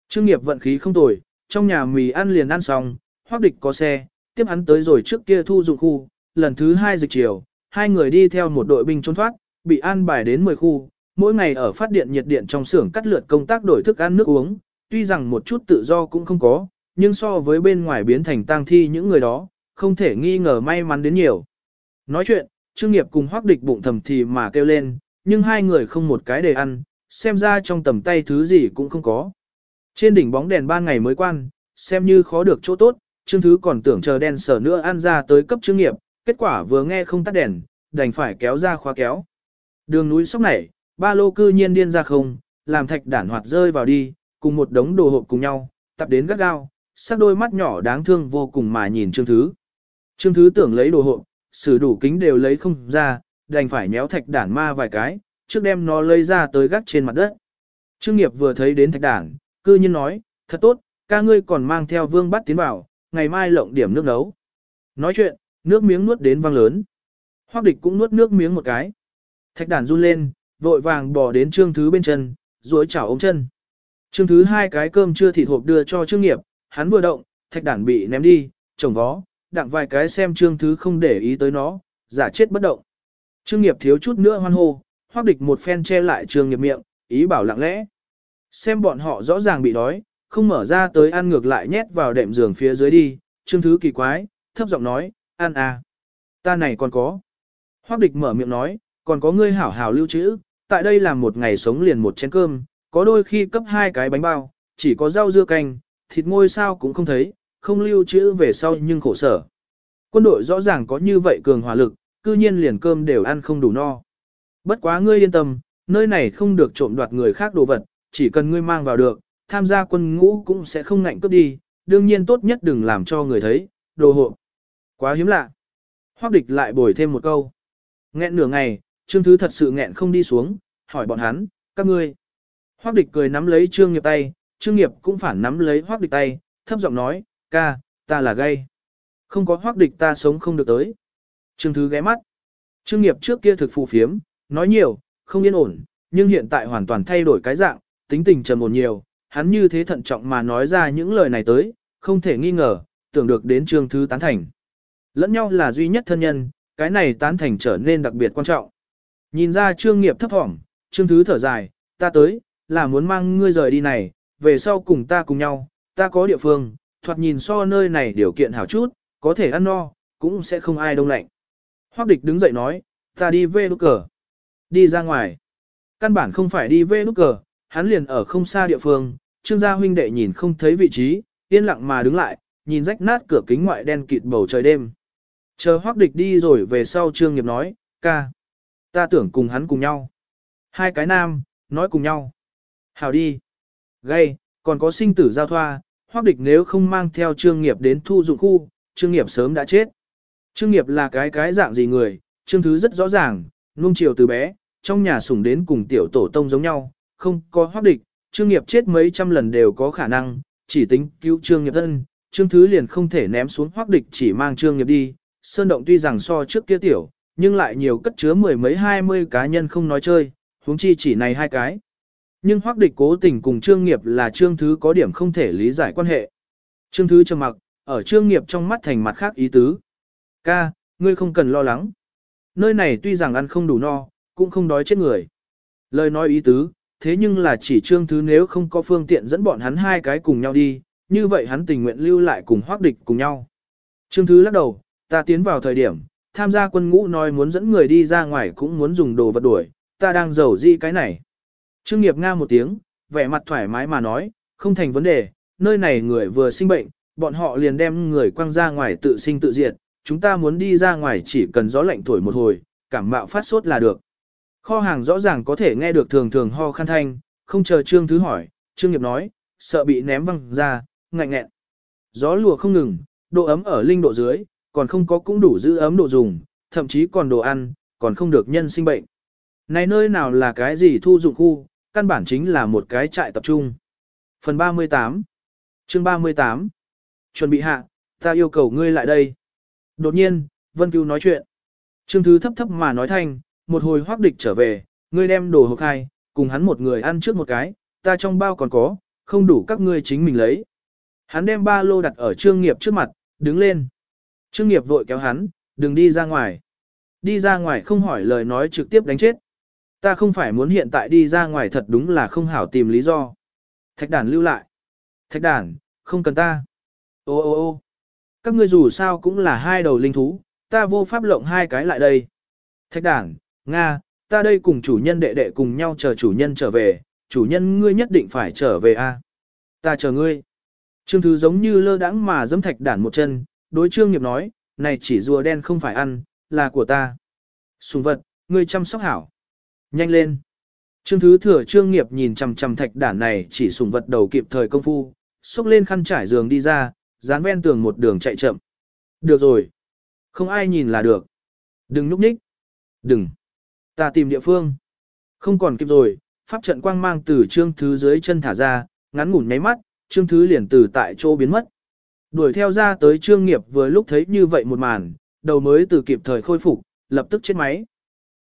Trương nghiệp vận khí không tồi, trong nhà mì ăn liền ăn xong, hoác địch có xe, tiếp hắn tới rồi trước kia thu dụng khu, lần thứ hai dịch chiều, hai người đi theo một đội binh trốn thoát, bị an bài đến 10 khu, mỗi ngày ở phát điện nhiệt điện trong xưởng cắt lượt công tác đổi thức ăn nước uống, tuy rằng một chút tự do cũng không có, nhưng so với bên ngoài biến thành tang thi những người đó, không thể nghi ngờ may mắn đến nhiều. Nói chuyện, Trương Nghiệp cùng hoác địch bụng thầm thì mà kêu lên, nhưng hai người không một cái để ăn, xem ra trong tầm tay thứ gì cũng không có. Trên đỉnh bóng đèn ban ngày mới quan, xem như khó được chỗ tốt, Trương Thứ còn tưởng chờ đèn sở nữa ăn ra tới cấp chương Nghiệp, kết quả vừa nghe không tắt đèn, đành phải kéo ra khóa kéo. Đường núi sóc nảy, ba lô cư nhiên điên ra không, làm thạch đản hoạt rơi vào đi, cùng một đống đồ hộp cùng nhau, tập đến gắt gao, sắc đôi mắt nhỏ đáng thương vô cùng mà nhìn Trương Thứ. Trương Thứ tưởng lấy đồ hộp, sử đủ kính đều lấy không ra, đành phải nhéo thạch đản ma vài cái, trước đem nó lấy ra tới gắt trên mặt đất. Trương Nghiệp vừa thấy đến thạch đản, cư nhiên nói, thật tốt, ca ngươi còn mang theo vương bắt tiến vào, ngày mai lộng điểm nước nấu. Nói chuyện, nước miếng nuốt đến vang lớn. Hoắc địch cũng nuốt nước miếng một cái. Thạch đản run lên, vội vàng bỏ đến trương thứ bên chân, duỗi chảo ôm chân. Trương thứ hai cái cơm chưa thịt hộp đưa cho trương nghiệp, hắn vừa động, thạch đản bị ném đi, trồng vó, đặng vài cái xem trương thứ không để ý tới nó, giả chết bất động. Trương nghiệp thiếu chút nữa hoan hô, hoắc địch một phen che lại trương nghiệp miệng, ý bảo lặng lẽ. Xem bọn họ rõ ràng bị đói, không mở ra tới ăn ngược lại nhét vào đệm giường phía dưới đi, Trương Thứ kỳ quái, thấp giọng nói, ăn à. Ta này còn có. Hoắc địch mở miệng nói, còn có ngươi hảo hảo lưu trữ, tại đây làm một ngày sống liền một chén cơm, có đôi khi cấp hai cái bánh bao, chỉ có rau dưa canh, thịt ngôi sao cũng không thấy, không lưu trữ về sau nhưng khổ sở. Quân đội rõ ràng có như vậy cường hỏa lực, cư nhiên liền cơm đều ăn không đủ no. Bất quá ngươi yên tâm, nơi này không được trộm đoạt người khác đồ vật, chỉ cần ngươi mang vào được, tham gia quân ngũ cũng sẽ không ngạnh cướp đi, đương nhiên tốt nhất đừng làm cho người thấy, đồ hộ. Quá hiếm lạ. Hoắc địch lại bồi thêm một câu. Nghẹn nửa ngày, Trương Thứ thật sự nghẹn không đi xuống, hỏi bọn hắn, các ngươi. Hoắc địch cười nắm lấy Trương Nghiệp tay, Trương Nghiệp cũng phản nắm lấy Hoắc địch tay, thấp giọng nói, ca, ta là gay. Không có Hoắc địch ta sống không được tới. Trương Thứ ghé mắt. Trương Nghiệp trước kia thực phù phiếm, nói nhiều, không yên ổn, nhưng hiện tại hoàn toàn thay đổi cái dạng, tính tình trầm ổn nhiều, hắn như thế thận trọng mà nói ra những lời này tới, không thể nghi ngờ, tưởng được đến Trương Thứ tán thành. Lẫn nhau là duy nhất thân nhân, cái này tán thành trở nên đặc biệt quan trọng. Nhìn ra Trương Nghiệp thấp thỏm, Trương Thứ thở dài, ta tới, là muốn mang ngươi rời đi này, về sau cùng ta cùng nhau, ta có địa phương, thoạt nhìn so nơi này điều kiện hảo chút, có thể ăn no, cũng sẽ không ai đông lạnh. Hoắc địch đứng dậy nói, ta đi về nút cờ. Đi ra ngoài. Căn bản không phải đi về nút cờ, hắn liền ở không xa địa phương, trương gia huynh đệ nhìn không thấy vị trí, yên lặng mà đứng lại, nhìn rách nát cửa kính ngoại đen kịt bầu trời đêm. Chờ hoác địch đi rồi về sau trương nghiệp nói, ca. Ta tưởng cùng hắn cùng nhau. Hai cái nam, nói cùng nhau. Hào đi. Gây, còn có sinh tử giao thoa, hoác địch nếu không mang theo trương nghiệp đến thu dụng khu, trương nghiệp sớm đã chết. Trương nghiệp là cái cái dạng gì người, trương thứ rất rõ ràng, nung chiều từ bé, trong nhà sủng đến cùng tiểu tổ tông giống nhau, không có hoác địch, trương nghiệp chết mấy trăm lần đều có khả năng, chỉ tính cứu trương nghiệp thân, trương thứ liền không thể ném xuống hoác địch chỉ mang trương nghiệp đi, sơn động tuy rằng so trước kia tiểu, nhưng lại nhiều cất chứa mười mấy hai mươi cá nhân không nói chơi, huống chi chỉ này hai cái. Nhưng hoác địch cố tình cùng trương nghiệp là trương thứ có điểm không thể lý giải quan hệ. Trương thứ trầm mặc, ở trương nghiệp trong mắt thành mặt khác ý tứ. Ca, ngươi không cần lo lắng. Nơi này tuy rằng ăn không đủ no, cũng không đói chết người. Lời nói ý tứ, thế nhưng là chỉ trương thứ nếu không có phương tiện dẫn bọn hắn hai cái cùng nhau đi, như vậy hắn tình nguyện lưu lại cùng hoác địch cùng nhau. Trương thứ lắc đầu, ta tiến vào thời điểm, tham gia quân ngũ nói muốn dẫn người đi ra ngoài cũng muốn dùng đồ vật đuổi, ta đang giàu di cái này. Trương nghiệp nga một tiếng, vẻ mặt thoải mái mà nói, không thành vấn đề, nơi này người vừa sinh bệnh, bọn họ liền đem người quăng ra ngoài tự sinh tự diệt, chúng ta muốn đi ra ngoài chỉ cần gió lạnh thổi một hồi, cảm mạo phát sốt là được. Kho hàng rõ ràng có thể nghe được thường thường ho khan thanh, không chờ Trương Thứ hỏi, Trương Nghiệp nói, sợ bị ném văng ra, ngạnh nghẹn. Gió lùa không ngừng, độ ấm ở linh độ dưới, còn không có cũng đủ giữ ấm độ dùng, thậm chí còn đồ ăn, còn không được nhân sinh bệnh. Này nơi nào là cái gì thu dụng khu, căn bản chính là một cái trại tập trung. Phần 38 Chương 38 Chuẩn bị hạ, ta yêu cầu ngươi lại đây. Đột nhiên, Vân cứu nói chuyện. Trương Thứ thấp thấp mà nói thanh, một hồi hoác địch trở về, ngươi đem đồ hộp khai, cùng hắn một người ăn trước một cái, ta trong bao còn có, không đủ các ngươi chính mình lấy. Hắn đem ba lô đặt ở trương nghiệp trước mặt, đứng lên. Trương nghiệp vội kéo hắn, đừng đi ra ngoài. Đi ra ngoài không hỏi lời nói trực tiếp đánh chết. Ta không phải muốn hiện tại đi ra ngoài thật đúng là không hảo tìm lý do. Thạch đàn lưu lại. Thạch đàn, không cần ta. Ô ô ô các ngươi dù sao cũng là hai đầu linh thú, ta vô pháp lộng hai cái lại đây. Thạch đàn, Nga, ta đây cùng chủ nhân đệ đệ cùng nhau chờ chủ nhân trở về, chủ nhân ngươi nhất định phải trở về a. Ta chờ ngươi. Trương Thứ giống như lơ đãng mà dẫm thạch đản một chân, đối trương nghiệp nói, này chỉ rùa đen không phải ăn, là của ta. Sùng vật, ngươi chăm sóc hảo. Nhanh lên. Trương Thứ thừa trương nghiệp nhìn chằm chằm thạch đản này chỉ sùng vật đầu kịp thời công phu, xúc lên khăn trải giường đi ra, dán ven tường một đường chạy chậm. Được rồi. Không ai nhìn là được. Đừng núp ních. Đừng. Ta tìm địa phương. Không còn kịp rồi, pháp trận quang mang từ trương thứ dưới chân thả ra, ngắn ngủn nháy mắt, trương thứ liền từ tại chỗ biến mất. Đuổi theo ra tới trương nghiệp vừa lúc thấy như vậy một màn, đầu mới từ kịp thời khôi phục, lập tức chết máy.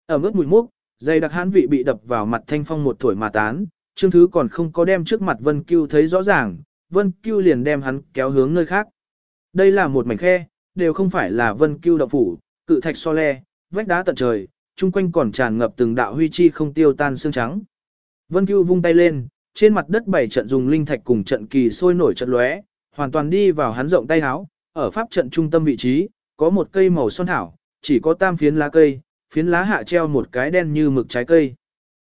Ở mức mùi múc, dây đặc hán vị bị đập vào mặt thanh phong một tuổi mà tán, trương thứ còn không có đem trước mặt Vân Cưu thấy rõ ràng, Vân Cưu liền đem hắn kéo hướng nơi khác. Đây là một mảnh khe, đều không phải là Vân Cưu động phủ, cự thạch so le, vách đá tận trời, chung quanh còn tràn ngập từng đạo huy chi không tiêu tan xương trắng. Vân Cưu vung tay lên, trên mặt đất bảy trận dùng linh thạch cùng trận kỳ sôi nổi trận lóe, hoàn toàn đi vào hắn rộng tay háo, ở pháp trận trung tâm vị trí, có một cây màu son thảo, chỉ có tam phiến lá cây, phiến lá hạ treo một cái đen như mực trái cây.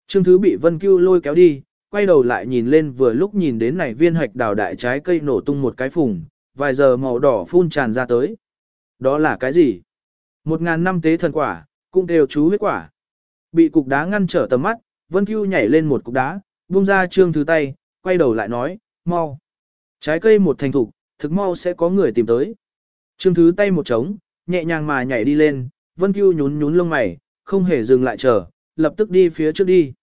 Trương Thứ bị Vân Cưu lôi kéo đi, quay đầu lại nhìn lên vừa lúc nhìn đến này viên hạch đào đại trái cây nổ tung một cái phùng, vài giờ màu đỏ phun tràn ra tới. Đó là cái gì? Một ngàn năm tế thần quả, cũng đều chú huyết quả. Bị cục đá ngăn trở tầm mắt, Vân Cưu nhảy lên một cục đá, buông ra Trương Thứ tay, quay đầu lại nói, mau. Trái cây một thành thục, thực mau sẽ có người tìm tới. Trương Thứ tay một trống, nhẹ nhàng mà nhảy đi lên, Vân Cưu nhún nhún lông mày, không hề dừng lại chờ, lập tức đi phía trước đi.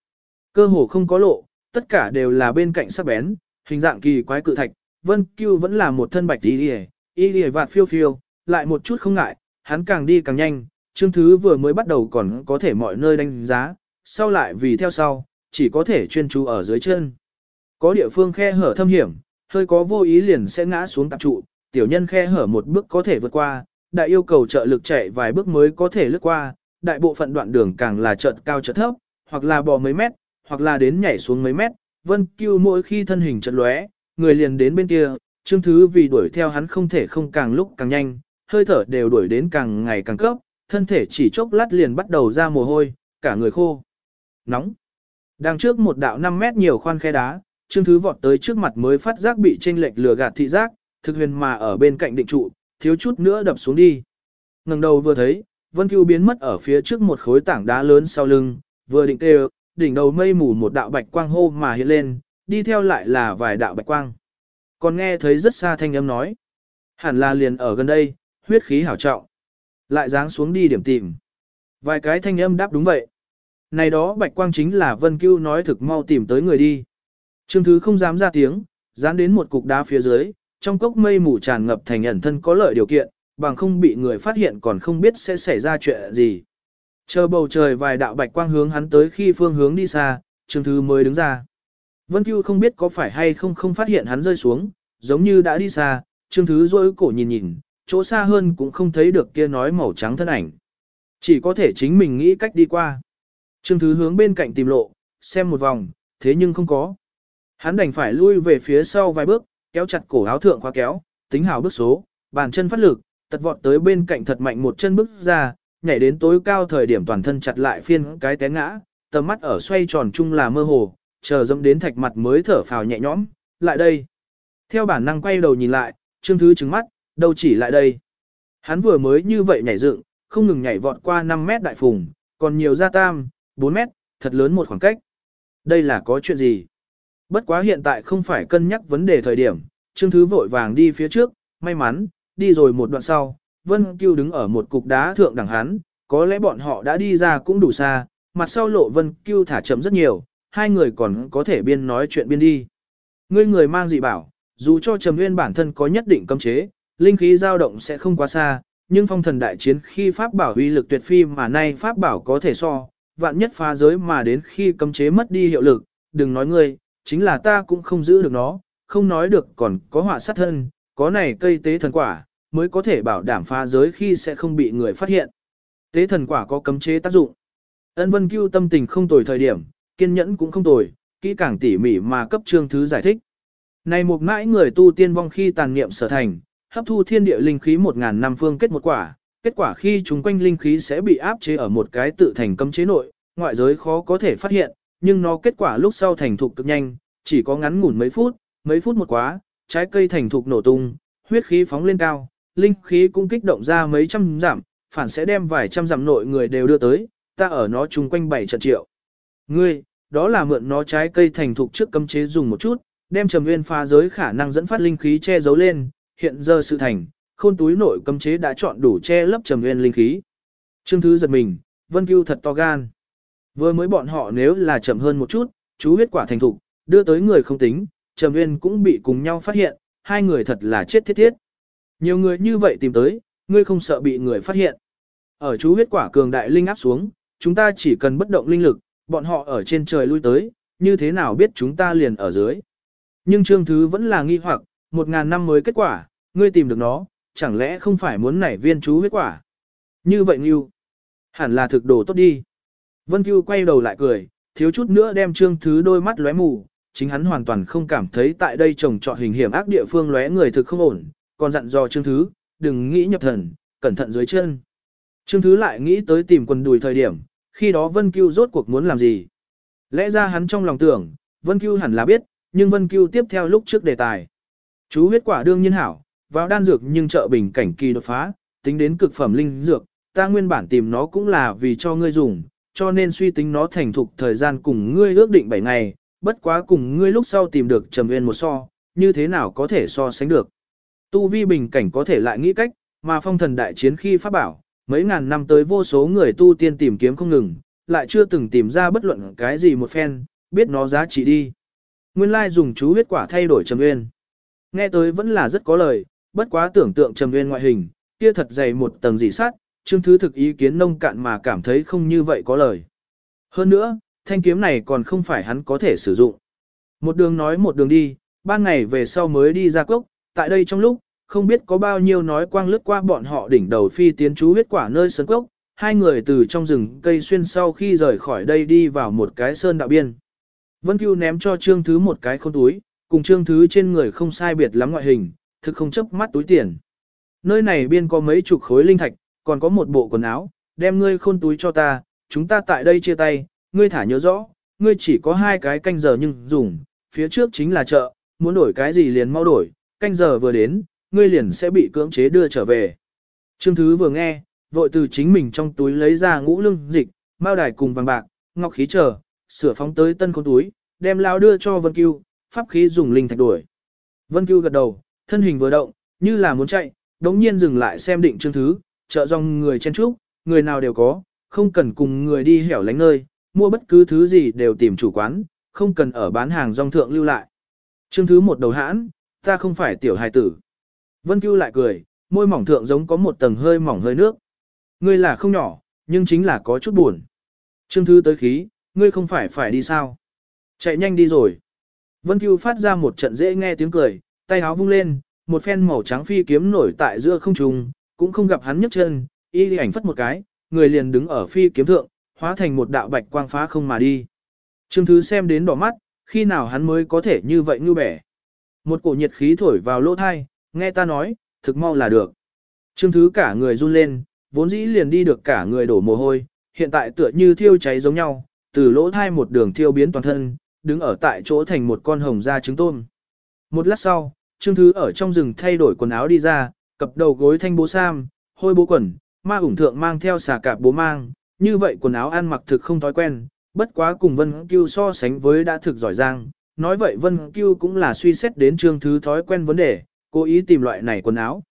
Cơ hồ không có lộ, tất cả đều là bên cạnh sắc bén, hình dạng kỳ quái cự thạch, Vân Cưu vẫn là một thân bạch y y, y vạt phiêu phiêu, lại một chút không ngại, hắn càng đi càng nhanh, Trương Thứ vừa mới bắt đầu còn có thể mọi nơi đánh giá, sau lại vì theo sau, chỉ có thể chuyên chú ở dưới chân. Có địa phương khe hở thâm hiểm, hơi có vô ý liền sẽ ngã xuống tạp trụ, tiểu nhân khe hở một bước có thể vượt qua, đại yêu cầu trợ lực chạy vài bước mới có thể lướt qua, đại bộ phận đoạn đường càng là chợt cao chợt thấp, hoặc là bò mấy mét, hoặc là đến nhảy xuống mấy mét, Vân Cưu mỗi khi thân hình chợt lóe, người liền đến bên kia, Trương Thứ vì đuổi theo hắn không thể không càng lúc càng nhanh, hơi thở đều đuổi đến càng ngày càng cấp, thân thể chỉ chốc lát liền bắt đầu ra mồ hôi, cả người khô. Nóng. đang trước một đạo 5 mét nhiều khoan khe đá, Trương Thứ vọt tới trước mặt mới phát giác bị chênh lệch lừa gạt thị giác, thực huyền mà ở bên cạnh định trụ, thiếu chút nữa đập xuống đi. ngẩng đầu vừa thấy, Vân Cưu biến mất ở phía trước một khối tảng đá lớn sau lưng, vừa định kêu, đỉnh đầu mây mù một đạo bạch quang hô mà hiện lên, đi theo lại là vài đạo bạch quang. Còn nghe thấy rất xa thanh âm nói. Hẳn là liền ở gần đây, huyết khí hảo trọng. Lại dáng xuống đi điểm tìm. Vài cái thanh âm đáp đúng vậy. Này đó bạch quang chính là Vân Cưu nói thực mau tìm tới người đi. Trương Thứ không dám ra tiếng, dán đến một cục đá phía dưới, trong cốc mây mù tràn ngập thành ẩn thân có lợi điều kiện, bằng không bị người phát hiện còn không biết sẽ xảy ra chuyện gì. Chờ bầu trời vài đạo bạch quang hướng hắn tới khi phương hướng đi xa, Trương Thứ mới đứng ra. Vân Cưu không biết có phải hay không không phát hiện hắn rơi xuống, giống như đã đi xa, Trương Thứ rôi cổ nhìn nhìn, chỗ xa hơn cũng không thấy được kia nói màu trắng thân ảnh. Chỉ có thể chính mình nghĩ cách đi qua. Trương Thứ hướng bên cạnh tìm lộ, xem một vòng, thế nhưng không có. Hắn đành phải lui về phía sau vài bước, kéo chặt cổ áo thượng khóa kéo, tính hào bước số, bàn chân phát lực, tật vọt tới bên cạnh thật mạnh một chân bước ra, nhảy đến tối cao thời điểm toàn thân chặt lại phiên cái té ngã, tầm mắt ở xoay tròn chung là mơ hồ, chờ dẫm đến thạch mặt mới thở phào nhẹ nhõm, lại đây. Theo bản năng quay đầu nhìn lại, Trương Thứ trứng mắt, đâu chỉ lại đây. Hắn vừa mới như vậy nhảy dựng, không ngừng nhảy vọt qua 5 mét đại phùng, còn nhiều ra tam, 4 mét, thật lớn một khoảng cách. Đây là có chuyện gì? Bất quá hiện tại không phải cân nhắc vấn đề thời điểm, Trương Thứ vội vàng đi phía trước, may mắn, đi rồi một đoạn sau, Vân Cưu đứng ở một cục đá thượng đẳng hắn, có lẽ bọn họ đã đi ra cũng đủ xa, mặt sau lộ Vân Cưu thả chậm rất nhiều, hai người còn có thể biên nói chuyện biên đi. Ngươi người mang dị bảo, dù cho Trầm Nguyên bản thân có nhất định cấm chế, linh khí dao động sẽ không quá xa, nhưng phong thần đại chiến khi pháp bảo uy lực tuyệt phi mà nay pháp bảo có thể so, vạn nhất phá giới mà đến khi cấm chế mất đi hiệu lực, đừng nói ngươi, chính là ta cũng không giữ được nó, không nói được còn có họa sát thân, có này cây tế thần quả, mới có thể bảo đảm phá giới khi sẽ không bị người phát hiện. Tế thần quả có cấm chế tác dụng. Ân Vân Cưu tâm tình không tồi thời điểm, kiên nhẫn cũng không tồi, kỹ càng tỉ mỉ mà cấp trương thứ giải thích. Này một mãi người tu tiên vong khi tàn niệm sở thành, hấp thu thiên địa linh khí một ngàn năm phương kết một quả, kết quả khi chúng quanh linh khí sẽ bị áp chế ở một cái tự thành cấm chế nội, ngoại giới khó có thể phát hiện, nhưng nó kết quả lúc sau thành thục cực nhanh, chỉ có ngắn ngủn mấy phút, mấy phút một quá, trái cây thành thục nổ tung, huyết khí phóng lên cao, linh khí cũng kích động ra mấy trăm giảm, phản sẽ đem vài trăm giảm nội người đều đưa tới, ta ở nó chung quanh bảy trận triệu. Ngươi, đó là mượn nó trái cây thành thục trước cấm chế dùng một chút, đem trầm nguyên phá giới khả năng dẫn phát linh khí che giấu lên, hiện giờ sự thành, khôn túi nội cấm chế đã chọn đủ che lấp trầm nguyên linh khí. Trương Thứ giật mình, Vân Cưu thật to gan. Vừa mới bọn họ nếu là chậm hơn một chút, chú huyết quả thành thục, đưa tới người không tính, Trầm Nguyên cũng bị cùng nhau phát hiện, hai người thật là chết thiết thiết. Nhiều người như vậy tìm tới, ngươi không sợ bị người phát hiện. Ở chú huyết quả cường đại linh áp xuống, chúng ta chỉ cần bất động linh lực, bọn họ ở trên trời lui tới, như thế nào biết chúng ta liền ở dưới. Nhưng Trương Thứ vẫn là nghi hoặc, một ngàn năm mới kết quả, ngươi tìm được nó, chẳng lẽ không phải muốn nảy viên chú huyết quả. Như vậy Ngưu, hẳn là thực đồ tốt đi. Vân Cưu quay đầu lại cười, thiếu chút nữa đem Trương Thứ đôi mắt lóe mù, chính hắn hoàn toàn không cảm thấy tại đây trồng trọt hình hiểm ác địa phương lóe người thực không ổn, còn dặn dò Trương Thứ, đừng nghĩ nhập thần, cẩn thận dưới chân. Trương Thứ lại nghĩ tới tìm quần đùi thời điểm, khi đó Vân Cưu rốt cuộc muốn làm gì. Lẽ ra hắn trong lòng tưởng, Vân Cưu hẳn là biết, nhưng Vân Cưu tiếp theo lúc trước đề tài. Chú huyết quả đương nhiên hảo, vào đan dược nhưng trợ bình cảnh kỳ đột phá, tính đến cực phẩm linh dược, ta nguyên bản tìm nó cũng là vì cho ngươi dùng, cho nên suy tính nó thành thục thời gian cùng ngươi ước định 7 ngày, bất quá cùng ngươi lúc sau tìm được trầm nguyên một so, như thế nào có thể so sánh được. Tu vi bình cảnh có thể lại nghĩ cách, mà phong thần đại chiến khi pháp bảo, mấy ngàn năm tới vô số người tu tiên tìm kiếm không ngừng, lại chưa từng tìm ra bất luận cái gì một phen, biết nó giá trị đi. Nguyên lai dùng chú huyết quả thay đổi trầm nguyên. Nghe tới vẫn là rất có lời, bất quá tưởng tượng trầm nguyên ngoại hình, kia thật dày một tầng dị sát, trương thứ thực ý kiến nông cạn mà cảm thấy không như vậy có lời. Hơn nữa, thanh kiếm này còn không phải hắn có thể sử dụng. Một đường nói một đường đi, ban ngày về sau mới đi ra cốc, tại đây trong lúc, không biết có bao nhiêu nói quang lướt qua bọn họ đỉnh đầu phi tiến chú huyết quả nơi sơn cốc, hai người từ trong rừng cây xuyên sau khi rời khỏi đây đi vào một cái sơn đạo biên. Vân Cưu ném cho Trương Thứ một cái khôn túi, cùng Trương Thứ trên người không sai biệt lắm ngoại hình, thực không chấp mắt túi tiền. Nơi này biên có mấy chục khối linh thạch, còn có một bộ quần áo, đem ngươi khôn túi cho ta, chúng ta tại đây chia tay, ngươi thả nhớ rõ, ngươi chỉ có hai cái canh giờ nhưng dùng, phía trước chính là chợ, muốn đổi cái gì liền mau đổi, canh giờ vừa đến, ngươi liền sẽ bị cưỡng chế đưa trở về. Trương Thứ vừa nghe, vội từ chính mình trong túi lấy ra ngũ lương dịch, bao đài cùng vàng bạc, ngọc khí chờ, sửa phóng tới tân khôn túi, đem lao đưa cho Vân Cưu, pháp khí dùng linh thạch đuổi. Vân Cưu gật đầu, thân hình vừa động, như là muốn chạy, đống nhiên dừng lại xem định Trương Thứ, chợ dòng người chen trúc, người nào đều có, không cần cùng người đi hẻo lánh nơi, mua bất cứ thứ gì đều tìm chủ quán, không cần ở bán hàng rong thượng lưu lại. Trương Thứ một đầu hãn, ta không phải tiểu hài tử. Vân Cưu lại cười, môi mỏng thượng giống có một tầng hơi mỏng hơi nước. Ngươi là không nhỏ, nhưng chính là có chút buồn. Trương Thứ tới khí, ngươi không phải phải đi sao? Chạy nhanh đi rồi. Vân Cưu phát ra một trận dễ nghe tiếng cười, tay áo vung lên, một phen màu trắng phi kiếm nổi tại giữa không trung, cũng không gặp hắn nhấc chân, y ảnh phất một cái, người liền đứng ở phi kiếm thượng, hóa thành một đạo bạch quang phá không mà đi. Trương Thứ xem đến đỏ mắt, khi nào hắn mới có thể như vậy như bẻ. Một cổ nhiệt khí thổi vào lỗ thai, nghe ta nói, thực mau là được. Trương Thứ cả người run lên, vốn dĩ liền đi được cả người đổ mồ hôi, hiện tại tựa như thiêu cháy giống nhau, từ lỗ thai một đường thiêu biến toàn thân, đứng ở tại chỗ thành một con hồng da trứng tôm. Một lát sau, Trương Thứ ở trong rừng thay đổi quần áo đi ra, cập đầu gối thanh bố sam, hôi bố quần, ma ủng thượng mang theo xà cạp bố mang, như vậy quần áo ăn mặc thực không thói quen, bất quá cùng Vân Cưu so sánh với đã thực giỏi giang, nói vậy Vân Cưu cũng là suy xét đến Trương Thứ thói quen vấn đề, cố ý tìm loại này quần áo.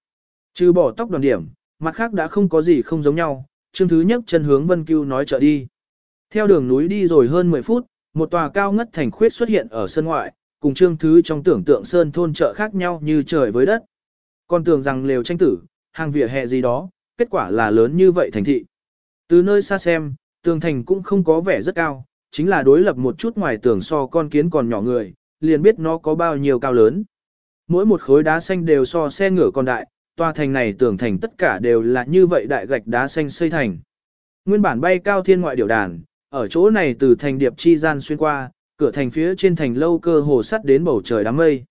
Trừ bỏ tóc đoàn điểm, mặt khác đã không có gì không giống nhau, Trương Thứ nhấc chân hướng Vân Cưu nói chợ đi. Theo đường núi đi rồi hơn 10 phút, một tòa cao ngất thành khuyết xuất hiện ở sân ngoại, cùng Trương Thứ trong tưởng tượng sơn thôn chợ khác nhau như trời với đất. Còn tưởng rằng lều tranh tử, hàng vỉa hè gì đó, kết quả là lớn như vậy thành thị. Từ nơi xa xem, tường thành cũng không có vẻ rất cao, chính là đối lập một chút ngoài tường so con kiến còn nhỏ người, liền biết nó có bao nhiêu cao lớn. Mỗi một khối đá xanh đều so xe ngựa còn đại, tòa thành này tường thành tất cả đều là như vậy đại gạch đá xanh xây thành. Nguyên bản bay cao thiên ngoại điều đàn, ở chỗ này từ thành điệp chi gian xuyên qua, cửa thành phía trên thành lâu cơ hồ sắt đến bầu trời đám mây.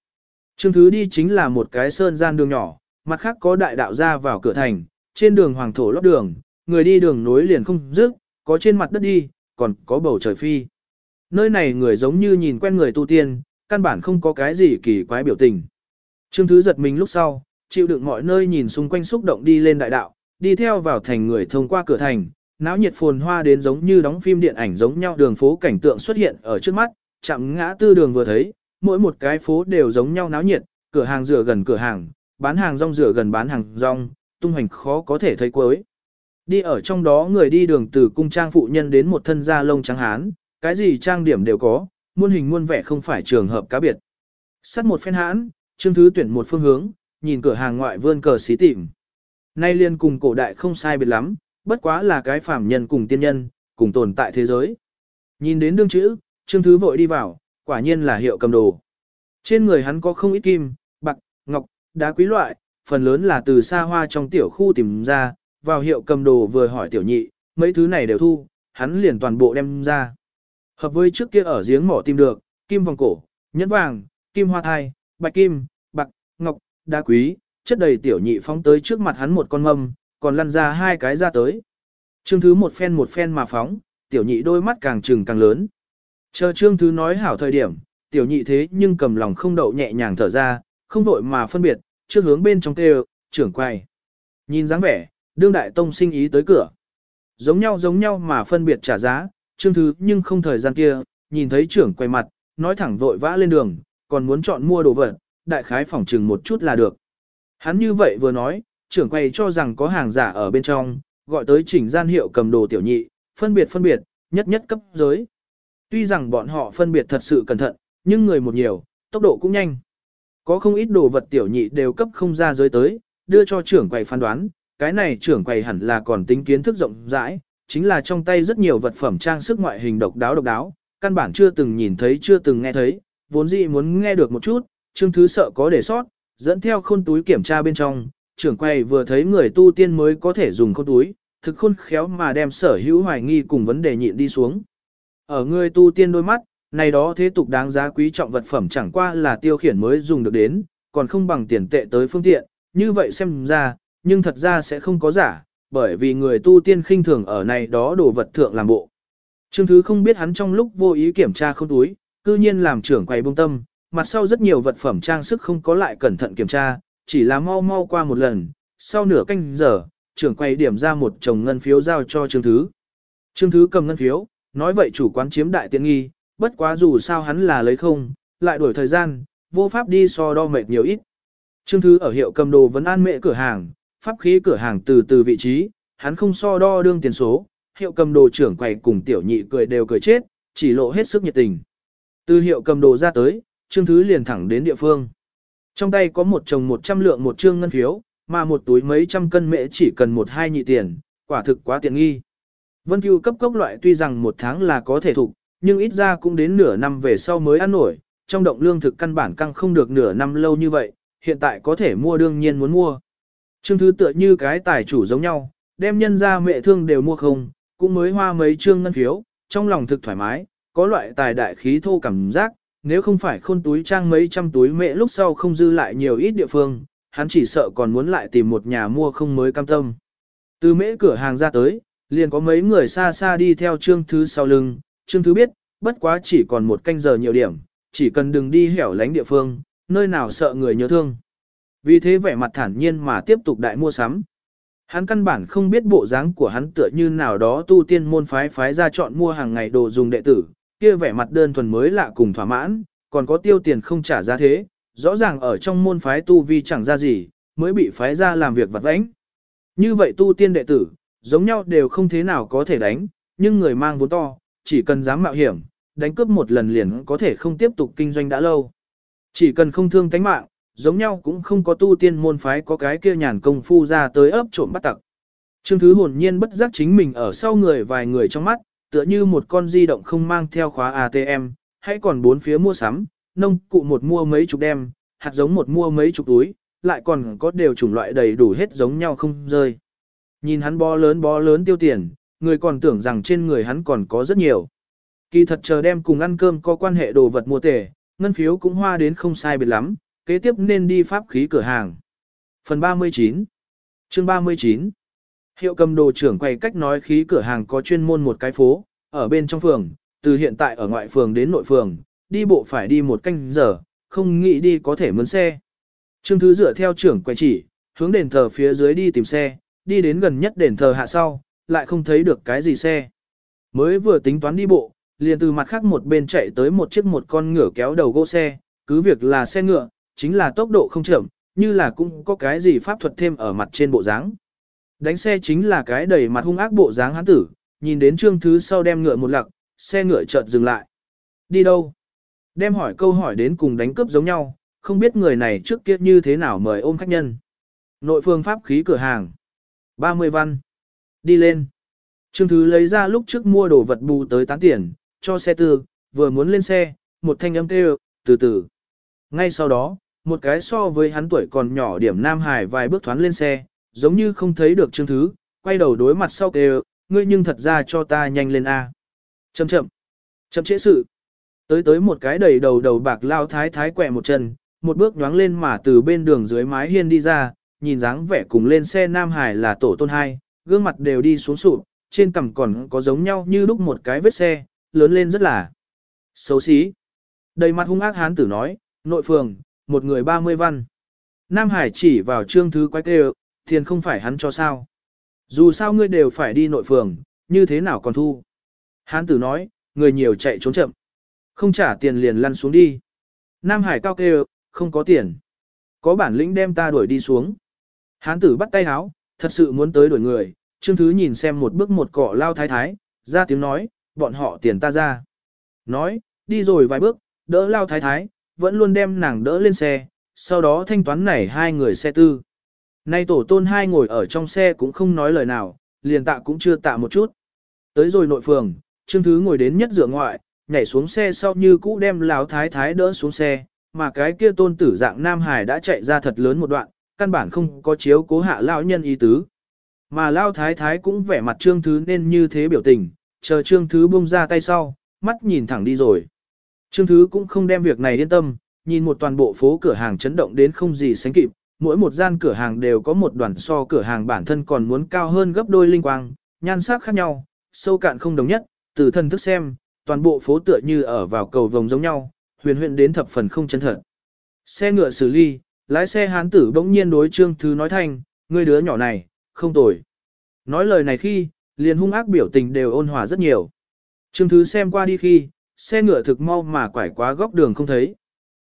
Trương thứ đi chính là một cái sơn gian đường nhỏ, mặt khác có đại đạo ra vào cửa thành, trên đường hoàng thổ lót đường, người đi đường nối liền không dứt, có trên mặt đất đi, còn có bầu trời phi. Nơi này người giống như nhìn quen người tu tiên, căn bản không có cái gì kỳ quái biểu tình. Trương Thứ giật mình lúc sau, chịu đựng mọi nơi nhìn xung quanh xúc động đi lên đại đạo, đi theo vào thành người thông qua cửa thành, náo nhiệt phồn hoa đến giống như đóng phim điện ảnh giống nhau đường phố cảnh tượng xuất hiện ở trước mắt, chạm ngã tư đường vừa thấy, mỗi một cái phố đều giống nhau náo nhiệt, cửa hàng rửa gần cửa hàng, bán hàng rong rửa gần bán hàng rong, tung hành khó có thể thấy cuối. Đi ở trong đó người đi đường từ cung trang phụ nhân đến một thân da lông trắng hán, cái gì trang điểm đều có, muôn hình muôn vẻ không phải trường hợp cá biệt. Sắt một phen hãn, Trương Thứ tuyển một phương hướng, nhìn cửa hàng ngoại vươn cờ xí tìm. Nay liên cùng cổ đại không sai biệt lắm, bất quá là cái phàm nhân cùng tiên nhân, cùng tồn tại thế giới. Nhìn đến đương chữ, Trương Thứ vội đi vào, quả nhiên là hiệu cầm đồ. Trên người hắn có không ít kim, bạc, ngọc, đá quý loại, phần lớn là từ xa hoa trong tiểu khu tìm ra, vào hiệu cầm đồ vừa hỏi tiểu nhị, mấy thứ này đều thu, hắn liền toàn bộ đem ra. Hợp với trước kia ở giếng mỏ tìm được, kim vòng cổ, nhẫn vàng, kim hoa thai, bạch kim, bạc, ngọc, đá quý, chất đầy tiểu nhị phóng tới trước mặt hắn một con mâm, còn lăn ra hai cái ra tới. Trương Thứ một phen một phen mà phóng, tiểu nhị đôi mắt càng trừng càng lớn. Chờ Trương Thứ nói hảo thời điểm, tiểu nhị thế nhưng cầm lòng không đậu nhẹ nhàng thở ra, không vội mà phân biệt, trước hướng bên trong kêu, trưởng quay. Nhìn dáng vẻ, đương đại tông sinh ý tới cửa. Giống nhau giống nhau mà phân biệt trả giá, Trương Thứ nhưng không thời gian kia, nhìn thấy trưởng quay mặt, nói thẳng vội vã lên đường, còn muốn chọn mua đồ vật, đại khái phỏng trừng một chút là được. Hắn như vậy vừa nói, trưởng quay cho rằng có hàng giả ở bên trong, gọi tới chỉnh gian hiệu cầm đồ tiểu nhị, phân biệt phân biệt, nhất nhất cấp giới. Tuy rằng bọn họ phân biệt thật sự cẩn thận, nhưng người một nhiều, tốc độ cũng nhanh. Có không ít đồ vật tiểu nhị đều cấp không ra giới tới, đưa cho trưởng quầy phán đoán, cái này trưởng quầy hẳn là còn tính kiến thức rộng rãi, chính là trong tay rất nhiều vật phẩm trang sức ngoại hình độc đáo độc đáo, căn bản chưa từng nhìn thấy chưa từng nghe thấy, vốn dĩ muốn nghe được một chút, Trương Thứ sợ có để sót, dẫn theo khôn túi kiểm tra bên trong, trưởng quầy vừa thấy người tu tiên mới có thể dùng khôn túi, thực khôn khéo mà đem sở hữu hoài nghi cùng vấn đề nhịn đi xuống. Ở người tu tiên đôi mắt, này đó thế tục đáng giá quý trọng vật phẩm chẳng qua là tiêu khiển mới dùng được đến, còn không bằng tiền tệ tới phương tiện, như vậy xem ra, nhưng thật ra sẽ không có giả, bởi vì người tu tiên khinh thường ở này đó đồ vật thượng làm bộ. Trương Thứ không biết hắn trong lúc vô ý kiểm tra không túi, cư nhiên làm trưởng quầy bông tâm, mặt sau rất nhiều vật phẩm trang sức không có lại cẩn thận kiểm tra, chỉ là mau mau qua một lần, sau nửa canh giờ, trưởng quầy điểm ra một chồng ngân phiếu giao cho Trương Thứ. Trương Thứ cầm ngân phiếu, nói vậy chủ quán chiếm đại tiện nghi, bất quá dù sao hắn là lấy không, lại đuổi thời gian, vô pháp đi so đo mệt nhiều ít. Trương Thứ ở hiệu cầm đồ vẫn an mệ cửa hàng, pháp khí cửa hàng từ từ vị trí, hắn không so đo đương tiền số, hiệu cầm đồ trưởng quầy cùng tiểu nhị cười đều cười chết, chỉ lộ hết sức nhiệt tình. Từ hiệu cầm đồ ra tới, Trương Thứ liền thẳng đến địa phương. Trong tay có một chồng 100 lượng một trương ngân phiếu, mà một túi mấy trăm cân mễ chỉ cần một hai nhị tiền, quả thực quá tiện nghi. Vân Cưu cấp cốc loại tuy rằng một tháng là có thể thục, nhưng ít ra cũng đến nửa năm về sau mới ăn nổi, trong động lương thực căn bản căng không được nửa năm lâu như vậy, hiện tại có thể mua đương nhiên muốn mua. Trương Thứ tựa như cái tài chủ giống nhau, đem nhân ra mẹ thương đều mua không, cũng mới hoa mấy trương ngân phiếu, trong lòng thực thoải mái, có loại tài đại khí thô cảm giác, nếu không phải khôn túi trang mấy trăm túi mẹ lúc sau không dư lại nhiều ít địa phương, hắn chỉ sợ còn muốn lại tìm một nhà mua không mới cam tâm. Từ mễ cửa hàng ra tới, liền có mấy người xa xa đi theo Trương Thứ sau lưng, Trương Thứ biết, bất quá chỉ còn một canh giờ nhiều điểm, chỉ cần đừng đi hẻo lánh địa phương, nơi nào sợ người nhớ thương. Vì thế vẻ mặt thản nhiên mà tiếp tục đại mua sắm. Hắn căn bản không biết bộ dáng của hắn tựa như nào đó tu tiên môn phái phái ra chọn mua hàng ngày đồ dùng đệ tử, kia vẻ mặt đơn thuần mới lạ cùng thỏa mãn, còn có tiêu tiền không trả ra thế, rõ ràng ở trong môn phái tu vi chẳng ra gì, mới bị phái ra làm việc vặt vãnh. Như vậy tu tiên đệ tử, giống nhau đều không thế nào có thể đánh, nhưng người mang vốn to, chỉ cần dám mạo hiểm, đánh cướp một lần liền có thể không tiếp tục kinh doanh đã lâu. Chỉ cần không thương tánh mạng, giống nhau cũng không có tu tiên môn phái có cái kia nhàn công phu ra tới ấp trộm bắt tặc. Trương Thứ hồn nhiên bất giác chính mình ở sau người vài người trong mắt, tựa như một con di động không mang theo khóa ATM, hãy còn bốn phía mua sắm, nông cụ một mua mấy chục đem, hạt giống một mua mấy chục túi, lại còn có đều chủng loại đầy đủ hết giống nhau không rơi. Nhìn hắn bó lớn bó lớn tiêu tiền, người còn tưởng rằng trên người hắn còn có rất nhiều. Kỳ thật chờ đem cùng ăn cơm có quan hệ đồ vật mua tể, ngân phiếu cũng hoa đến không sai biệt lắm, kế tiếp nên đi pháp khí cửa hàng. Phần 39 Chương 39 Hiệu cầm đồ trưởng quay cách nói khí cửa hàng có chuyên môn một cái phố, ở bên trong phường, từ hiện tại ở ngoại phường đến nội phường, đi bộ phải đi một canh giờ, không nghĩ đi có thể mướn xe. Trương Thứ dựa theo trưởng quay chỉ, hướng đền thờ phía dưới đi tìm xe, đi đến gần nhất đền thờ hạ sau, lại không thấy được cái gì xe. Mới vừa tính toán đi bộ, liền từ mặt khác một bên chạy tới một chiếc một con ngựa kéo đầu gỗ xe, cứ việc là xe ngựa, chính là tốc độ không chậm, như là cũng có cái gì pháp thuật thêm ở mặt trên bộ dáng. Đánh xe chính là cái đầy mặt hung ác bộ dáng hắn tử, nhìn đến trương thứ sau đem ngựa một lặc, xe ngựa chợt dừng lại. Đi đâu? Đem hỏi câu hỏi đến cùng đánh cướp giống nhau, không biết người này trước kia như thế nào mời ôm khách nhân. Nội phương pháp khí cửa hàng. 30 văn. Đi lên. Trương Thứ lấy ra lúc trước mua đồ vật bù tới tán tiền, cho xe tư, vừa muốn lên xe, một thanh âm kêu, từ từ. Ngay sau đó, một cái so với hắn tuổi còn nhỏ điểm Nam Hải vài bước thoáng lên xe, giống như không thấy được Trương Thứ, quay đầu đối mặt sau kêu, ngươi nhưng thật ra cho ta nhanh lên A. Chậm chậm, chậm trễ sự. Tới tới một cái đầy đầu đầu bạc lao thái thái quẹ một chân, một bước nhoáng lên mà từ bên đường dưới mái hiên đi ra, nhìn dáng vẻ cùng lên xe Nam Hải là tổ tôn hai, gương mặt đều đi xuống sụp, trên cằm còn có giống nhau như lúc một cái vết xe, lớn lên rất là xấu xí. Đầy mặt hung ác hán tử nói, nội phường, một người 30 văn. Nam Hải chỉ vào trương thứ quái kêu, tiền không phải hắn cho sao. Dù sao ngươi đều phải đi nội phường, như thế nào còn thu. Hán tử nói, người nhiều chạy trốn chậm. Không trả tiền liền lăn xuống đi. Nam Hải cao kêu, không có tiền. Có bản lĩnh đem ta đuổi đi xuống. Hán tử bắt tay háo, thật sự muốn tới đuổi người. Trương Thứ nhìn xem một bước một cọ lao thái thái, ra tiếng nói, bọn họ tiền ta ra. Nói, đi rồi vài bước, đỡ lao thái thái, vẫn luôn đem nàng đỡ lên xe, sau đó thanh toán nảy hai người xe tư. Nay tổ tôn hai ngồi ở trong xe cũng không nói lời nào, liền tạ cũng chưa tạ một chút. Tới rồi nội phường, Trương Thứ ngồi đến nhất dựa ngoại, nhảy xuống xe sau như cũ đem lão thái thái đỡ xuống xe, mà cái kia tôn tử dạng Nam Hải đã chạy ra thật lớn một đoạn, căn bản không có chiếu cố hạ lão nhân ý tứ. Mà lão thái thái cũng vẻ mặt Trương Thứ nên như thế biểu tình, chờ Trương Thứ buông ra tay sau, mắt nhìn thẳng đi rồi. Trương Thứ cũng không đem việc này yên tâm, nhìn một toàn bộ phố cửa hàng chấn động đến không gì sánh kịp, mỗi một gian cửa hàng đều có một đoàn so cửa hàng bản thân còn muốn cao hơn gấp đôi linh quang, nhan sắc khác nhau, sâu cạn không đồng nhất, từ thân thức xem, toàn bộ phố tựa như ở vào cầu vồng giống nhau, huyền huyền đến thập phần không chân thật. Xe ngựa xử ly, lái xe hán tử bỗng nhiên đối trương thứ nói thành, ngươi đứa nhỏ này, không tồi. Nói lời này khi, liền hung ác biểu tình đều ôn hòa rất nhiều. Trương thứ xem qua đi khi, xe ngựa thực mau mà quải quá góc đường không thấy.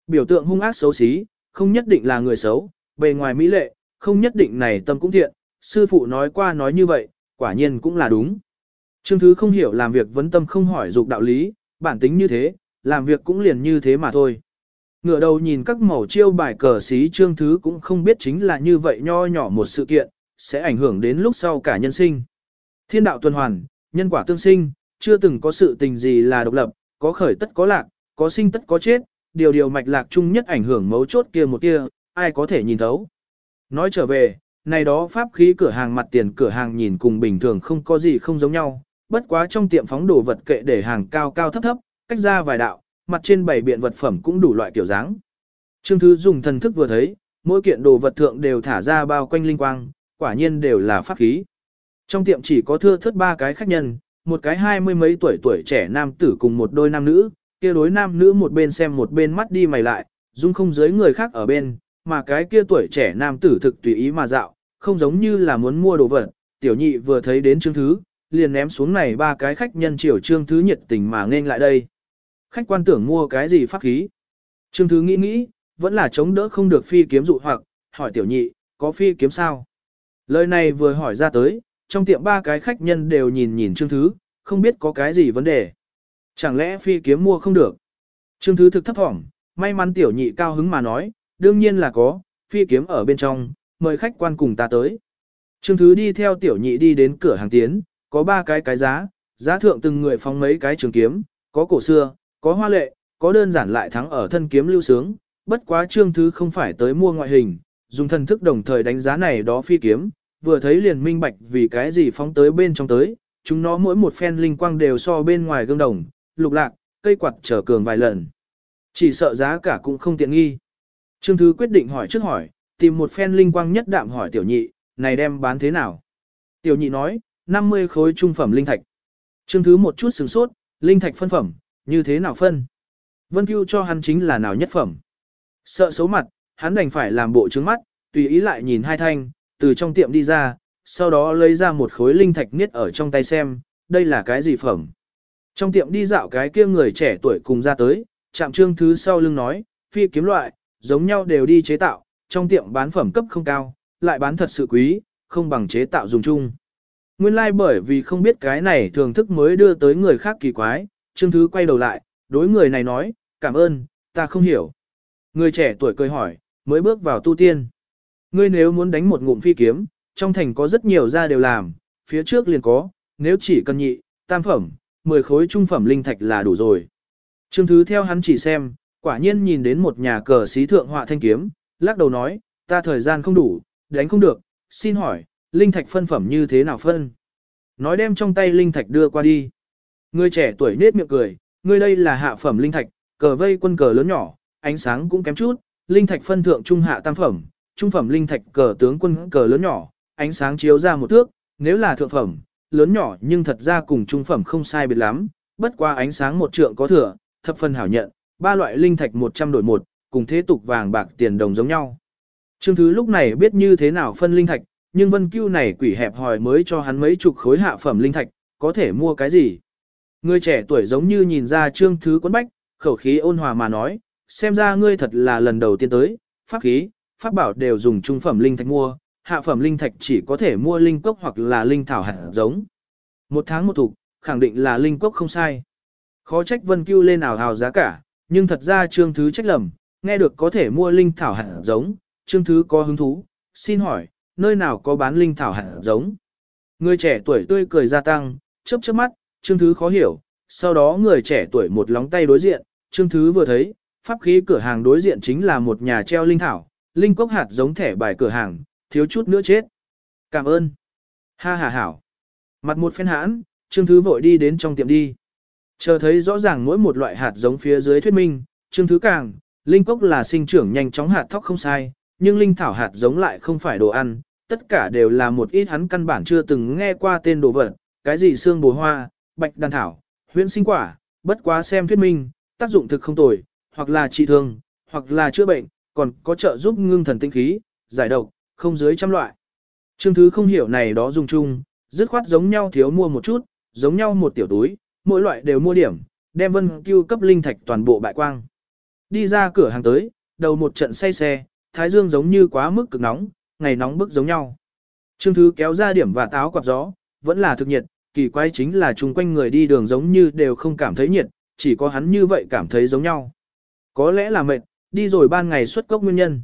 Biểu tượng hung ác xấu xí, không nhất định là người xấu, bề ngoài mỹ lệ, không nhất định này tâm cũng thiện, sư phụ nói qua nói như vậy, quả nhiên cũng là đúng. Trương Thứ không hiểu làm việc vấn tâm không hỏi dục đạo lý, bản tính như thế, làm việc cũng liền như thế mà thôi. Ngựa đầu nhìn các màu chiêu bài cờ xí Trương Thứ cũng không biết chính là như vậy nho nhỏ một sự kiện, sẽ ảnh hưởng đến lúc sau cả nhân sinh. Thiên đạo tuần hoàn, nhân quả tương sinh, chưa từng có sự tình gì là độc lập, có khởi tất có lạc, có sinh tất có chết, điều điều mạch lạc chung nhất ảnh hưởng mấu chốt kia một kia, ai có thể nhìn thấu. Nói trở về, này đó pháp khí cửa hàng mặt tiền cửa hàng nhìn cùng bình thường không có gì không giống nhau, bất quá trong tiệm phóng đồ vật kệ để hàng cao cao thấp thấp, cách ra vài đạo, mặt trên bảy biện vật phẩm cũng đủ loại kiểu dáng. Trương Thứ dùng thần thức vừa thấy, mỗi kiện đồ vật thượng đều thả ra bao quanh linh quang, quả nhiên đều là pháp khí. Trong tiệm chỉ có thưa thớt ba cái khách nhân, một cái hai mươi mấy tuổi tuổi trẻ nam tử cùng một đôi nam nữ, kia đối nam nữ một bên xem một bên mắt đi mày lại, dung không giới người khác ở bên, mà cái kia tuổi trẻ nam tử thực tùy ý mà dạo, không giống như là muốn mua đồ vật. Tiểu nhị vừa thấy đến Trương Thứ, liền ném xuống này ba cái khách nhân chiều Trương Thứ nhiệt tình mà nên lại đây. Khách quan tưởng mua cái gì pháp khí? Trương Thứ nghĩ nghĩ, vẫn là chống đỡ không được phi kiếm dụ hoặc, hỏi tiểu nhị, có phi kiếm sao? Lời này vừa hỏi ra tới, trong tiệm ba cái khách nhân đều nhìn nhìn Trương Thứ, không biết có cái gì vấn đề. Chẳng lẽ phi kiếm mua không được? Trương Thứ thực thấp thỏm, may mắn tiểu nhị cao hứng mà nói, đương nhiên là có, phi kiếm ở bên trong, mời khách quan cùng ta tới. Trương Thứ đi theo tiểu nhị đi đến cửa hàng tiến, có ba cái cái giá, giá thượng từng người phóng mấy cái trường kiếm, có cổ xưa, có hoa lệ, có đơn giản lại thắng ở thân kiếm lưu sướng, bất quá Trương Thứ không phải tới mua ngoại hình, dùng thần thức đồng thời đánh giá này đó phi kiếm, vừa thấy liền minh bạch vì cái gì phóng tới bên trong tới, chúng nó mỗi một phen linh quang đều so bên ngoài gương đồng, lục lạc, cây quạt trở cường vài lần. Chỉ sợ giá cả cũng không tiện nghi. Trương Thứ quyết định hỏi trước hỏi, tìm một phen linh quang nhất đạm hỏi tiểu nhị, này đem bán thế nào? Tiểu nhị nói, 50 khối trung phẩm linh thạch. Trương Thứ một chút sừng sốt, linh thạch phân phẩm, như thế nào phân? Vân Cưu cho hắn chính là nào nhất phẩm. Sợ xấu mặt, hắn đành phải làm bộ trứng mắt, tùy ý lại nhìn hai thanh, từ trong tiệm đi ra, sau đó lấy ra một khối linh thạch niết ở trong tay xem, đây là cái gì phẩm. Trong tiệm đi dạo cái kia người trẻ tuổi cùng ra tới, chạm trương thứ sau lưng nói, phi kiếm loại, giống nhau đều đi chế tạo, trong tiệm bán phẩm cấp không cao, lại bán thật sự quý, không bằng chế tạo dùng chung. Nguyên lai like bởi vì không biết cái này thường thức mới đưa tới người khác kỳ quái, Trương Thứ quay đầu lại, đối người này nói, cảm ơn, ta không hiểu. Người trẻ tuổi cười hỏi, mới bước vào tu tiên. Ngươi nếu muốn đánh một ngụm phi kiếm, trong thành có rất nhiều gia đều làm, phía trước liền có, nếu chỉ cần nhị, tam phẩm, 10 khối trung phẩm linh thạch là đủ rồi. Trương Thứ theo hắn chỉ xem, quả nhiên nhìn đến một nhà cờ xí thượng họa thanh kiếm, lắc đầu nói, ta thời gian không đủ, đánh không được, xin hỏi, linh thạch phân phẩm như thế nào phân? Nói đem trong tay linh thạch đưa qua đi. Người trẻ tuổi nết miệng cười, người đây là hạ phẩm linh thạch, cờ vây quân cờ lớn nhỏ, ánh sáng cũng kém chút, linh thạch phân thượng trung hạ tam phẩm, trung phẩm linh thạch cờ tướng quân cờ lớn nhỏ, ánh sáng chiếu ra một thước, nếu là thượng phẩm, lớn nhỏ nhưng thật ra cùng trung phẩm không sai biệt lắm, bất qua ánh sáng một trượng có thừa, thập phần hảo nhận, ba loại linh thạch 100 đổi một, cùng thế tục vàng bạc tiền đồng giống nhau. Trương Thứ lúc này biết như thế nào phân linh thạch, nhưng Vân Cưu này quỷ hẹp hòi mới cho hắn mấy chục khối hạ phẩm linh thạch, có thể mua cái gì? Người trẻ tuổi giống như nhìn ra Trương Thứ quấn bách, khẩu khí ôn hòa mà nói, xem ra ngươi thật là lần đầu tiên tới, pháp khí, pháp bảo đều dùng trung phẩm linh thạch mua, hạ phẩm linh thạch chỉ có thể mua linh cốc hoặc là linh thảo hạt giống. Một tháng một thục, khẳng định là linh cốc không sai. Khó trách Vân Cưu lên ảo hào giá cả, nhưng thật ra Trương Thứ trách lầm, nghe được có thể mua linh thảo hạt giống, Trương Thứ có hứng thú, xin hỏi, nơi nào có bán linh thảo hạt giống? Người trẻ tuổi tươi cười gia tăng, chớp chớp mắt, Trương Thứ khó hiểu, sau đó người trẻ tuổi một lóng tay đối diện, Trương Thứ vừa thấy, pháp khí cửa hàng đối diện chính là một nhà treo linh thảo, linh cốc hạt giống thẻ bài cửa hàng, thiếu chút nữa chết. Cảm ơn. Ha ha hảo. Mặt một phen hãn, Trương Thứ vội đi đến trong tiệm đi. Chờ thấy rõ ràng mỗi một loại hạt giống phía dưới thuyết minh, Trương Thứ càng, linh cốc là sinh trưởng nhanh chóng hạt thóc không sai, nhưng linh thảo hạt giống lại không phải đồ ăn, tất cả đều là một ít hắn căn bản chưa từng nghe qua tên đồ vật, cái gì xương bồ hoa, bạch đàn thảo, huyễn sinh quả, bất quá xem thuyết minh, tác dụng thực không tồi, hoặc là trị thương, hoặc là chữa bệnh, còn có trợ giúp ngưng thần tinh khí, giải độc, không dưới trăm loại. Trương Thứ không hiểu này đó dùng chung, dứt khoát giống nhau thiếu mua một chút, giống nhau một tiểu túi, mỗi loại đều mua điểm, đem vân cưu cấp linh thạch toàn bộ bại quang. Đi ra cửa hàng tới, đầu một trận say xe, thái dương giống như quá mức cực nóng, ngày nóng bức giống nhau. Trương Thứ kéo ra điểm và táo quạt gió, vẫn là thực nhiệt, kỳ quái chính là chung quanh người đi đường giống như đều không cảm thấy nhiệt, chỉ có hắn như vậy cảm thấy giống nhau. Có lẽ là mệt, đi rồi ban ngày xuất cốc nguyên nhân.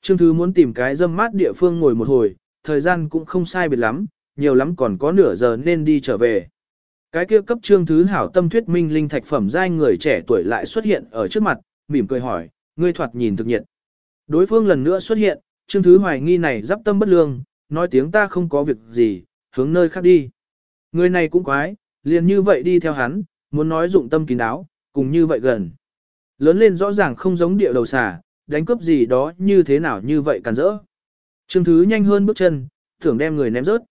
Trương Thứ muốn tìm cái dâm mát địa phương ngồi một hồi, thời gian cũng không sai biệt lắm, nhiều lắm còn có nửa giờ nên đi trở về. Cái kia cấp Trương Thứ hảo tâm thuyết minh linh thạch phẩm giai người trẻ tuổi lại xuất hiện ở trước mặt, mỉm cười hỏi, ngươi thoạt nhìn thực nhiệt. Đối phương lần nữa xuất hiện, Trương Thứ hoài nghi này giáp tâm bất lương, nói tiếng ta không có việc gì, hướng nơi khác đi. Người này cũng quái, liền như vậy đi theo hắn, muốn nói dụng tâm kín đáo, cùng như vậy gần. Lớn lên rõ ràng không giống địa đầu xà, đánh cướp gì đó như thế nào như vậy càng rỡ. Trương Thứ nhanh hơn bước chân, tưởng đem người ném rớt.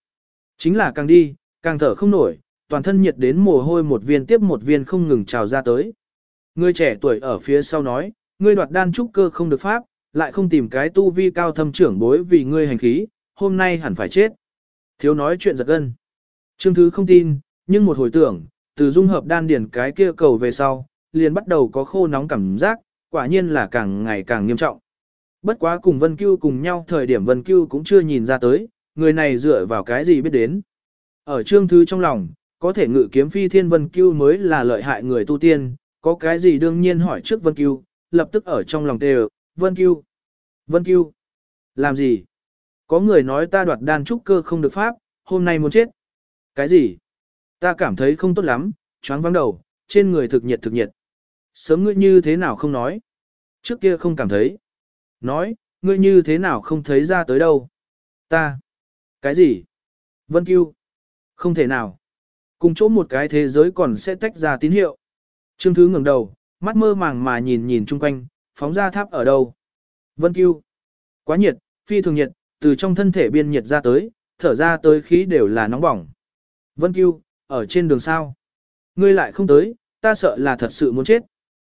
Chính là càng đi, càng thở không nổi, toàn thân nhiệt đến mồ hôi một viên tiếp một viên không ngừng trào ra tới. Người trẻ tuổi ở phía sau nói, ngươi đoạt đan trúc cơ không được pháp, lại không tìm cái tu vi cao thâm trưởng bối vì ngươi hành khí, hôm nay hẳn phải chết. Thiếu nói chuyện giật gân. Trương Thứ không tin, nhưng một hồi tưởng, từ dung hợp đan điển cái kia cầu về sau, liền bắt đầu có khô nóng cảm giác, quả nhiên là càng ngày càng nghiêm trọng. Bất quá cùng Vân Cưu cùng nhau thời điểm Vân Cưu cũng chưa nhìn ra tới, người này dựa vào cái gì biết đến. Ở trương thứ trong lòng, có thể ngự kiếm phi thiên Vân Cưu mới là lợi hại người tu tiên, có cái gì đương nhiên hỏi trước Vân Cưu, lập tức ở trong lòng đều, Vân Cưu, Vân Cưu, làm gì? Có người nói ta đoạt đan trúc cơ không được pháp, hôm nay muốn chết. Cái gì? Ta cảm thấy không tốt lắm, choáng vắng đầu, trên người thực nhiệt thực nhiệt. Sớm ngươi như thế nào không nói? Trước kia không cảm thấy. Nói, ngươi như thế nào không thấy ra tới đâu? Ta. Cái gì? Vân Cưu. Không thể nào. Cùng chỗ một cái thế giới còn sẽ tách ra tín hiệu. Trương Thứ ngẩng đầu, mắt mơ màng mà nhìn nhìn chung quanh, phóng ra tháp ở đâu. Vân Cưu. Quá nhiệt, phi thường nhiệt, từ trong thân thể biên nhiệt ra tới, thở ra tới khí đều là nóng bỏng. Vân Cưu, ở trên đường sao? Ngươi lại không tới, ta sợ là thật sự muốn chết.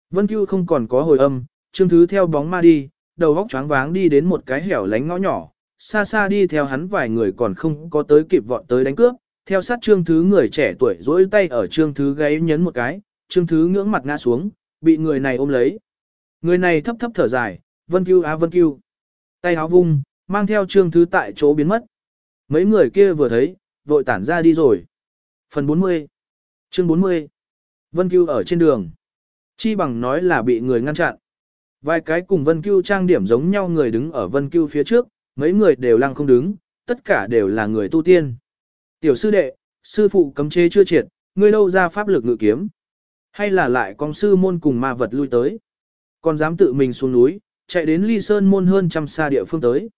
Vân Cưu không còn có hồi âm, Trương Thứ theo bóng ma đi, đầu góc choáng váng đi đến một cái hẻo lánh ngõ nhỏ, xa xa đi theo hắn vài người còn không có tới kịp vọt tới đánh cướp, theo sát Trương Thứ người trẻ tuổi dỗi tay ở Trương Thứ gáy nhấn một cái, Trương Thứ ngưỡng mặt ngã xuống, bị người này ôm lấy. Người này thấp thấp thở dài, Vân Cưu á Vân Cưu. Tay háo vung, mang theo Trương Thứ tại chỗ biến mất. Mấy người kia vừa thấy, vội tản ra đi rồi. Phần 40 Chương 40 Vân Cưu ở trên đường. Chi bằng nói là bị người ngăn chặn. Vài cái cùng Vân Cưu trang điểm giống nhau người đứng ở Vân Cưu phía trước, mấy người đều lăng không đứng, tất cả đều là người tu tiên. Tiểu sư đệ, sư phụ cấm chế chưa triệt, ngươi đâu ra pháp lực ngự kiếm? Hay là lại con sư môn cùng ma vật lui tới? Còn dám tự mình xuống núi, chạy đến ly sơn môn hơn trăm xa địa phương tới.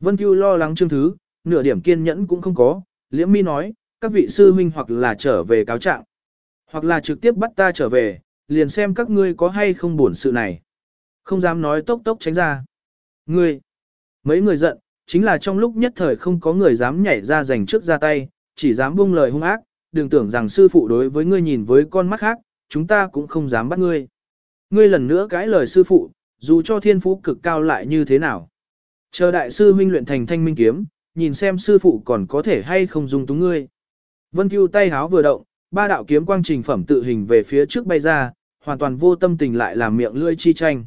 Vân Cưu lo lắng chương thứ, nửa điểm kiên nhẫn cũng không có, liễm mi nói, các vị sư huynh hoặc là trở về cáo trạng, hoặc là trực tiếp bắt ta trở về, liền xem các ngươi có hay không buồn sự này. Không dám nói tốc tốc tránh ra. Ngươi, mấy người giận, chính là trong lúc nhất thời không có người dám nhảy ra giành trước ra tay, chỉ dám buông lời hung ác, đừng tưởng rằng sư phụ đối với ngươi nhìn với con mắt khác, chúng ta cũng không dám bắt ngươi. Ngươi lần nữa cãi lời sư phụ, dù cho thiên phú cực cao lại như thế nào. Chờ đại sư huynh luyện thành thanh minh kiếm, nhìn xem sư phụ còn có thể hay không dung túng ngươi. Vân Cưu tay háo vừa động, ba đạo kiếm quang trình phẩm tự hình về phía trước bay ra, hoàn toàn vô tâm tình lại làm miệng lưỡi chi tranh.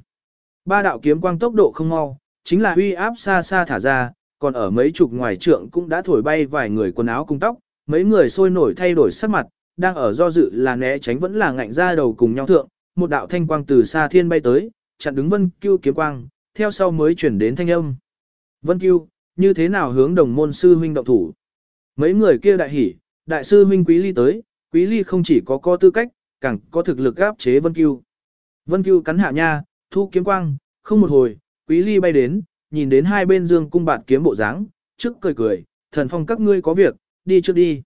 Ba đạo kiếm quang tốc độ không mau, chính là uy áp xa xa thả ra, còn ở mấy chục ngoài trượng cũng đã thổi bay vài người quần áo cung tóc, mấy người sôi nổi thay đổi sắc mặt, đang ở do dự là né tránh vẫn là ngạnh ra đầu cùng nhau thượng, một đạo thanh quang từ xa thiên bay tới, chặn đứng Vân Cưu kiếm quang, theo sau mới chuyển đến thanh âm. Vân Cưu, như thế nào hướng đồng môn sư huynh động thủ? Mấy người kia đại hỉ, đại sư huynh Quý Ly tới, Quý Ly không chỉ có có tư cách, càng có thực lực áp chế Vân Cưu. Vân Cưu cắn hạ nha, thu kiếm quang, không một hồi, Quý Ly bay đến, nhìn đến hai bên dương cung bạt kiếm bộ dáng, trước cười cười, thần phong các ngươi có việc, đi trước đi.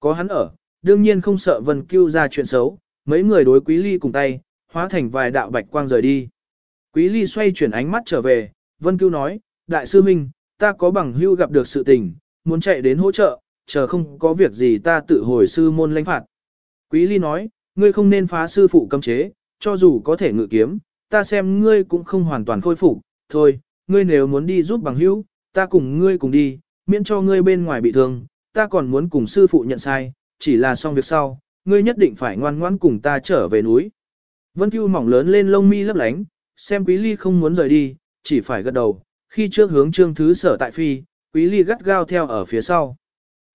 Có hắn ở, đương nhiên không sợ Vân Cưu ra chuyện xấu, mấy người đối Quý Ly cùng tay, hóa thành vài đạo bạch quang rời đi. Quý Ly xoay chuyển ánh mắt trở về, Vân Cưu nói, Đại sư Minh, ta có bằng hưu gặp được sự tình, muốn chạy đến hỗ trợ, chờ không có việc gì ta tự hồi sư môn lãnh phạt. Quý Ly nói, ngươi không nên phá sư phụ cấm chế, cho dù có thể ngự kiếm, ta xem ngươi cũng không hoàn toàn khôi phục, thôi, ngươi nếu muốn đi giúp bằng hữu, ta cùng ngươi cùng đi, miễn cho ngươi bên ngoài bị thương, ta còn muốn cùng sư phụ nhận sai, chỉ là xong việc sau, ngươi nhất định phải ngoan ngoãn cùng ta trở về núi. Vân Cưu mỏng lớn lên lông mi lấp lánh, xem Quý Ly không muốn rời đi, chỉ phải gật đầu, khi trước hướng trương thứ sở tại phi, Quý Ly gắt gao theo ở phía sau.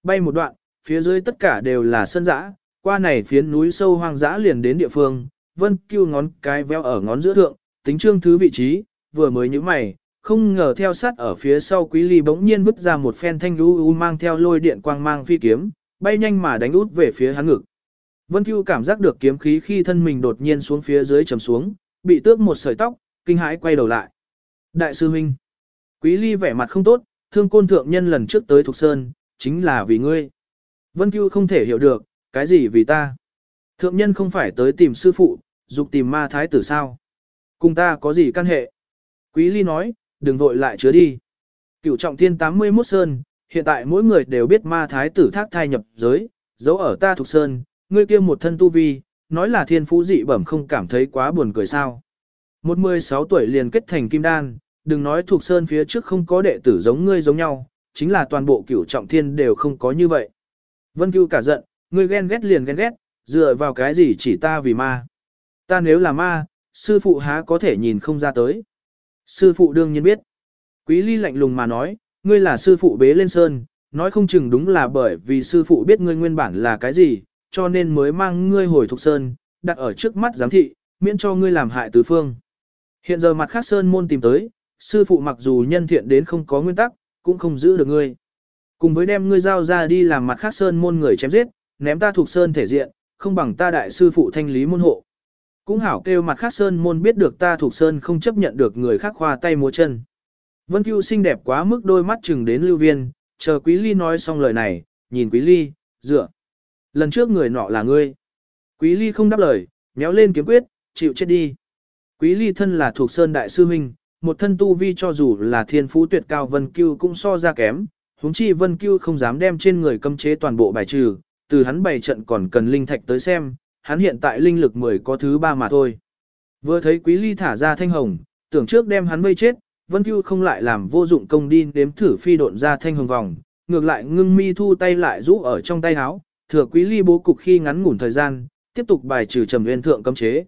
Bay một đoạn, phía dưới tất cả đều là sân dã, qua này phiến núi sâu hoang dã liền đến địa phương, Vân Cưu ngón cái veo ở ngón giữa thượng, tính trương thứ vị trí, vừa mới như mày, không ngờ theo sát ở phía sau Quý Ly bỗng nhiên vứt ra một phen thanh lũ u mang theo lôi điện quang mang phi kiếm, bay nhanh mà đánh út về phía hắn ngực. Vân Cưu cảm giác được kiếm khí khi thân mình đột nhiên xuống phía dưới trầm xuống, bị tước một sợi tóc, kinh hãi quay đầu lại. Đại sư huynh, Quý Ly vẻ mặt không tốt, thương côn thượng nhân lần trước tới Thục Sơn, chính là vì ngươi. Vân Cưu không thể hiểu được, cái gì vì ta. Thượng nhân không phải tới tìm sư phụ, dục tìm ma thái tử sao. Cùng ta có gì căn hệ? Quý Ly nói, đừng vội lại chứa đi. Cửu trọng thiên 81 sơn, hiện tại mỗi người đều biết ma thái tử thác thai nhập giới, giấu ở ta thuộc Sơn, ngươi kia một thân tu vi, nói là thiên phú dị bẩm không cảm thấy quá buồn cười sao. Một 16 tuổi liền kết thành kim đan, đừng nói thuộc sơn phía trước không có đệ tử giống ngươi giống nhau, chính là toàn bộ cửu trọng thiên đều không có như vậy. Vân Cưu cả giận, ngươi ghen ghét liền ghen ghét, dựa vào cái gì chỉ ta vì ma. Ta nếu là ma, sư phụ há có thể nhìn không ra tới. Sư phụ đương nhiên biết. Quý ly lạnh lùng mà nói, ngươi là sư phụ bế lên sơn, nói không chừng đúng là bởi vì sư phụ biết ngươi nguyên bản là cái gì, cho nên mới mang ngươi hồi thuộc sơn, đặt ở trước mắt giám thị, miễn cho ngươi làm hại tứ phương. Hiện giờ mặt khác sơn môn tìm tới, sư phụ mặc dù nhân thiện đến không có nguyên tắc, cũng không giữ được ngươi. Cùng với đem ngươi giao ra đi làm mặt khác sơn môn người chém giết, ném ta thuộc sơn thể diện, không bằng ta đại sư phụ thanh lý môn hộ. Cũng hảo kêu mặt khác sơn môn biết được ta thuộc sơn không chấp nhận được người khác khoa tay múa chân. Vân Cưu xinh đẹp quá mức đôi mắt chừng đến lưu viên, chờ Quý Ly nói xong lời này, nhìn Quý Ly, dựa. Lần trước người nọ là ngươi. Quý Ly không đáp lời, méo lên kiếm quyết, chịu chết đi. Quý Ly thân là thuộc sơn đại sư huynh, một thân tu vi cho dù là thiên phú tuyệt cao Vân Cưu cũng so ra kém, huống chi Vân Cưu không dám đem trên người cấm chế toàn bộ bài trừ, từ hắn bày trận còn cần linh thạch tới xem, hắn hiện tại linh lực 10 có thứ ba mà thôi. Vừa thấy Quý Ly thả ra thanh hồng, tưởng trước đem hắn vây chết, Vân Cưu không lại làm vô dụng công đi đếm thử phi độn ra thanh hồng vòng, ngược lại ngưng mi thu tay lại rũ ở trong tay áo, thừa Quý Ly bố cục khi ngắn ngủn thời gian, tiếp tục bài trừ trầm nguyên thượng cấm chế.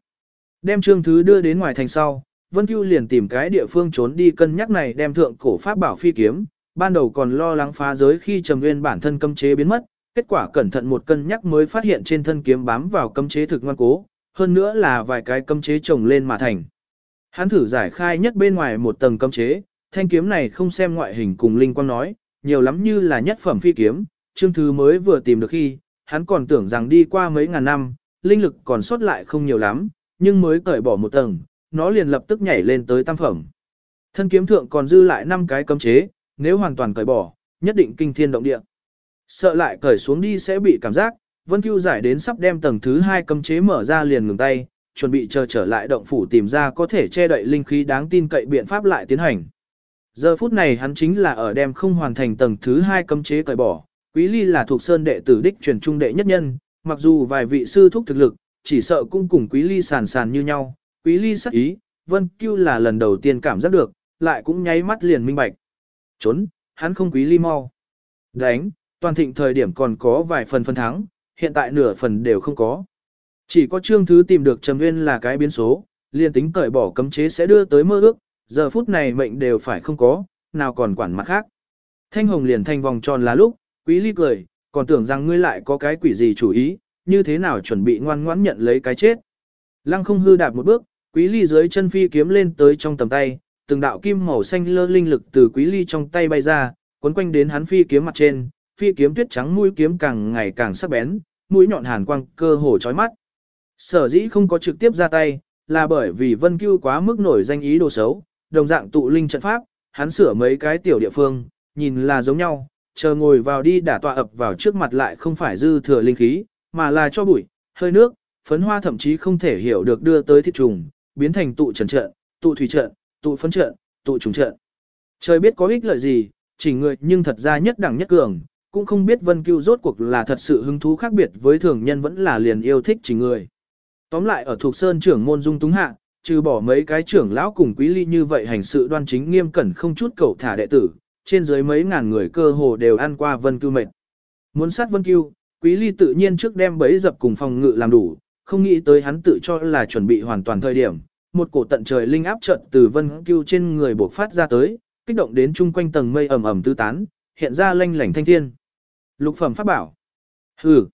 Đem trương thứ đưa đến ngoài thành sau, Vân Cưu liền tìm cái địa phương trốn đi cân nhắc này đem thượng cổ pháp bảo phi kiếm, ban đầu còn lo lắng phá giới khi Trầm Nguyên bản thân cấm chế biến mất, kết quả cẩn thận một cân nhắc mới phát hiện trên thân kiếm bám vào cấm chế thực ngoan cố, hơn nữa là vài cái cấm chế chồng lên mà thành. Hắn thử giải khai nhất bên ngoài một tầng cấm chế, thanh kiếm này không xem ngoại hình cùng linh quang nói, nhiều lắm như là nhất phẩm phi kiếm, chương thứ mới vừa tìm được khi, hắn còn tưởng rằng đi qua mấy ngàn năm, linh lực còn sót lại không nhiều lắm, nhưng mới cởi bỏ một tầng, nó liền lập tức nhảy lên tới tam phẩm. Thân kiếm thượng còn dư lại 5 cái cấm chế, nếu hoàn toàn cởi bỏ, nhất định kinh thiên động địa. Sợ lại cởi xuống đi sẽ bị cảm giác, Vân Cưu giải đến sắp đem tầng thứ 2 cấm chế mở ra liền ngừng tay, chuẩn bị chờ trở lại động phủ tìm ra có thể che đậy linh khí đáng tin cậy biện pháp lại tiến hành. Giờ phút này hắn chính là ở đem không hoàn thành tầng thứ 2 cấm chế cởi bỏ, Quý ly là thuộc sơn đệ tử đích truyền trung đệ nhất nhân, mặc dù vài vị sư thúc thực lực, chỉ sợ cũng cùng quý ly sàn sàn như nhau. Quý ly sắc ý, vân cưu là lần đầu tiên cảm giác được, lại cũng nháy mắt liền minh bạch. Trốn, hắn không quý ly mau. Đánh, toàn thịnh thời điểm còn có vài phần phân thắng, hiện tại nửa phần đều không có. Chỉ có trương thứ tìm được trầm nguyên là cái biến số, liền tính cởi bỏ cấm chế sẽ đưa tới mơ ước, giờ phút này mệnh đều phải không có, nào còn quản mặt khác. Thanh hồng liền thành vòng tròn là lúc, quý ly cười, còn tưởng rằng ngươi lại có cái quỷ gì chủ ý, như thế nào chuẩn bị ngoan ngoãn nhận lấy cái chết. Lăng không hư đạp một bước, quý ly dưới chân phi kiếm lên tới trong tầm tay, từng đạo kim màu xanh lơ linh lực từ quý ly trong tay bay ra, cuốn quanh đến hắn phi kiếm mặt trên, phi kiếm tuyết trắng mũi kiếm càng ngày càng sắc bén, mũi nhọn hàn quang cơ hồ chói mắt. Sở dĩ không có trực tiếp ra tay, là bởi vì Vân Cưu quá mức nổi danh ý đồ xấu, đồng dạng tụ linh trận pháp, hắn sửa mấy cái tiểu địa phương, nhìn là giống nhau, chờ ngồi vào đi đả tọa ập vào trước mặt lại không phải dư thừa linh khí, mà là cho bụi, hơi nước, phấn hoa thậm chí không thể hiểu được đưa tới thiết trùng, biến thành tụ trần trận, tụ thủy trận, tụ phấn trận, tụ trùng trận. Trời biết có ích lợi gì, chỉ người nhưng thật ra nhất đẳng nhất cường, cũng không biết Vân Cưu rốt cuộc là thật sự hứng thú khác biệt với thường nhân vẫn là liền yêu thích chỉ người. Tóm lại ở thuộc sơn trưởng môn dung túng hạ, trừ bỏ mấy cái trưởng lão cùng quý ly như vậy hành sự đoan chính nghiêm cẩn không chút cầu thả đệ tử, trên dưới mấy ngàn người cơ hồ đều ăn qua Vân Cưu mệt. Muốn sát Vân Cưu, quý ly tự nhiên trước đem bấy dập cùng phòng ngự làm đủ, không nghĩ tới hắn tự cho là chuẩn bị hoàn toàn thời điểm. Một cổ tận trời linh áp trận từ Vân Cưu trên người bộc phát ra tới, kích động đến chung quanh tầng mây ẩm ẩm tứ tán, hiện ra lanh lảnh thanh thiên. Lục phẩm pháp bảo. Hừ.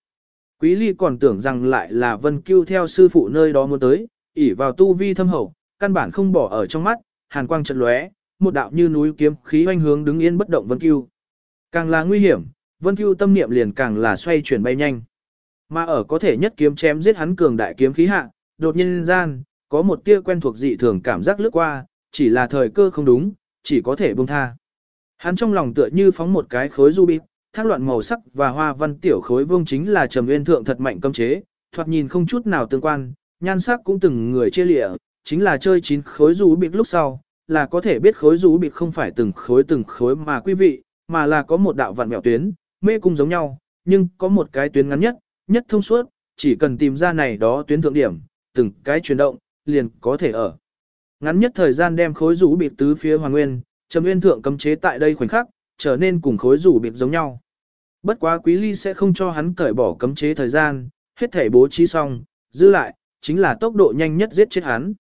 Quý ly còn tưởng rằng lại là Vân Cưu theo sư phụ nơi đó muốn tới, ỉ vào tu vi thâm hậu, căn bản không bỏ ở trong mắt, hàn quang trận lóe, một đạo như núi kiếm khí hoành hướng đứng yên bất động Vân Cưu. Càng là nguy hiểm, Vân Cưu tâm niệm liền càng là xoay chuyển bay nhanh. Mà ở có thể nhất kiếm chém giết hắn cường đại kiếm khí hạ, đột nhiên gian, có một tia quen thuộc dị thường cảm giác lướt qua, chỉ là thời cơ không đúng, chỉ có thể buông tha. Hắn trong lòng tựa như phóng một cái khối du bịt, thác loạn màu sắc và hoa văn tiểu khối vương chính là trầm nguyên thượng thật mạnh cấm chế, thoạt nhìn không chút nào tương quan, nhan sắc cũng từng người chia lịa, chính là chơi chín khối rú bịt lúc sau, là có thể biết khối rú bịt không phải từng khối từng khối mà quý vị, mà là có một đạo vạn mẹo tuyến, mê cung giống nhau, nhưng có một cái tuyến ngắn nhất, nhất thông suốt, chỉ cần tìm ra này đó tuyến thượng điểm, từng cái chuyển động, liền có thể ở. Ngắn nhất thời gian đem khối rú bịt tứ phía hoàng nguyên, trầm nguyên thượng cấm chế tại đây khoảnh khắc, trở nên cùng khối rủ bịp giống nhau. Bất quá quý ly sẽ không cho hắn cởi bỏ cấm chế thời gian, hết thể bố trí xong, dư lại, chính là tốc độ nhanh nhất giết chết hắn.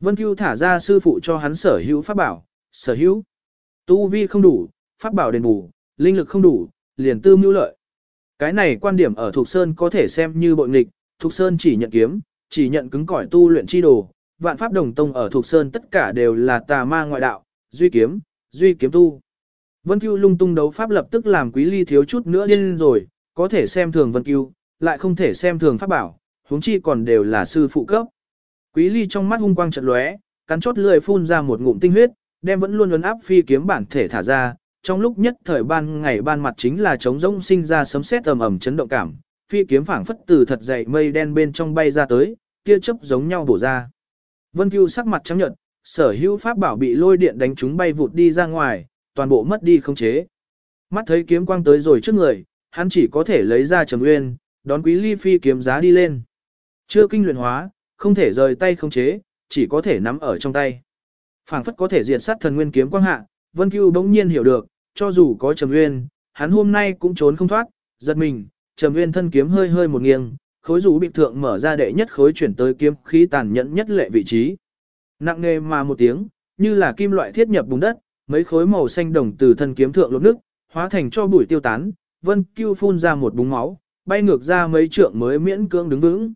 Vân Cưu thả ra sư phụ cho hắn sở hữu pháp bảo, sở hữu. Tu vi không đủ, pháp bảo đền bù, linh lực không đủ, liền tư mưu lợi. Cái này quan điểm ở Thục Sơn có thể xem như bội nghịch, Thục Sơn chỉ nhận kiếm, chỉ nhận cứng cỏi tu luyện chi đồ, vạn pháp đồng tông ở Thục Sơn tất cả đều là tà ma ngoại đạo, duy kiếm, duy kiếm tu. Vân Cưu lung tung đấu pháp lập tức làm Quý Ly thiếu chút nữa điên rồi, có thể xem thường Vân Cưu, lại không thể xem thường pháp bảo, huống chi còn đều là sư phụ cấp. Quý Ly trong mắt hung quang chợt lóe, cắn chốt lưỡi phun ra một ngụm tinh huyết, đem vẫn luôn ấn áp phi kiếm bản thể thả ra, trong lúc nhất thời ban ngày ban mặt chính là trống rỗng sinh ra sấm sét ầm ầm chấn động cảm, phi kiếm phảng phất từ thật dày mây đen bên trong bay ra tới, tia chớp giống nhau bổ ra. Vân Cưu sắc mặt trắng nhợt, sở hữu pháp bảo bị lôi điện đánh trúng bay vụt đi ra ngoài, toàn bộ mất đi không chế. Mắt thấy kiếm quang tới rồi trước người, hắn chỉ có thể lấy ra trầm nguyên, đón quý ly phi kiếm giá đi lên. Chưa kinh luyện hóa, không thể rời tay không chế, chỉ có thể nắm ở trong tay. phảng phất có thể diệt sát thần nguyên kiếm quang hạ, Vân Cưu bỗng nhiên hiểu được, cho dù có trầm nguyên, hắn hôm nay cũng trốn không thoát, giật mình, trầm nguyên thân kiếm hơi hơi một nghiêng, khối rủ bị thượng mở ra đệ nhất khối chuyển tới kiếm khí tàn nhẫn nhất lệ vị trí. Nặng nề mà một tiếng, như là kim loại thiết nhập bùn đất, mấy khối màu xanh đồng từ thân kiếm thượng lột nước, hóa thành cho bụi tiêu tán, Vân Cưu phun ra một búng máu, bay ngược ra mấy trượng mới miễn cưỡng đứng vững.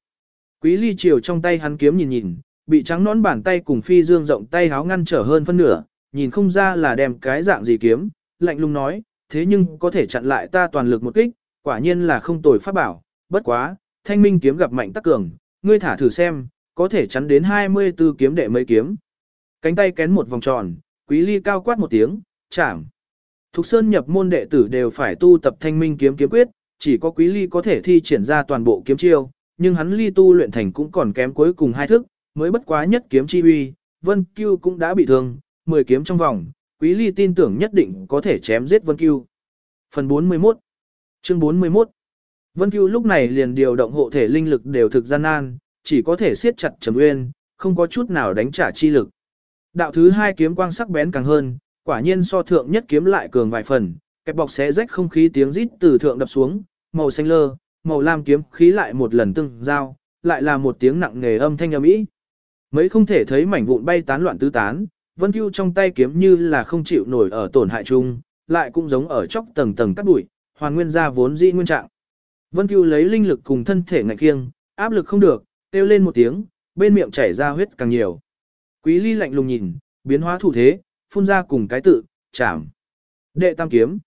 Quý Ly chiều trong tay hắn kiếm nhìn nhìn, bị trắng nón bàn tay cùng phi dương rộng tay háo ngăn trở hơn phân nửa, nhìn không ra là đem cái dạng gì kiếm, lạnh lùng nói, thế nhưng có thể chặn lại ta toàn lực một kích, quả nhiên là không tồi pháp bảo, bất quá, thanh minh kiếm gặp mạnh tắc cường, ngươi thả thử xem, có thể chắn đến 24 kiếm đệ mấy kiếm. Cánh tay kén một vòng tròn, quý ly cao quát một tiếng, chảm. Thục Sơn nhập môn đệ tử đều phải tu tập thanh minh kiếm kiếm quyết, chỉ có quý ly có thể thi triển ra toàn bộ kiếm chiêu, nhưng hắn ly tu luyện thành cũng còn kém cuối cùng hai thức, mới bất quá nhất kiếm chi uy, Vân Cưu cũng đã bị thương, 10 kiếm trong vòng, quý ly tin tưởng nhất định có thể chém giết Vân Cưu. Phần 41 Chương 41 Vân Cưu lúc này liền điều động hộ thể linh lực đều thực gian nan, chỉ có thể siết chặt Trầm Uyên, không có chút nào đánh trả chi lực. Đạo thứ hai kiếm quang sắc bén càng hơn, quả nhiên so thượng nhất kiếm lại cường vài phần, kẹp bọc xé rách không khí tiếng rít từ thượng đập xuống, màu xanh lơ, màu lam kiếm khí lại một lần tương giao, lại là một tiếng nặng nề âm thanh ầm ĩ. Mấy không thể thấy mảnh vụn bay tán loạn tứ tán, Vân Cưu trong tay kiếm như là không chịu nổi ở tổn hại chung, lại cũng giống ở chóc tầng tầng cắt bụi, hoàn nguyên ra vốn dĩ nguyên trạng. Vân Cưu lấy linh lực cùng thân thể ngạnh kiêng, áp lực không được, kêu lên một tiếng, bên miệng chảy ra huyết càng nhiều. Quý Ly lạnh lùng nhìn, biến hóa thủ thế, phun ra cùng cái tự, chạm. Đệ tam kiếm.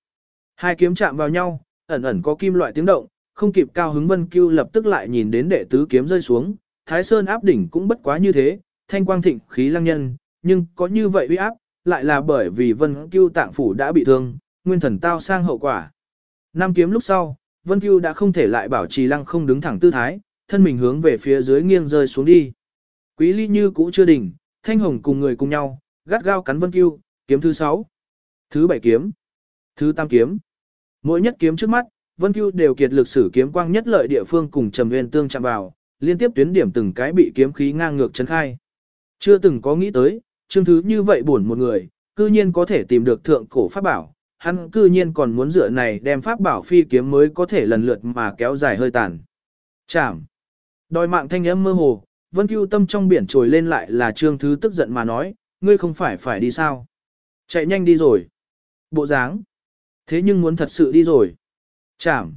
Hai kiếm chạm vào nhau, ẩn ẩn có kim loại tiếng động, không kịp cao hứng Vân Cưu lập tức lại nhìn đến đệ tứ kiếm rơi xuống, Thái Sơn áp đỉnh cũng bất quá như thế, thanh quang thịnh khí lăng nhân, nhưng có như vậy uy áp, lại là bởi vì Vân Cưu tạng phủ đã bị thương, nguyên thần tao sang hậu quả. Năm kiếm lúc sau, Vân Cưu đã không thể lại bảo trì lăng không đứng thẳng tư thái, thân mình hướng về phía dưới nghiêng rơi xuống đi. Quý ly như cũ chưa đỉnh, thanh hồng cùng người cùng nhau, gắt gao cắn Vân Cưu, kiếm thứ 6, thứ 7 kiếm, thứ 8 kiếm. Mỗi nhất kiếm trước mắt, Vân Cưu đều kiệt lực sử kiếm quang nhất lợi địa phương cùng Trầm Nguyên tương chạm vào, liên tiếp tuyến điểm từng cái bị kiếm khí ngang ngược chấn khai. Chưa từng có nghĩ tới, chương thứ như vậy buồn một người, cư nhiên có thể tìm được thượng cổ pháp bảo, hắn cư nhiên còn muốn dựa này đem pháp bảo phi kiếm mới có thể lần lượt mà kéo dài hơi tàn. Chảm. Đòi mạng thanh âm mơ hồ, Vân Cưu tâm trong biển trồi lên lại là trương thứ tức giận mà nói, ngươi không phải phải đi sao? Chạy nhanh đi rồi. Bộ dáng. Thế nhưng muốn thật sự đi rồi. Chảm.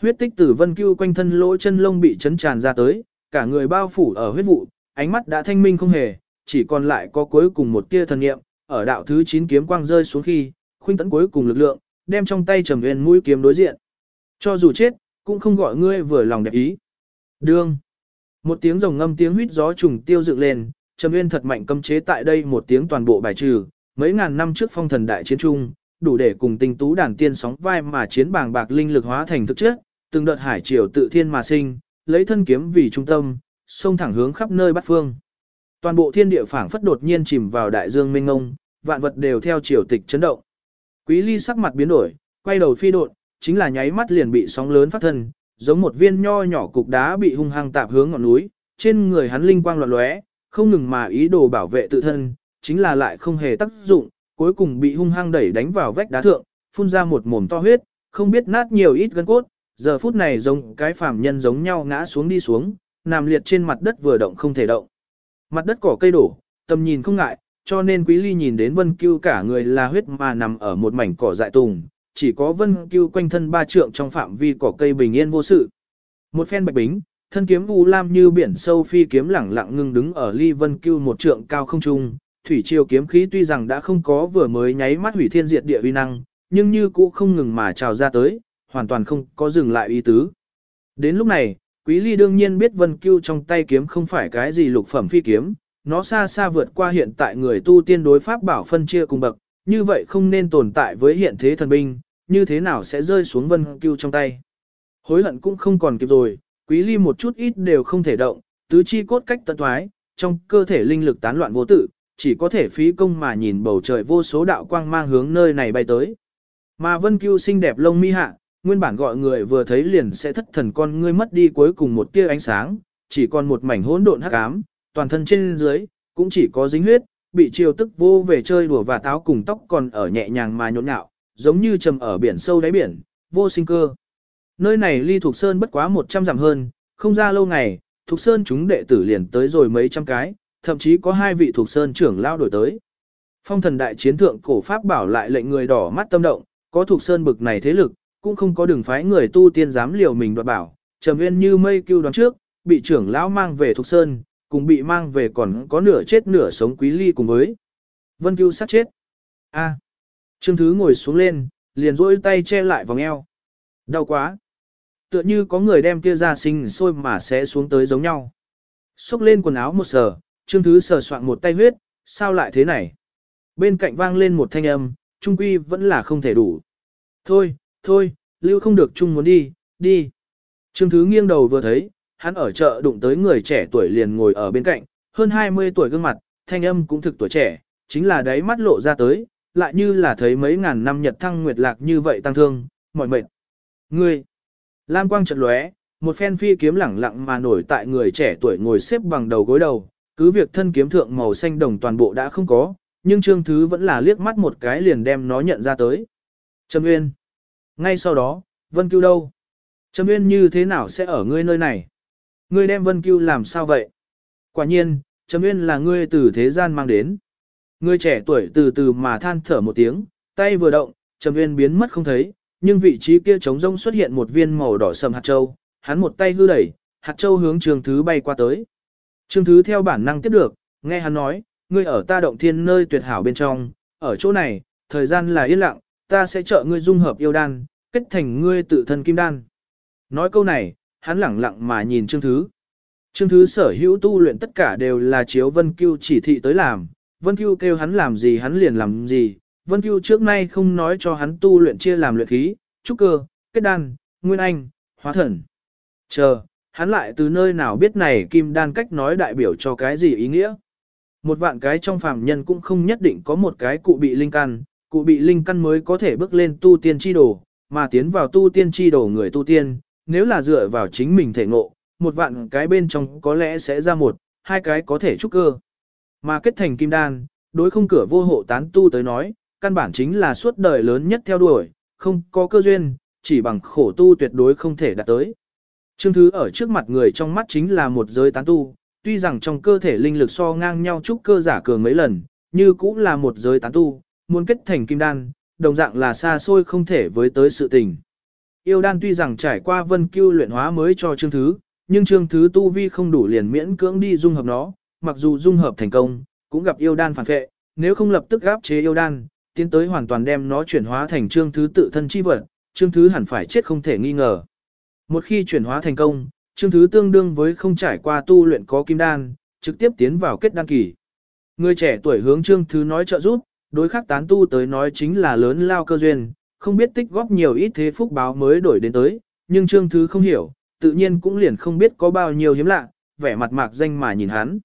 Huyết tích tử Vân Cưu quanh thân lỗ chân lông bị chấn tràn ra tới, cả người bao phủ ở huyết vụ, ánh mắt đã thanh minh không hề, chỉ còn lại có cuối cùng một tia thần niệm, ở đạo thứ 9 kiếm quang rơi xuống khi, khuynh tấn cuối cùng lực lượng, đem trong tay trầm nguyên mũi kiếm đối diện. Cho dù chết, cũng không gọi ngươi vừa lòng đẹp ý. Đương. Một tiếng rồng ngâm tiếng huýt gió trùng tiêu dựng lên, trầm nguyên thật mạnh cấm chế tại đây một tiếng toàn bộ bài trừ, mấy ngàn năm trước phong thần đại chiến trung, đủ để cùng tinh tú đàn tiên sóng vai mà chiến bàng bạc linh lực hóa thành thực chất, từng đợt hải triều tự thiên mà sinh, lấy thân kiếm vì trung tâm, xông thẳng hướng khắp nơi bát phương. Toàn bộ thiên địa phảng phất đột nhiên chìm vào đại dương mênh ngông, vạn vật đều theo triều tịch chấn động. Quý ly sắc mặt biến đổi, quay đầu phi độn, chính là nháy mắt liền bị sóng lớn phát thân, giống một viên nho nhỏ cục đá bị hung hăng tạp hướng ngọn núi, trên người hắn linh quang loạn lóe, không ngừng mà ý đồ bảo vệ tự thân, chính là lại không hề tác dụng, cuối cùng bị hung hăng đẩy đánh vào vách đá thượng, phun ra một mồm to huyết, không biết nát nhiều ít gân cốt, giờ phút này giống cái phàm nhân giống nhau ngã xuống đi xuống, nằm liệt trên mặt đất vừa động không thể động. Mặt đất cỏ cây đổ, tầm nhìn không ngại, cho nên Quý Ly nhìn đến Vân Cưu cả người là huyết mà nằm ở một mảnh cỏ dại tùng, chỉ có Vân Cưu quanh thân ba trượng trong phạm vi cỏ cây bình yên vô sự. Một phen bạch bính, thân kiếm u lam như biển sâu phi kiếm lẳng lặng ngưng đứng ở ly Vân Cưu một trượng cao không trung, thủy triều kiếm khí tuy rằng đã không có vừa mới nháy mắt hủy thiên diệt địa uy năng, nhưng như cũ không ngừng mà trào ra tới, hoàn toàn không có dừng lại ý tứ. Đến lúc này, Quý Ly đương nhiên biết Vân Cưu trong tay kiếm không phải cái gì lục phẩm phi kiếm, nó xa xa vượt qua hiện tại người tu tiên đối pháp bảo phân chia cùng bậc, như vậy không nên tồn tại với hiện thế thần binh, như thế nào sẽ rơi xuống Vân Cưu trong tay. Hối hận cũng không còn kịp rồi, Quý Ly một chút ít đều không thể động, tứ chi cốt cách tận thoái, trong cơ thể linh lực tán loạn vô tự, chỉ có thể phí công mà nhìn bầu trời vô số đạo quang mang hướng nơi này bay tới. Mà Vân Cưu xinh đẹp lông mi hạ, nguyên bản gọi người vừa thấy liền sẽ thất thần con ngươi mất đi cuối cùng một tia ánh sáng, chỉ còn một mảnh hỗn độn hắc ám, toàn thân trên dưới cũng chỉ có dính huyết, bị chiều tức vô về chơi đùa và táo cùng tóc còn ở nhẹ nhàng mà nhộn nhạo, giống như trầm ở biển sâu đáy biển, vô sinh cơ. Nơi này ly Thục Sơn bất quá 100 dặm hơn, không ra lâu ngày, Thục Sơn chúng đệ tử liền tới rồi mấy trăm cái, thậm chí có hai vị Thục Sơn trưởng lao đổi tới. Phong thần đại chiến thượng cổ pháp bảo lại lệnh người đỏ mắt tâm động, có Thục Sơn bực này thế lực, cũng không có đường phái người tu tiên dám liều mình đoạt bảo, trầm nguyên như mây kêu đoán trước, bị trưởng lão mang về Thục Sơn, cùng bị mang về còn có nửa chết nửa sống quý ly cùng với. Vân Cưu sát chết. A. Trương Thứ ngồi xuống lên, liền rỗi tay che lại vòng eo. Đau quá. Tựa như có người đem kia ra sinh sôi mà sẽ xuống tới giống nhau. Xúc lên quần áo một sờ, Trương Thứ sờ soạn một tay huyết, sao lại thế này? Bên cạnh vang lên một thanh âm, trung quy vẫn là không thể đủ. Thôi, thôi, lưu không được chung muốn đi, đi. Trương Thứ nghiêng đầu vừa thấy, hắn ở chợ đụng tới người trẻ tuổi liền ngồi ở bên cạnh, hơn 20 tuổi gương mặt, thanh âm cũng thực tuổi trẻ, chính là đáy mắt lộ ra tới, lại như là thấy mấy ngàn năm nhật thăng nguyệt lạc như vậy tăng thương, mỏi mệt. Ngươi, Lam quang chợt lóe, một phen phi kiếm lẳng lặng mà nổi tại người trẻ tuổi ngồi xếp bằng đầu gối đầu, cứ việc thân kiếm thượng màu xanh đồng toàn bộ đã không có, nhưng Trương Thứ vẫn là liếc mắt một cái liền đem nó nhận ra tới. Trầm Nguyên. Ngay sau đó, Vân Cưu đâu? Trầm Nguyên như thế nào sẽ ở ngươi nơi này? Ngươi đem Vân Cưu làm sao vậy? Quả nhiên, Trầm Nguyên là ngươi từ thế gian mang đến. Ngươi trẻ tuổi từ từ mà than thở một tiếng, tay vừa động, Trầm Nguyên biến mất không thấy, nhưng vị trí kia trống rông xuất hiện một viên màu đỏ sầm hạt châu, hắn một tay hư đẩy, hạt châu hướng Trương Thứ bay qua tới. Trương Thứ theo bản năng tiếp được, nghe hắn nói, ngươi ở ta động thiên nơi tuyệt hảo bên trong, ở chỗ này, thời gian là yên lặng, ta sẽ trợ ngươi dung hợp yêu đan, kết thành ngươi tự thân kim đan. Nói câu này, hắn lẳng lặng mà nhìn Trương Thứ. Trương Thứ sở hữu tu luyện tất cả đều là chiếu Vân Cưu chỉ thị tới làm, Vân Cưu kêu hắn làm gì hắn liền làm gì, Vân Cưu trước nay không nói cho hắn tu luyện chia làm luyện khí, trúc cơ, kết đan, nguyên anh, hóa thần. Chờ, hắn lại từ nơi nào biết này kim đan cách nói đại biểu cho cái gì ý nghĩa. Một vạn cái trong phàm nhân cũng không nhất định có một cái cụ bị linh căn, cụ bị linh căn mới có thể bước lên tu tiên chi đồ, mà tiến vào tu tiên chi đồ người tu tiên, nếu là dựa vào chính mình thể ngộ, một vạn cái bên trong có lẽ sẽ ra một, hai cái có thể trúc cơ. Mà kết thành kim đan, đối không cửa vô hộ tán tu tới nói, căn bản chính là suốt đời lớn nhất theo đuổi, không có cơ duyên, chỉ bằng khổ tu tuyệt đối không thể đạt tới. Trương Thứ ở trước mặt người trong mắt chính là một giới tán tu, tuy rằng trong cơ thể linh lực so ngang nhau trúc cơ giả cường mấy lần, như cũng là một giới tán tu, muốn kết thành kim đan, đồng dạng là xa xôi không thể với tới sự tình. Yêu đan tuy rằng trải qua vân cưu luyện hóa mới cho Trương Thứ, nhưng Trương Thứ tu vi không đủ liền miễn cưỡng đi dung hợp nó, mặc dù dung hợp thành công, cũng gặp yêu đan phản phệ, nếu không lập tức gáp chế yêu đan, tiến tới hoàn toàn đem nó chuyển hóa thành trương thứ tự thân chi vật, trương thứ hẳn phải chết không thể nghi ngờ. Một khi chuyển hóa thành công, trương thứ tương đương với không trải qua tu luyện có kim đan, trực tiếp tiến vào kết đan kỳ. Người trẻ tuổi hướng trương thứ nói trợ giúp, đối khắc tán tu tới nói chính là lớn lao cơ duyên, không biết tích góp nhiều ít thế phúc báo mới đổi đến tới, nhưng trương thứ không hiểu, tự nhiên cũng liền không biết có bao nhiêu hiếm lạ, vẻ mặt mạc danh mà nhìn hắn.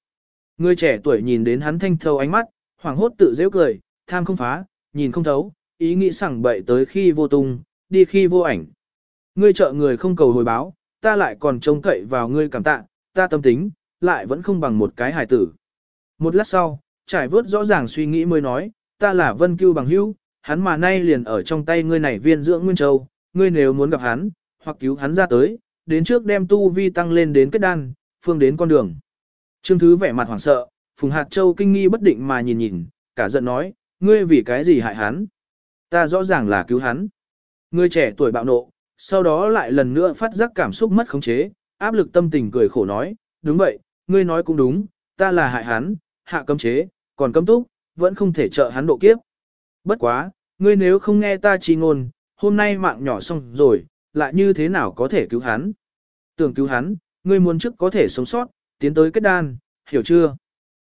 Người trẻ tuổi nhìn đến hắn thanh thâu ánh mắt, hoảng hốt tự dễ cười, tham không phá, nhìn không thấu, ý nghĩ sẳng bậy tới khi vô tung, đi khi vô ảnh. Ngươi trợ người không cầu hồi báo, ta lại còn trông cậy vào ngươi cảm tạ, ta tâm tính, lại vẫn không bằng một cái hài tử. Một lát sau, trải vớt rõ ràng suy nghĩ mới nói, ta là vân cưu bằng hữu, hắn mà nay liền ở trong tay ngươi này viên dưỡng nguyên châu, ngươi nếu muốn gặp hắn, hoặc cứu hắn ra tới, đến trước đem tu vi tăng lên đến kết đan, phương đến con đường. Trương Thứ vẻ mặt hoảng sợ, Phùng Hạt Châu kinh nghi bất định mà nhìn nhìn, cả giận nói, ngươi vì cái gì hại hắn? Ta rõ ràng là cứu hắn. Ngươi trẻ tuổi bạo nộ, sau đó lại lần nữa phát giác cảm xúc mất khống chế, áp lực tâm tình cười khổ nói, đúng vậy, ngươi nói cũng đúng, ta là hại hắn, hạ cấm chế, còn cấm túc, vẫn không thể trợ hắn độ kiếp. Bất quá, ngươi nếu không nghe ta chi ngôn, hôm nay mạng nhỏ xong rồi, lại như thế nào có thể cứu hắn? Tưởng cứu hắn, ngươi muốn trước có thể sống sót, tiến tới kết đan, hiểu chưa?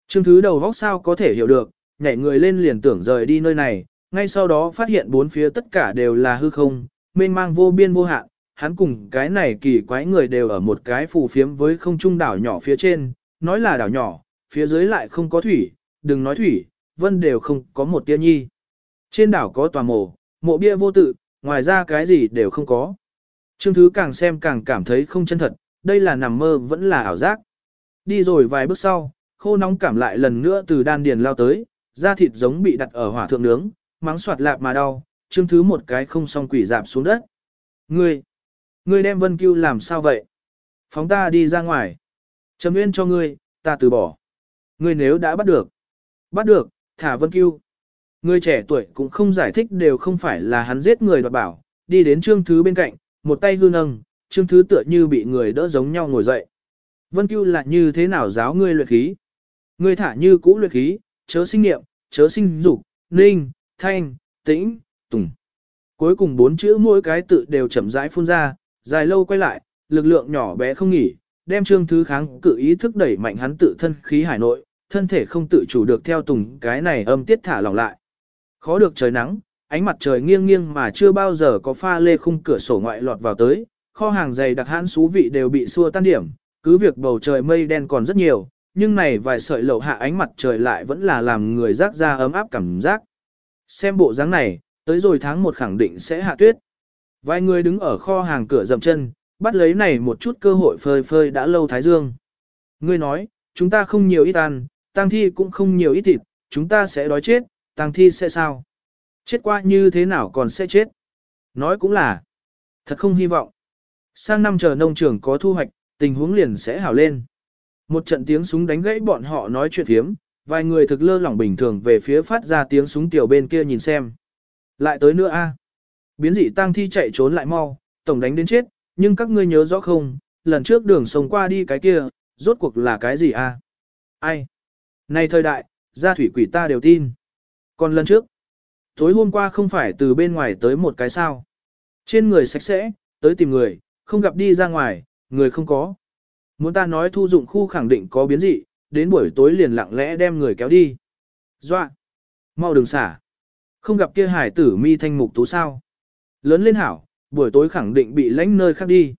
Trương thứ đầu vóc sao có thể hiểu được, nhảy người lên liền tưởng rời đi nơi này, ngay sau đó phát hiện bốn phía tất cả đều là hư không, mênh mang vô biên vô hạn, hắn cùng cái này kỳ quái người đều ở một cái phù phiếm với không trung đảo nhỏ phía trên, nói là đảo nhỏ, phía dưới lại không có thủy, đừng nói thủy, vân đều không có một tia nhi. Trên đảo có tòa mộ, mộ bia vô tự, ngoài ra cái gì đều không có. Trương Thứ càng xem càng cảm thấy không chân thật, đây là nằm mơ vẫn là ảo giác. Đi rồi vài bước sau, khô nóng cảm lại lần nữa từ đan điền lao tới, da thịt giống bị đặt ở hỏa thượng nướng, mắng soạt lạp mà đau, Trương thứ một cái không xong quỷ dạp xuống đất. Ngươi, ngươi đem Vân Cưu làm sao vậy? Phóng ta đi ra ngoài. Trầm Nguyên cho ngươi, ta từ bỏ. Ngươi nếu đã bắt được, bắt được, thả Vân Cưu. Người trẻ tuổi cũng không giải thích đều không phải là hắn giết người đoạt bảo, đi đến trương thứ bên cạnh, một tay hư nâng, trương thứ tựa như bị người đỡ giống nhau ngồi dậy. Vân Cưu là như thế nào giáo ngươi luyện khí? Ngươi thả như cũ luyện khí, chớ sinh niệm, chớ sinh dục, ninh, thanh, tĩnh, tùng. Cuối cùng bốn chữ mỗi cái tự đều chậm rãi phun ra, dài lâu quay lại, lực lượng nhỏ bé không nghỉ, đem trương thứ kháng cự ý thức đẩy mạnh hắn tự thân khí hải nội, thân thể không tự chủ được theo tùng cái này âm tiết thả lỏng lại. Khó được trời nắng, ánh mặt trời nghiêng nghiêng mà chưa bao giờ có pha lê khung cửa sổ ngoại lọt vào tới, kho hàng dày đặc hãn xú vị đều bị xua tan điểm, cứ việc bầu trời mây đen còn rất nhiều, nhưng này vài sợi lậu hạ ánh mặt trời lại vẫn là làm người rác ra ấm áp cảm giác. Xem bộ dáng này, tới rồi tháng một khẳng định sẽ hạ tuyết. Vài người đứng ở kho hàng cửa dậm chân, bắt lấy này một chút cơ hội phơi phơi đã lâu thái dương. Ngươi nói, chúng ta không nhiều ít ăn, tang thi cũng không nhiều ít thịt, chúng ta sẽ đói chết, tang thi sẽ sao? Chết qua như thế nào còn sẽ chết? Nói cũng là, thật không hy vọng. Sang năm chờ nông trường có thu hoạch, tình huống liền sẽ hảo lên. Một trận tiếng súng đánh gãy bọn họ nói chuyện thiếm, vài người thực lơ lỏng bình thường về phía phát ra tiếng súng tiểu bên kia nhìn xem. Lại tới nữa a. Biến dị tang thi chạy trốn lại mau, tổng đánh đến chết, nhưng các ngươi nhớ rõ không, lần trước đường sông qua đi cái kia, rốt cuộc là cái gì a? Ai? Này thời đại, gia thủy quỷ ta đều tin. Còn lần trước, tối hôm qua không phải từ bên ngoài tới một cái sao. Trên người sạch sẽ, tới tìm người, không gặp đi ra ngoài, người không có. Muốn ta nói thu dụng khu khẳng định có biến dị, đến buổi tối liền lặng lẽ đem người kéo đi. Doa! Mau đừng xả! Không gặp kia hải tử mi thanh mục tú sao. Lớn lên hảo, buổi tối khẳng định bị lãnh nơi khác đi.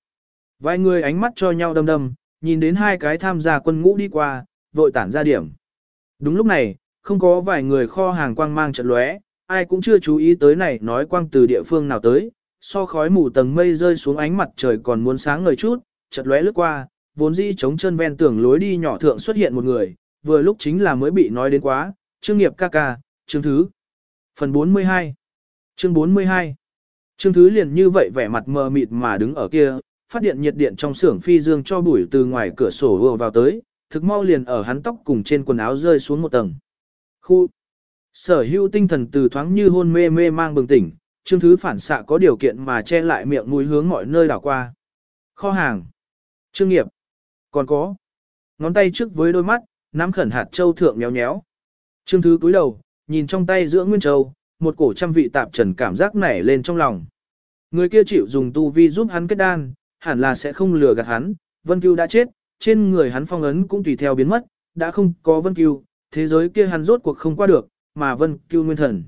Vài người ánh mắt cho nhau đâm đâm, nhìn đến hai cái tham gia quân ngũ đi qua, vội tản ra điểm. Đúng lúc này, không có vài người kho hàng quang mang trận lóe, ai cũng chưa chú ý tới này nói quang từ địa phương nào tới, so khói mù tầng mây rơi xuống ánh mặt trời còn muốn sáng ngời chút, chợt lóe lướt qua, vốn dĩ chống chân ven tường lối đi nhỏ thượng xuất hiện một người, vừa lúc chính là mới bị nói đến quá, Trương Nghiệp ca ca, chương thứ. Phần 42 Chương 42 Trương Thứ liền như vậy vẻ mặt mờ mịt mà đứng ở kia, phát điện nhiệt điện trong xưởng phi dương cho bụi từ ngoài cửa sổ vừa vào tới, thực mau liền ở hắn tóc cùng trên quần áo rơi xuống một tầng. Khu Sở hữu tinh thần từ thoáng như hôn mê mê mang bừng tỉnh, Trương Thứ phản xạ có điều kiện mà che lại miệng mũi hướng mọi nơi đảo qua. Kho hàng. Trương nghiệp. Còn có. Ngón tay trước với đôi mắt, nắm khẩn hạt châu thượng méo nhéo. Trương Thứ cúi đầu, nhìn trong tay giữa Nguyên Châu, một cổ trăm vị tạp trần cảm giác nảy lên trong lòng. Người kia chịu dùng tu vi giúp hắn kết đan, hẳn là sẽ không lừa gạt hắn, Vân Cưu đã chết, trên người hắn phong ấn cũng tùy theo biến mất, đã không có Vân Cưu, thế giới kia hắn rốt cuộc không qua được, mà Vân Cưu nguyên thần.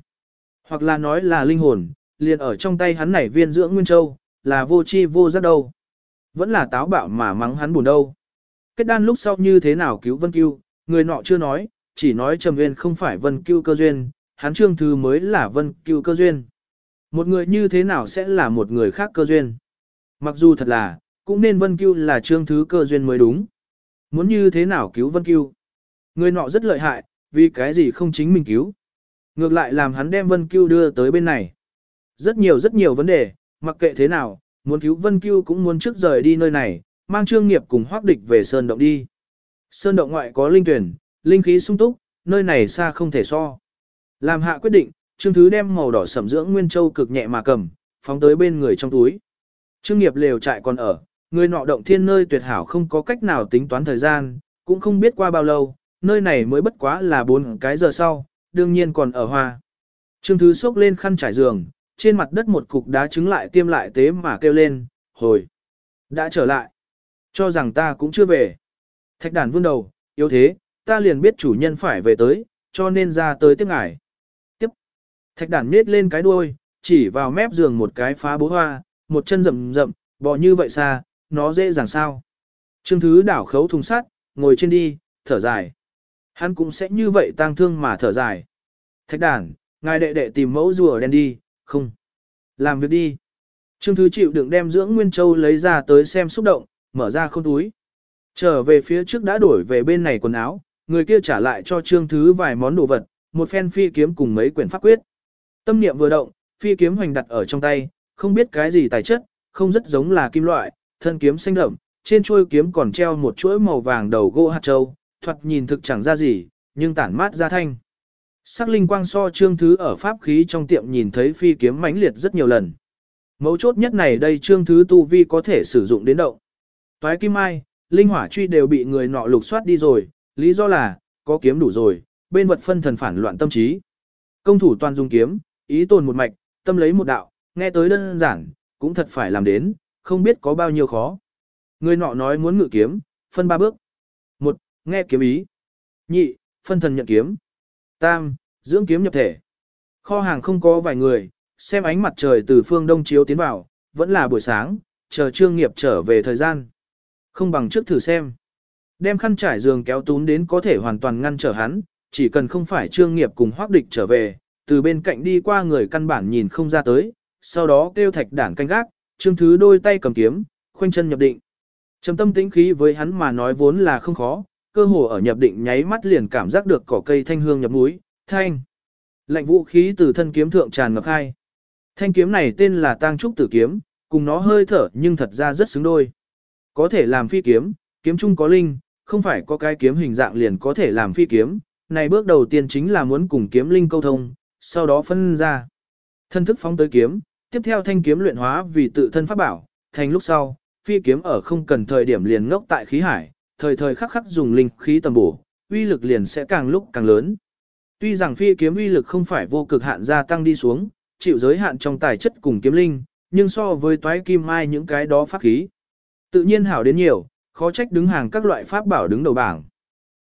Hoặc là nói là linh hồn, liền ở trong tay hắn nảy viên dưỡng Nguyên Châu, là vô chi vô giác đâu. Vẫn là táo bạo mà mắng hắn buồn đâu. Kết đan lúc sau như thế nào cứu Vân Cưu, người nọ chưa nói, chỉ nói Trầm Nguyên không phải Vân Cưu cơ duyên, hắn trương thư mới là Vân Cưu cơ duyên. Một người như thế nào sẽ là một người khác cơ duyên? Mặc dù thật là, cũng nên Vân Cưu là trương thứ cơ duyên mới đúng. Muốn như thế nào cứu Vân Cưu? Người nọ rất lợi hại, vì cái gì không chính mình cứu. Ngược lại làm hắn đem Vân Cưu đưa tới bên này. Rất nhiều rất nhiều vấn đề, mặc kệ thế nào, muốn cứu Vân Cưu cũng muốn trước rời đi nơi này, mang trương nghiệp cùng hoác địch về Sơn Động đi. Sơn Động ngoại có linh tuyển, linh khí sung túc, nơi này xa không thể so. Làm hạ quyết định, Trương Thứ đem màu đỏ sẩm dưỡng Nguyên Châu cực nhẹ mà cầm, phóng tới bên người trong túi. Trương nghiệp lều trại còn ở, người nọ động thiên nơi tuyệt hảo không có cách nào tính toán thời gian, cũng không biết qua bao lâu, nơi này mới bất quá là bốn cái giờ sau, đương nhiên còn ở hoa. Trương Thứ xốc lên khăn trải giường, trên mặt đất một cục đá trứng lại tiêm lại tế mà kêu lên, hồi. Đã trở lại. Cho rằng ta cũng chưa về. Thạch đàn vươn đầu, yếu thế, ta liền biết chủ nhân phải về tới, cho nên ra tới tiếp ngài. Tiếp. Thạch đàn nết lên cái đuôi, chỉ vào mép giường một cái phá bố hoa, một chân rậm rậm, bò như vậy xa, nó dễ dàng sao. Trương Thứ đảo khấu thùng sắt, ngồi trên đi, thở dài. Hắn cũng sẽ như vậy tang thương mà thở dài. Thạch đàn, ngài đệ đệ tìm mẫu rùa đen đi, không. Làm việc đi. Trương Thứ chịu đựng đem dưỡng Nguyên Châu lấy ra tới xem xúc động, mở ra không túi. Trở về phía trước đã đổi về bên này quần áo, người kia trả lại cho Trương Thứ vài món đồ vật, một phen phi kiếm cùng mấy quyển pháp quyết. Tâm niệm vừa động, phi kiếm hoành đặt ở trong tay, không biết cái gì tài chất, không rất giống là kim loại, thân kiếm xanh đậm, trên chuôi kiếm còn treo một chuỗi màu vàng đầu gỗ hạt châu, thoạt nhìn thực chẳng ra gì, nhưng tản mát ra thanh. Sắc linh quang so trương thứ ở pháp khí trong tiệm nhìn thấy phi kiếm mãnh liệt rất nhiều lần. Mấu chốt nhất này đây trương thứ tu vi có thể sử dụng đến động. Toái kim mai, linh hỏa truy đều bị người nọ lục soát đi rồi, lý do là, có kiếm đủ rồi, bên vật phân thần phản loạn tâm trí. Công thủ toàn dùng kiếm, ý tồn một mạch, tâm lấy một đạo, nghe tới đơn giản, cũng thật phải làm đến, không biết có bao nhiêu khó. Người nọ nói muốn ngự kiếm, phân ba bước. Một, nghe kiếm ý. Nhị, phân thần nhận kiếm. Tam, dưỡng kiếm nhập thể. Kho hàng không có vài người, xem ánh mặt trời từ phương đông chiếu tiến vào, vẫn là buổi sáng, chờ trương nghiệp trở về thời gian. Không bằng trước thử xem. Đem khăn trải giường kéo tún đến có thể hoàn toàn ngăn trở hắn, chỉ cần không phải trương nghiệp cùng hoác địch trở về, từ bên cạnh đi qua người căn bản nhìn không ra tới, sau đó kêu thạch đảng canh gác, trương thứ đôi tay cầm kiếm, khoanh chân nhập định. Trầm tâm tĩnh khí với hắn mà nói vốn là không khó, cơ hồ ở nhập định nháy mắt liền cảm giác được cỏ cây thanh hương nhập mũi, thanh. Lạnh vũ khí từ thân kiếm thượng tràn ngập hai. Thanh kiếm này tên là Tang Trúc Tử kiếm, cùng nó hơi thở nhưng thật ra rất xứng đôi. Có thể làm phi kiếm, kiếm chung có linh, không phải có cái kiếm hình dạng liền có thể làm phi kiếm. Này bước đầu tiên chính là muốn cùng kiếm linh câu thông, sau đó phân ra. Thân thức phóng tới kiếm, tiếp theo thanh kiếm luyện hóa vì tự thân pháp bảo, thành lúc sau, phi kiếm ở không cần thời điểm liền ngốc tại khí hải, thời thời khắc khắc dùng linh khí tầm bổ, uy lực liền sẽ càng lúc càng lớn. Tuy rằng phi kiếm uy lực không phải vô cực hạn gia tăng đi xuống, chịu giới hạn trong tài chất cùng kiếm linh, nhưng so với toái kim mai những cái đó pháp khí. Tự nhiên hảo đến nhiều, khó trách đứng hàng các loại pháp bảo đứng đầu bảng.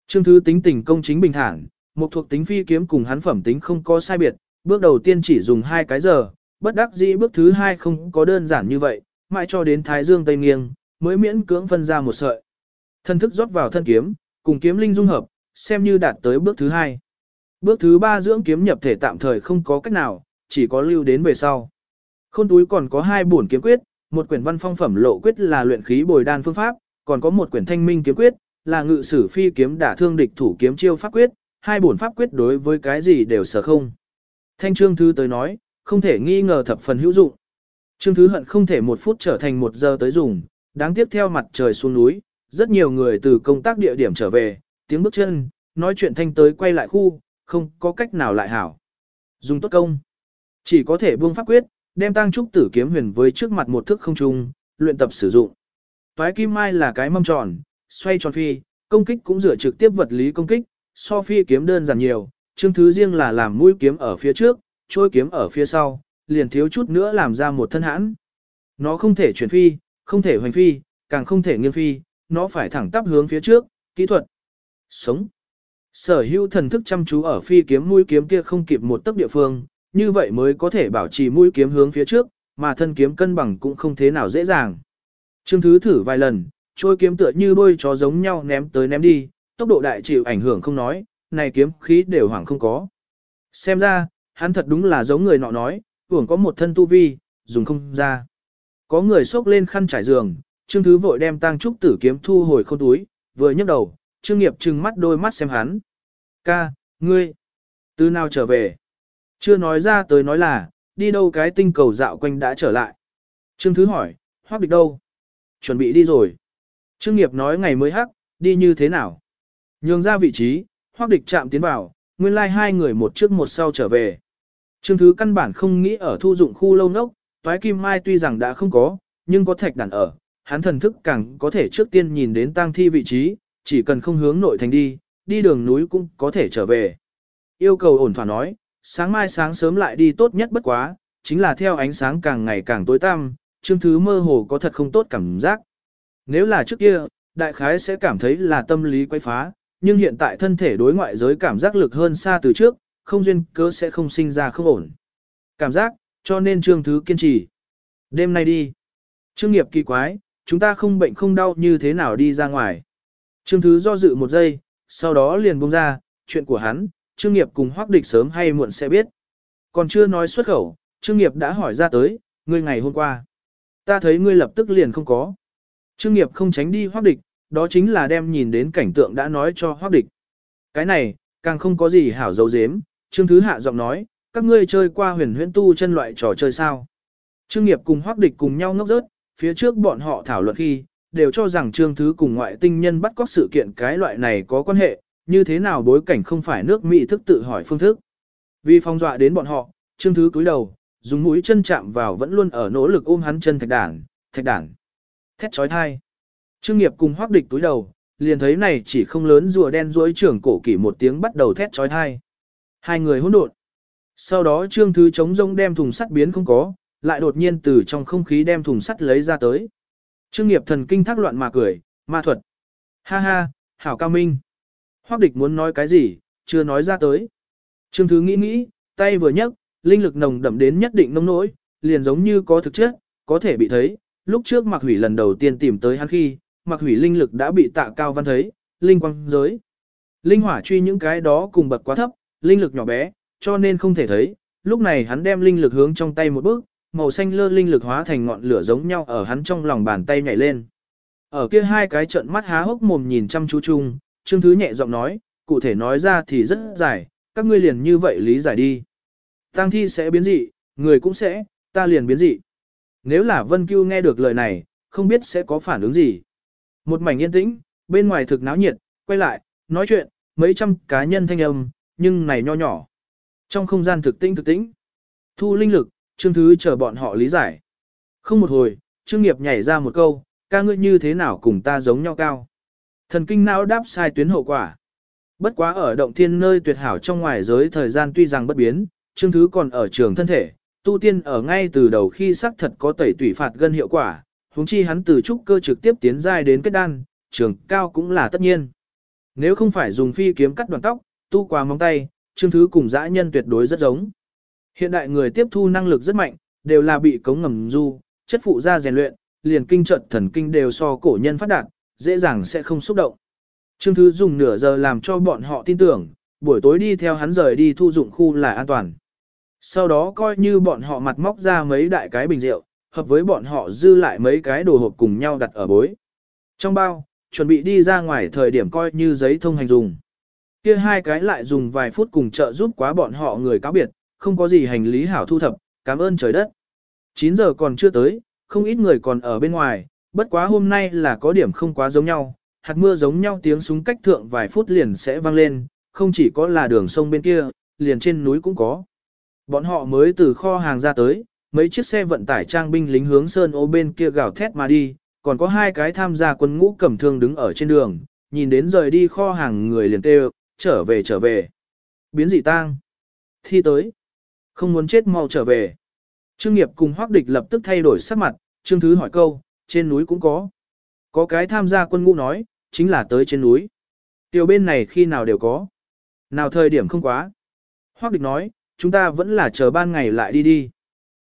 Trương Thứ tính tình công chính bình thản, một thuộc tính phi kiếm cùng hắn phẩm tính không có sai biệt, bước đầu tiên chỉ dùng hai cái giờ, bất đắc dĩ bước thứ hai không có đơn giản như vậy, mãi cho đến Thái Dương Tây Nghiêng, mới miễn cưỡng phân ra một sợi. Thân thức rót vào thân kiếm, cùng kiếm linh dung hợp, xem như đạt tới bước thứ hai. Bước thứ ba dưỡng kiếm nhập thể tạm thời không có cách nào, chỉ có lưu đến về sau. Khôn túi còn có hai bổn kiếm quyết, một quyển văn phong phẩm lộ quyết là luyện khí bồi đan phương pháp, còn có một quyển thanh minh kiếm quyết, là ngự sử phi kiếm đả thương địch thủ kiếm chiêu pháp quyết, hai bổn pháp quyết đối với cái gì đều sở không. Thanh trương thư tới nói, không thể nghi ngờ thập phần hữu dụng. Trương thứ hận không thể một phút trở thành một giờ tới dùng, đáng tiếc theo mặt trời xuống núi, rất nhiều người từ công tác địa điểm trở về, tiếng bước chân, nói chuyện thanh tới quay lại khu, không có cách nào lại hảo. Dùng tốt công. Chỉ có thể buông pháp quyết, đem tăng trúc tử kiếm huyền với trước mặt một thức không trung, luyện tập sử dụng. Toái kim mai là cái mâm tròn, xoay tròn phi, công kích cũng dựa trực tiếp vật lý công kích, so phi kiếm đơn giản nhiều, chương thứ riêng là làm mũi kiếm ở phía trước, trôi kiếm ở phía sau, liền thiếu chút nữa làm ra một thân hãn. Nó không thể chuyển phi, không thể hoành phi, càng không thể nghiêng phi, nó phải thẳng tắp hướng phía trước, kỹ thuật. Sống. Sở hữu thần thức chăm chú ở phi kiếm mũi kiếm kia không kịp một tấc địa phương, như vậy mới có thể bảo trì mũi kiếm hướng phía trước, mà thân kiếm cân bằng cũng không thế nào dễ dàng. Trương Thứ thử vài lần, trôi kiếm tựa như đôi chó giống nhau ném tới ném đi, tốc độ đại chịu ảnh hưởng không nói, này kiếm khí đều hoảng không có. Xem ra, hắn thật đúng là giống người nọ nói, hưởng có một thân tu vi, dùng không ra. Có người xốc lên khăn trải giường, Trương Thứ vội đem tang trúc tử kiếm thu hồi khôn túi, vừa nhấc đầu, Trương Nghiệp trừng mắt đôi mắt xem hắn. Ca, ngươi, từ nào trở về? Chưa nói ra tới nói là, đi đâu cái tinh cầu dạo quanh đã trở lại. Trương Thứ hỏi, hoác địch đâu? Chuẩn bị đi rồi. Trương Nghiệp nói ngày mới hắc, đi như thế nào? Nhường ra vị trí, hoác địch chạm tiến vào, nguyên lai like hai người một trước một sau trở về. Trương Thứ căn bản không nghĩ ở thu dụng khu lâu nốc, toái kim mai tuy rằng đã không có, nhưng có thạch đàn ở, hắn thần thức càng có thể trước tiên nhìn đến tang thi vị trí, chỉ cần không hướng nội thành đi, đi đường núi cũng có thể trở về. Yêu cầu ổn thỏa nói, sáng mai sáng sớm lại đi tốt nhất bất quá, chính là theo ánh sáng càng ngày càng tối tăm, Trương Thứ mơ hồ có thật không tốt cảm giác. Nếu là trước kia, đại khái sẽ cảm thấy là tâm lý quay phá, nhưng hiện tại thân thể đối ngoại giới cảm giác lực hơn xa từ trước, không duyên cớ sẽ không sinh ra không ổn. Cảm giác, cho nên Trương Thứ kiên trì. Đêm nay đi. Trương nghiệp kỳ quái, chúng ta không bệnh không đau như thế nào đi ra ngoài. Trương Thứ do dự một giây, sau đó liền buông ra, chuyện của hắn, Trương nghiệp cùng hoác địch sớm hay muộn sẽ biết. Còn chưa nói xuất khẩu, Trương nghiệp đã hỏi ra tới, ngươi ngày hôm qua. Ta thấy ngươi lập tức liền không có. Trương nghiệp không tránh đi hoác địch, đó chính là đem nhìn đến cảnh tượng đã nói cho hoác địch. Cái này, càng không có gì hảo dấu dếm, Trương Thứ Hạ giọng nói, các ngươi chơi qua huyền huyễn tu chân loại trò chơi sao. Trương nghiệp cùng hoác địch cùng nhau ngốc rớt, phía trước bọn họ thảo luận khi, đều cho rằng Trương Thứ cùng ngoại tinh nhân bắt cóc sự kiện cái loại này có quan hệ, như thế nào bối cảnh không phải nước Mỹ thức tự hỏi phương thức. Vì phong dọa đến bọn họ, Trương Thứ cúi đầu, dùng mũi chân chạm vào vẫn luôn ở nỗ lực ôm hắn chân thạch đản, thạch đản. Thét chói thai. Trương nghiệp cùng hoác địch túi đầu, liền thấy này chỉ không lớn rùa đen rối trưởng cổ kỷ một tiếng bắt đầu thét chói thai. Hai người hỗn độn. Sau đó Trương Thứ chống rông đem thùng sắt biến không có, lại đột nhiên từ trong không khí đem thùng sắt lấy ra tới. Trương nghiệp thần kinh thác loạn mà cười, ma thuật. Ha ha, hảo cao minh. Hoác địch muốn nói cái gì, chưa nói ra tới. Trương Thứ nghĩ nghĩ, tay vừa nhấc, linh lực nồng đậm đến nhất định nông nỗi, liền giống như có thực chất, có thể bị thấy. Lúc trước Mạc Hủy lần đầu tiên tìm tới hắn khi, Mạc Hủy linh lực đã bị tạ cao văn thấy, linh quang giới. Linh hỏa truy những cái đó cùng bậc quá thấp, linh lực nhỏ bé, cho nên không thể thấy. Lúc này hắn đem linh lực hướng trong tay một bước, màu xanh lơ linh lực hóa thành ngọn lửa giống nhau ở hắn trong lòng bàn tay nhảy lên. Ở kia hai cái trận mắt há hốc mồm nhìn chăm chú chung, Trương Thứ nhẹ giọng nói, cụ thể nói ra thì rất dài, các ngươi liền như vậy lý giải đi. Tăng thi sẽ biến dị, người cũng sẽ, ta liền biến dị. Nếu là Vân Cưu nghe được lời này, không biết sẽ có phản ứng gì. Một mảnh yên tĩnh, bên ngoài thực náo nhiệt, quay lại, nói chuyện, mấy trăm cá nhân thanh âm, nhưng này nho nhỏ. Trong không gian thực tinh thực tĩnh, thu linh lực, Trương Thứ chờ bọn họ lý giải. Không một hồi, Trương Nghiệp nhảy ra một câu, ca ngươi như thế nào cùng ta giống nhau cao. Thần kinh não đáp sai tuyến hậu quả. Bất quá ở động thiên nơi tuyệt hảo trong ngoài giới thời gian tuy rằng bất biến, Trương Thứ còn ở trường thân thể, tu tiên ở ngay từ đầu khi xác thật có tẩy tủy phạt gân hiệu quả, huống chi hắn từ trúc cơ trực tiếp tiến giai đến kết đan, trường cao cũng là tất nhiên. Nếu không phải dùng phi kiếm cắt đoạn tóc, tu qua móng tay, Trương Thứ cùng dã nhân tuyệt đối rất giống. Hiện đại người tiếp thu năng lực rất mạnh, đều là bị cống ngầm du, chất phụ ra rèn luyện, liền kinh trận thần kinh đều so cổ nhân phát đạt, dễ dàng sẽ không xúc động. Trương Thứ dùng nửa giờ làm cho bọn họ tin tưởng, buổi tối đi theo hắn rời đi thu dụng khu là an toàn. Sau đó coi như bọn họ mặt móc ra mấy đại cái bình rượu, hợp với bọn họ dư lại mấy cái đồ hộp cùng nhau đặt ở bối. Trong bao, chuẩn bị đi ra ngoài thời điểm coi như giấy thông hành dùng. Kia hai cái lại dùng vài phút cùng trợ giúp quá bọn họ người cáo biệt, không có gì hành lý hảo thu thập, cảm ơn trời đất. 9 giờ còn chưa tới, không ít người còn ở bên ngoài, bất quá hôm nay là có điểm không quá giống nhau, hạt mưa giống nhau tiếng súng cách thượng vài phút liền sẽ vang lên, không chỉ có là đường sông bên kia, liền trên núi cũng có. Bọn họ mới từ kho hàng ra tới, mấy chiếc xe vận tải trang binh lính hướng sơn ô bên kia gào thét mà đi, còn có hai cái tham gia quân ngũ cầm thương đứng ở trên đường, nhìn đến rời đi kho hàng người liền kêu, trở về trở về. Biến dị tang. Thi tới. Không muốn chết mau trở về. Trương nghiệp cùng hoác địch lập tức thay đổi sắc mặt, Trương Thứ hỏi câu, trên núi cũng có. Có cái tham gia quân ngũ nói, chính là tới trên núi. Tiểu bên này khi nào đều có. Nào thời điểm không quá. Hoác địch nói, chúng ta vẫn là chờ ban ngày lại đi đi.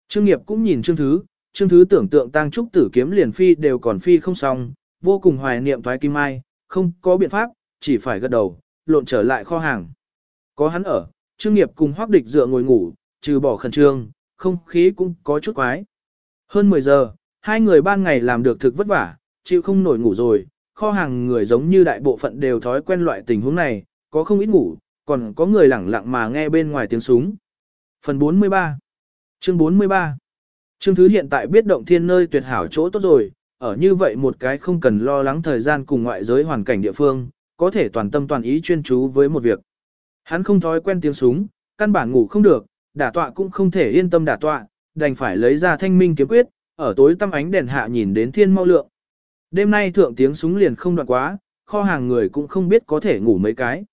Trương nghiệp cũng nhìn Trương Thứ, Trương Thứ tưởng tượng tăng trúc tử kiếm liền phi đều còn phi không xong, vô cùng hoài niệm thoái kim mai, không có biện pháp, chỉ phải gật đầu, lộn trở lại kho hàng. Có hắn ở, Trương nghiệp cùng hoác địch dựa ngồi ngủ, trừ bỏ khẩn trương, không khí cũng có chút quái. Hơn 10 giờ, hai người ban ngày làm được thực vất vả, chịu không nổi ngủ rồi, kho hàng người giống như đại bộ phận đều thói quen loại tình huống này, có không ít ngủ, còn có người lẳng lặng mà nghe bên ngoài tiếng súng. Phần 43 Chương 43 Chương Thứ hiện tại biết động thiên nơi tuyệt hảo chỗ tốt rồi, ở như vậy một cái không cần lo lắng thời gian cùng ngoại giới hoàn cảnh địa phương, có thể toàn tâm toàn ý chuyên chú với một việc. Hắn không thói quen tiếng súng, căn bản ngủ không được, đả tọa cũng không thể yên tâm đả tọa, đành phải lấy ra thanh minh kiếm quyết, ở tối tăm ánh đèn hạ nhìn đến thiên mau lượng. Đêm nay thượng tiếng súng liền không đoạn quá, kho hàng người cũng không biết có thể ngủ mấy cái.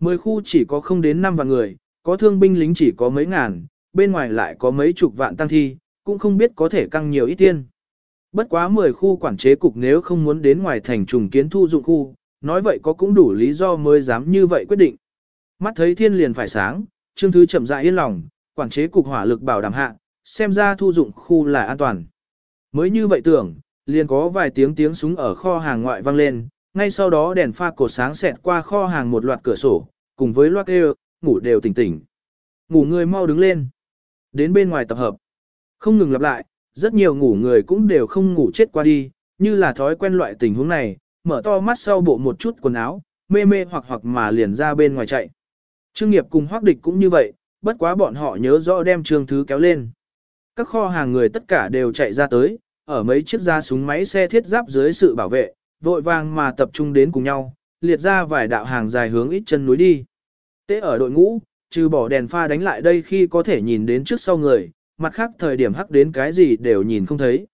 Mười khu chỉ có không đến năm vạn người, có thương binh lính chỉ có mấy ngàn, bên ngoài lại có mấy chục vạn tăng thi, cũng không biết có thể căng nhiều ít tiên. Bất quá 10 khu quản chế cục nếu không muốn đến ngoài thành trùng kiến thu dụng khu, nói vậy có cũng đủ lý do mới dám như vậy quyết định. Mắt thấy thiên liền phải sáng, Trương Thứ chậm rãi yên lòng, quản chế cục hỏa lực bảo đảm hạ, xem ra thu dụng khu là an toàn. Mới như vậy tưởng, liền có vài tiếng tiếng súng ở kho hàng ngoại vang lên, ngay sau đó đèn pha cột sáng xẹt qua kho hàng một loạt cửa sổ, cùng với loạt kêu, ngủ đều tỉnh tỉnh. Ngủ người mau đứng lên. Đến bên ngoài tập hợp. Không ngừng lặp lại, rất nhiều ngủ người cũng đều không ngủ chết qua đi, như là thói quen loại tình huống này, mở to mắt sau bộ một chút quần áo, mê mê hoặc hoặc mà liền ra bên ngoài chạy. Trương nghiệp cùng hoác địch cũng như vậy, bất quá bọn họ nhớ rõ đem trương thứ kéo lên. Các kho hàng người tất cả đều chạy ra tới, ở mấy chiếc ra súng máy xe thiết giáp dưới sự bảo vệ, vội vàng mà tập trung đến cùng nhau, liệt ra vài đạo hàng dài hướng ít chân núi đi. Tế ở đội ngũ, trừ bỏ đèn pha đánh lại đây khi có thể nhìn đến trước sau người, mặt khác thời điểm hắc đến cái gì đều nhìn không thấy.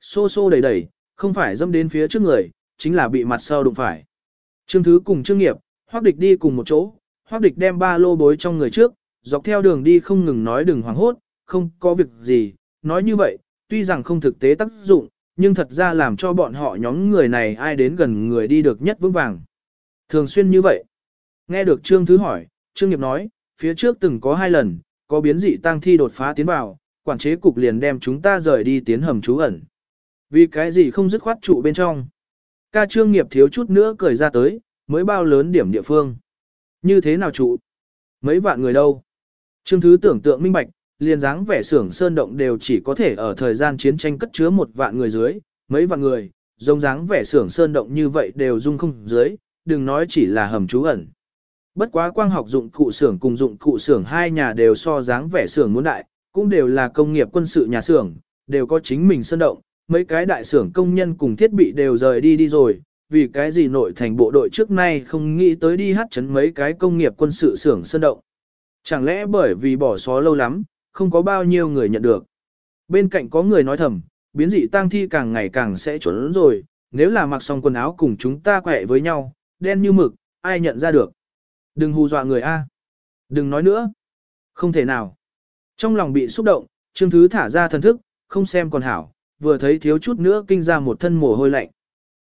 Xô xô đẩy đẩy, không phải dâm đến phía trước người, chính là bị mặt sau đụng phải. Trương Thứ cùng Trương Nghiệp, Hoắc Địch đi cùng một chỗ, Hoắc Địch đem ba lô bối trong người trước, dọc theo đường đi không ngừng nói đừng hoảng hốt, không có việc gì, nói như vậy, tuy rằng không thực tế tác dụng, nhưng thật ra làm cho bọn họ nhóm người này ai đến gần người đi được nhất vững vàng. Thường xuyên như vậy. Nghe được Trương Thứ hỏi, Trương Nghiệp nói, phía trước từng có hai lần, có biến dị tăng thi đột phá tiến vào, quản chế cục liền đem chúng ta rời đi tiến hầm trú ẩn. Vì cái gì không dứt khoát trụ bên trong. Ca Trương Nghiệp thiếu chút nữa cười ra tới, mới bao lớn điểm địa phương. Như thế nào trụ? Mấy vạn người đâu? Trương Thứ tưởng tượng minh bạch, liền dáng vẻ xưởng sơn động đều chỉ có thể ở thời gian chiến tranh cất chứa một vạn người dưới, mấy vạn người, giống dáng vẻ xưởng sơn động như vậy đều dung không dưới, đừng nói chỉ là hầm trú ẩn. Bất quá quang học dụng cụ xưởng cùng dụng cụ xưởng hai nhà đều so dáng vẻ xưởng muốn đại, cũng đều là công nghiệp quân sự nhà xưởng, đều có chính mình sơn động, mấy cái đại xưởng công nhân cùng thiết bị đều rời đi đi rồi, vì cái gì nội thành bộ đội trước nay không nghĩ tới đi hát chấn mấy cái công nghiệp quân sự xưởng sơn động. Chẳng lẽ bởi vì bỏ xó lâu lắm, không có bao nhiêu người nhận được. Bên cạnh có người nói thầm, biến dị tang thi càng ngày càng sẽ chuẩn rồi, nếu là mặc xong quần áo cùng chúng ta quẹ với nhau, đen như mực, ai nhận ra được. Đừng hù dọa người A. Đừng nói nữa. Không thể nào. Trong lòng bị xúc động, Trương Thứ thả ra thần thức, không xem còn hảo, vừa thấy thiếu chút nữa kinh ra một thân mồ hôi lạnh.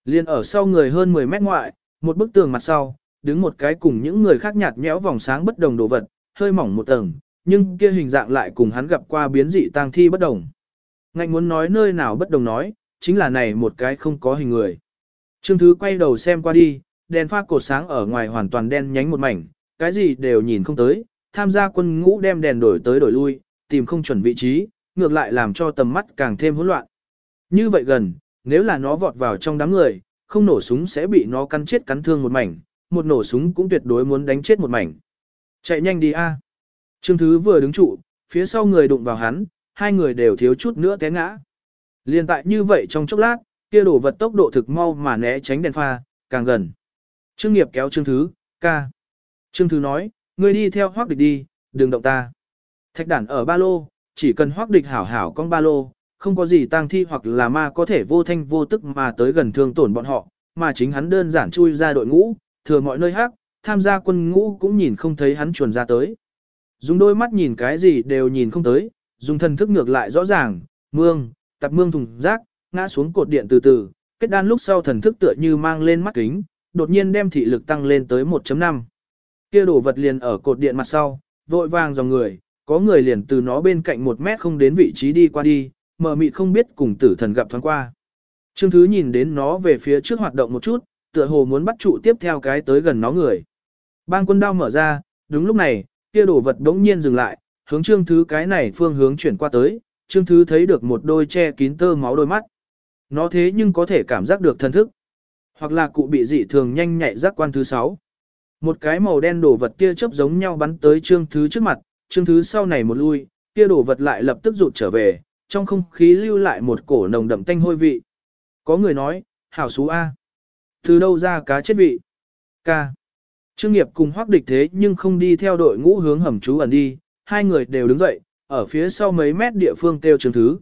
Liên ở sau người hơn 10 mét ngoại, một bức tường mặt sau, đứng một cái cùng những người khác nhạt nhẽo vòng sáng bất đồng đồ vật, hơi mỏng một tầng, nhưng kia hình dạng lại cùng hắn gặp qua biến dị tang thi bất đồng. Ngạnh muốn nói nơi nào bất đồng nói, chính là này một cái không có hình người. Trương Thứ quay đầu xem qua đi, đèn pha cột sáng ở ngoài hoàn toàn đen nhánh một mảnh, cái gì đều nhìn không tới, tham gia quân ngũ đem đèn đổi tới đổi lui, tìm không chuẩn vị trí, ngược lại làm cho tầm mắt càng thêm hỗn loạn. Như vậy gần, nếu là nó vọt vào trong đám người, không nổ súng sẽ bị nó cắn chết cắn thương một mảnh, một nổ súng cũng tuyệt đối muốn đánh chết một mảnh. Chạy nhanh đi a. Trương Thứ vừa đứng trụ, phía sau người đụng vào hắn, hai người đều thiếu chút nữa té ngã. Liên tại như vậy trong chốc lát, kia đổ vật tốc độ thực mau mà né tránh đèn pha, càng gần. Trương Nghiệp kéo Trương Thứ, ca. Trương Thứ nói, ngươi đi theo hoác địch đi, đừng động ta. Thạch đản ở ba lô, chỉ cần hoác địch hảo hảo con ba lô, không có gì tang thi hoặc là ma có thể vô thanh vô tức mà tới gần thương tổn bọn họ, mà chính hắn đơn giản chui ra đội ngũ, thừa mọi nơi hắc, tham gia quân ngũ cũng nhìn không thấy hắn chuồn ra tới. Dùng đôi mắt nhìn cái gì đều nhìn không tới, dùng thần thức ngược lại rõ ràng, mương, tập mương thùng rác, ngã xuống cột điện từ từ, kết đan lúc sau thần thức tựa như mang lên mắt kính, đột nhiên đem thị lực tăng lên tới 1.5. Kia đổ vật liền ở cột điện mặt sau, vội vàng dòng người, có người liền từ nó bên cạnh một mét không đến vị trí đi qua đi, mờ mịt không biết cùng tử thần gặp thoáng qua. Trương Thứ nhìn đến nó về phía trước hoạt động một chút, tựa hồ muốn bắt trụ tiếp theo cái tới gần nó người. Bang quân đao mở ra, đúng lúc này, kia đổ vật đống nhiên dừng lại, hướng Trương Thứ cái này phương hướng chuyển qua tới, Trương Thứ thấy được một đôi che kín tơ máu đôi mắt. Nó thế nhưng có thể cảm giác được thân thức. Hoặc là cụ bị dị thường nhanh nhạy giác quan thứ sáu. Một cái màu đen đổ vật kia chớp giống nhau bắn tới Trương Thứ trước mặt, Trương Thứ sau này một lui, kia đổ vật lại lập tức rụt trở về, trong không khí lưu lại một cổ nồng đậm tanh hôi vị. Có người nói, hảo xú A. Từ đâu ra cá chết vị? Ca. Trương nghiệp cùng hoác địch thế nhưng không đi theo đội ngũ hướng hầm trú ẩn đi, hai người đều đứng dậy, ở phía sau mấy mét địa phương kêu trương thứ.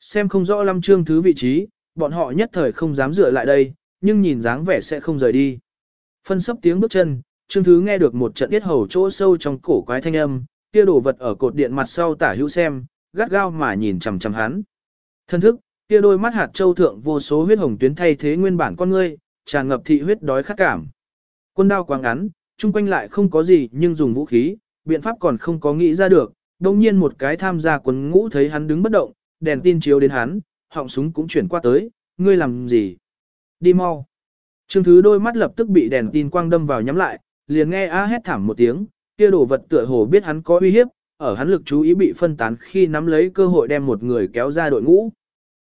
Xem không rõ lâm trương thứ vị trí, bọn họ nhất thời không dám dựa lại đây, nhưng nhìn dáng vẻ sẽ không rời đi. Phân sấp tiếng bước chân, trương thứ nghe được một trận yết hầu chỗ sâu trong cổ quái thanh âm, kia đổ vật ở cột điện mặt sau tả hữu xem, gắt gao mà nhìn chằm chằm hắn. Thân thức, kia đôi mắt hạt châu thượng vô số huyết hồng tuyến thay thế nguyên bản con ngươi, tràn ngập thị huyết đói khát cảm. Quân đao quá ngắn, chung quanh lại không có gì nhưng dùng vũ khí, biện pháp còn không có nghĩ ra được. Đồng nhiên một cái tham gia quân ngũ thấy hắn đứng bất động, đèn tin chiếu đến hắn, họng súng cũng chuyển qua tới, ngươi làm gì? Đi mau. Trương Thứ đôi mắt lập tức bị đèn tin quang đâm vào nhắm lại, liền nghe a hét thảm một tiếng, kia đồ vật tựa hồ biết hắn có uy hiếp, ở hắn lực chú ý bị phân tán khi nắm lấy cơ hội đem một người kéo ra đội ngũ.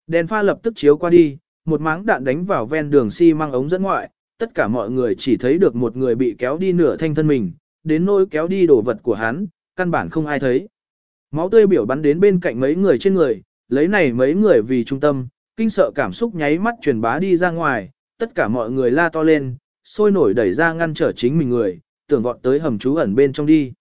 Đèn pha lập tức chiếu qua đi, một máng đạn đánh vào ven đường xi si măng ống dẫn ngoại, tất cả mọi người chỉ thấy được một người bị kéo đi nửa thanh thân mình, đến nỗi kéo đi đồ vật của hắn, căn bản không ai thấy. Máu tươi biểu bắn đến bên cạnh mấy người trên người, lấy này mấy người vì trung tâm, kinh sợ cảm xúc nháy mắt truyền bá đi ra ngoài, tất cả mọi người la to lên, sôi nổi đẩy ra ngăn trở chính mình người, tưởng vọt tới hầm trú ẩn bên trong đi.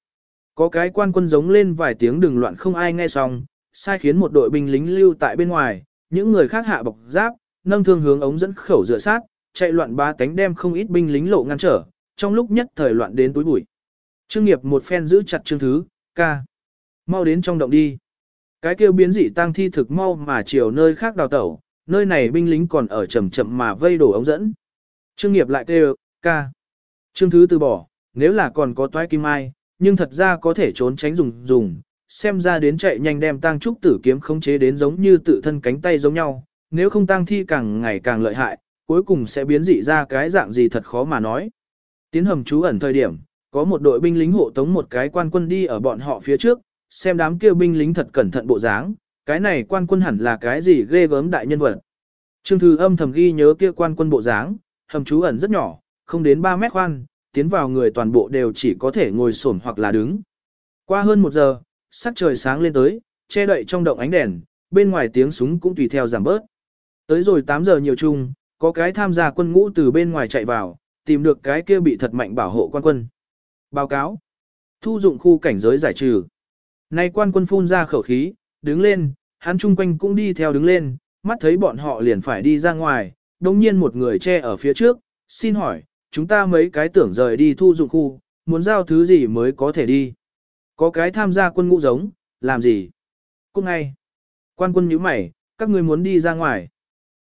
Có cái quan quân giống lên vài tiếng đừng loạn không ai nghe xong, sai khiến một đội binh lính lưu tại bên ngoài, những người khác hạ bọc giáp, nâng thương hướng ống dẫn khẩu dựa sát, chạy loạn ba tánh đem không ít binh lính lộ ngăn trở, trong lúc nhất thời loạn đến túi bụi. Trương nghiệp một phen giữ chặt trương thứ, ca. Mau đến trong động đi. Cái kêu biến dị tăng thi thực mau mà chiều nơi khác đào tẩu, nơi này binh lính còn ở chậm chậm mà vây đổ ống dẫn. Trương nghiệp lại kêu, ca. Trương thứ từ bỏ, nếu là còn có toái kim ai, nhưng thật ra có thể trốn tránh dùng dùng, xem ra đến chạy nhanh đem tăng trúc tử kiếm khống chế đến giống như tự thân cánh tay giống nhau, nếu không tăng thi càng ngày càng lợi hại, cuối cùng sẽ biến dị ra cái dạng gì thật khó mà nói. Tiến hầm trú ẩn thời điểm, có một đội binh lính hộ tống một cái quan quân đi ở bọn họ phía trước, xem đám kia binh lính thật cẩn thận bộ dáng, cái này quan quân hẳn là cái gì ghê gớm đại nhân vật. Trương Thư âm thầm ghi nhớ kia quan quân bộ dáng, hầm trú ẩn rất nhỏ, không đến 3 mét khoan, tiến vào người toàn bộ đều chỉ có thể ngồi xổm hoặc là đứng. Qua hơn một giờ, sắc trời sáng lên tới, che đậy trong động ánh đèn, bên ngoài tiếng súng cũng tùy theo giảm bớt. Tới rồi 8 giờ nhiều chung, có cái tham gia quân ngũ từ bên ngoài chạy vào, tìm được cái kia bị thật mạnh bảo hộ quan quân. Báo cáo. Thu dụng khu cảnh giới giải trừ. Nay quan quân phun ra khẩu khí, đứng lên, hắn chung quanh cũng đi theo đứng lên, mắt thấy bọn họ liền phải đi ra ngoài, đồng nhiên một người che ở phía trước, xin hỏi, chúng ta mấy cái tưởng rời đi thu dụng khu, muốn giao thứ gì mới có thể đi. Có cái tham gia quân ngũ giống, làm gì? Cũng ngay. Quan quân nhíu mày, các ngươi muốn đi ra ngoài.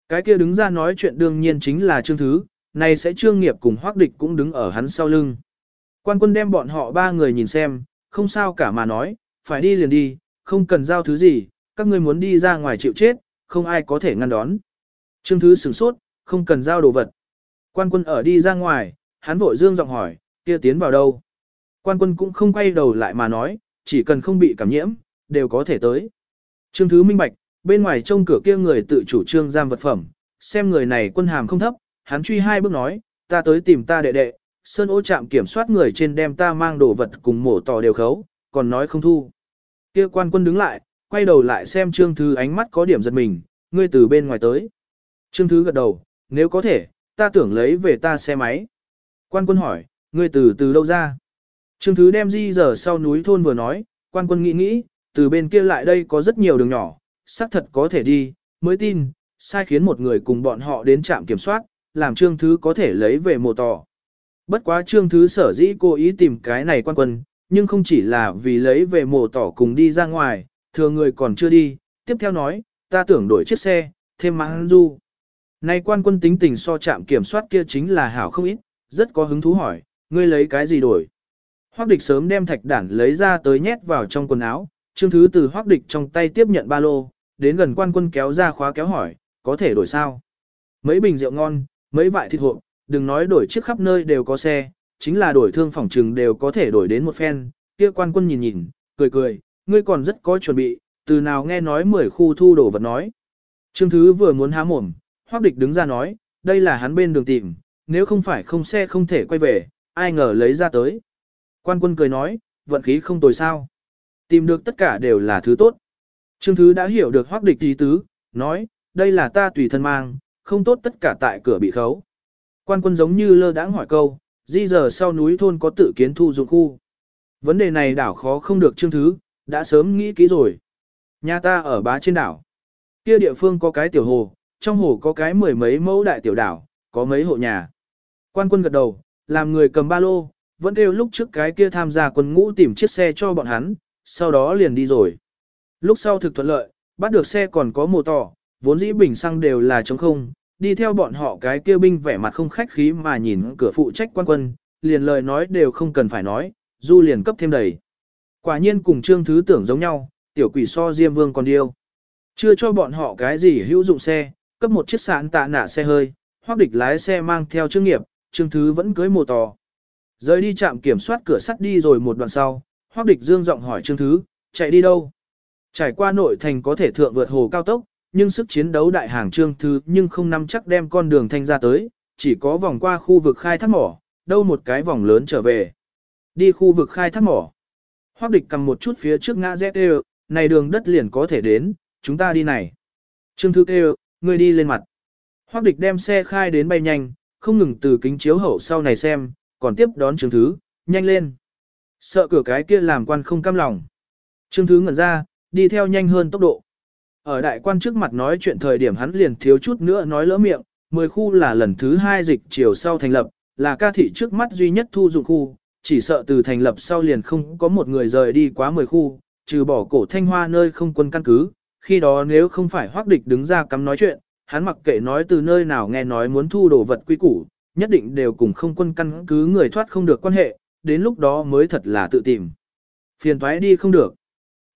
Cái kia đứng ra nói chuyện đương nhiên chính là Trương Thứ, này sẽ Trương Nghiệp cùng Hoắc Địch cũng đứng ở hắn sau lưng. Quan quân đem bọn họ ba người nhìn xem, không sao cả mà nói, phải đi liền đi, không cần giao thứ gì, các ngươi muốn đi ra ngoài chịu chết, không ai có thể ngăn đón. Trương Thứ sửng sốt, không cần giao đồ vật. Quan quân ở đi ra ngoài, hắn vội dương giọng hỏi, kia tiến vào đâu? Quan quân cũng không quay đầu lại mà nói, chỉ cần không bị cảm nhiễm, đều có thể tới. Trương Thứ minh bạch, bên ngoài trông cửa kia người tự chủ trương giam vật phẩm, xem người này quân hàm không thấp, hắn truy hai bước nói, ta tới tìm ta đệ đệ, sơn ô chạm kiểm soát người trên đem ta mang đồ vật cùng mổ tỏ đều khấu, còn nói không thu. Kia quan quân đứng lại, quay đầu lại xem Trương Thứ ánh mắt có điểm giật mình, ngươi từ bên ngoài tới. Trương Thứ gật đầu, nếu có thể, ta tưởng lấy về ta xe máy. Quan quân hỏi, ngươi từ từ đâu ra? Trương Thứ đem di giờ sau núi thôn vừa nói, quan quân nghĩ nghĩ, từ bên kia lại đây có rất nhiều đường nhỏ, xác thật có thể đi, mới tin, sai khiến một người cùng bọn họ đến trạm kiểm soát, làm Trương Thứ có thể lấy về mồ tỏ. Bất quá Trương Thứ sở dĩ cố ý tìm cái này quan quân, nhưng không chỉ là vì lấy về mồ tỏ cùng đi ra ngoài, thừa người còn chưa đi, tiếp theo nói, ta tưởng đổi chiếc xe, thêm mãn du. Nay quan quân tính tình so chạm kiểm soát kia chính là hảo không ít, rất có hứng thú hỏi, ngươi lấy cái gì đổi? Hoắc địch sớm đem thạch đản lấy ra tới nhét vào trong quần áo, trương thứ từ Hoắc địch trong tay tiếp nhận ba lô, đến gần quan quân kéo ra khóa kéo hỏi, có thể đổi sao? Mấy bình rượu ngon, mấy vại thịt hộp, đừng nói đổi chiếc khắp nơi đều có xe, chính là đổi thương phòng trừng đều có thể đổi đến một phen. Kia quan quân nhìn nhìn, cười cười, ngươi còn rất có chuẩn bị, từ nào nghe nói mười khu thu đồ vật nói. Trương Thứ vừa muốn há mồm, Hoắc Địch đứng ra nói, đây là hắn bên đường tìm, nếu không phải không xe không thể quay về, ai ngờ lấy ra tới. Quan quân cười nói, vận khí không tồi sao. Tìm được tất cả đều là thứ tốt. Trương Thứ đã hiểu được Hoắc Địch ý tứ, nói, đây là ta tùy thân mang, không tốt tất cả tại cửa bị khấu. Quan quân giống như lơ đãng hỏi câu, di giờ sau núi thôn có tự kiến thu dụng khu. Vấn đề này đảo khó không được Trương Thứ, đã sớm nghĩ kỹ rồi. Nhà ta ở bá trên đảo. Kia địa phương có cái tiểu hồ, trong hồ có cái mười mấy mẫu đại tiểu đảo, có mấy hộ nhà. Quan quân gật đầu, làm người cầm ba lô, vẫn kêu lúc trước cái kia tham gia quân ngũ tìm chiếc xe cho bọn hắn, sau đó liền đi rồi. Lúc sau thực thuận lợi, bắt được xe còn có mồ tỏ, vốn dĩ bình xăng đều là trống không, đi theo bọn họ cái kia binh vẻ mặt không khách khí mà nhìn cửa phụ trách quan quân, liền lời nói đều không cần phải nói, du liền cấp thêm đầy. Quả nhiên cùng trương thứ tưởng giống nhau, tiểu quỷ so diêm vương còn điêu. Chưa cho bọn họ cái gì hữu dụng xe, cấp một chiếc sạn tạ nạ xe hơi, hoặc địch lái xe mang theo chương nghiệp, trương thứ vẫn cưới mồ tò. Rời đi chạm kiểm soát cửa sắt đi rồi một đoạn sau, hoặc địch dương giọng hỏi trương thứ, chạy đi đâu? Trải qua nội thành có thể thượng vượt hồ cao tốc, nhưng sức chiến đấu đại hàng trương thứ nhưng không nắm chắc đem con đường thanh ra tới, chỉ có vòng qua khu vực khai thác mỏ, đâu một cái vòng lớn trở về. Đi khu vực khai thác mỏ. Hoắc địch cầm một chút phía trước ngã rẽ kêu, này đường đất liền có thể đến, chúng ta đi này. Trương Thư kêu, ngươi đi lên mặt. Hoắc địch đem xe khai đến bay nhanh, không ngừng từ kính chiếu hậu sau này xem, còn tiếp đón Trương Thứ, nhanh lên. Sợ cửa cái kia làm quan không cam lòng. Trương Thứ ngẩn ra, đi theo nhanh hơn tốc độ. Ở đại quan trước mặt nói chuyện thời điểm hắn liền thiếu chút nữa nói lỡ miệng, 10 khu là lần thứ hai dịch chiều sau thành lập, là ca thị trước mắt duy nhất thu dụng khu, chỉ sợ từ thành lập sau liền không có một người rời đi quá 10 khu, trừ bỏ cổ thanh hoa nơi không quân căn cứ, khi đó nếu không phải hoác địch đứng ra cắm nói chuyện, hắn mặc kệ nói từ nơi nào nghe nói muốn thu đồ vật quy củ, nhất định đều cùng không quân căn cứ người thoát không được quan hệ, đến lúc đó mới thật là tự tìm. Phiền thoái đi không được.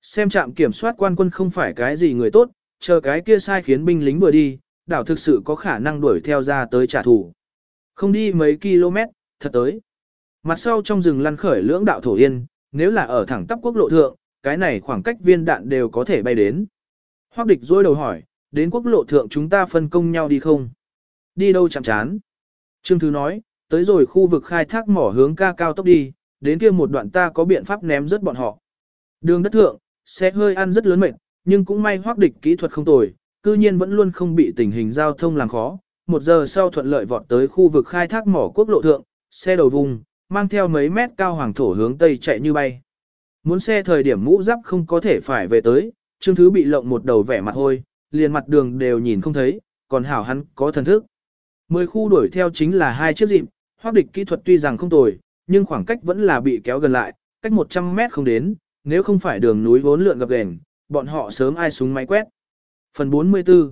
Xem trạm kiểm soát quan quân không phải cái gì người tốt, chờ cái kia sai khiến binh lính vừa đi, đảo thực sự có khả năng đuổi theo ra tới trả thù. Không đi mấy km, thật tới. Mặt sau trong rừng lăn khởi lưỡng đạo thổ yên, nếu là ở thẳng tắp quốc lộ thượng, cái này khoảng cách viên đạn đều có thể bay đến. Hoắc địch dối đầu hỏi, đến quốc lộ thượng chúng ta phân công nhau đi không? Đi đâu chạm chán? Trương Thứ nói, tới rồi khu vực khai thác mỏ hướng ca cao tốc đi, đến kia một đoạn ta có biện pháp ném rớt bọn họ. Đường đất thượng, xe hơi ăn rất lớn mệt, nhưng cũng may hoác địch kỹ thuật không tồi, cư nhiên vẫn luôn không bị tình hình giao thông làm khó. Một giờ sau thuận lợi vọt tới khu vực khai thác mỏ quốc lộ thượng, xe đầu vùng, mang theo mấy mét cao hoàng thổ hướng tây chạy như bay. Muốn xe thời điểm mũ giáp không có thể phải về tới, Trương Thứ bị lộng một đầu vẻ mặt hôi, liền mặt đường đều nhìn không thấy, còn hảo hắn có thần thức. Mười khu đuổi theo chính là hai chiếc dịp, hoác địch kỹ thuật tuy rằng không tồi, nhưng khoảng cách vẫn là bị kéo gần lại, cách 100 mét không đến, nếu không phải đường núi vốn lượn gập ghềnh, bọn họ sớm ai súng máy quét. Phần 44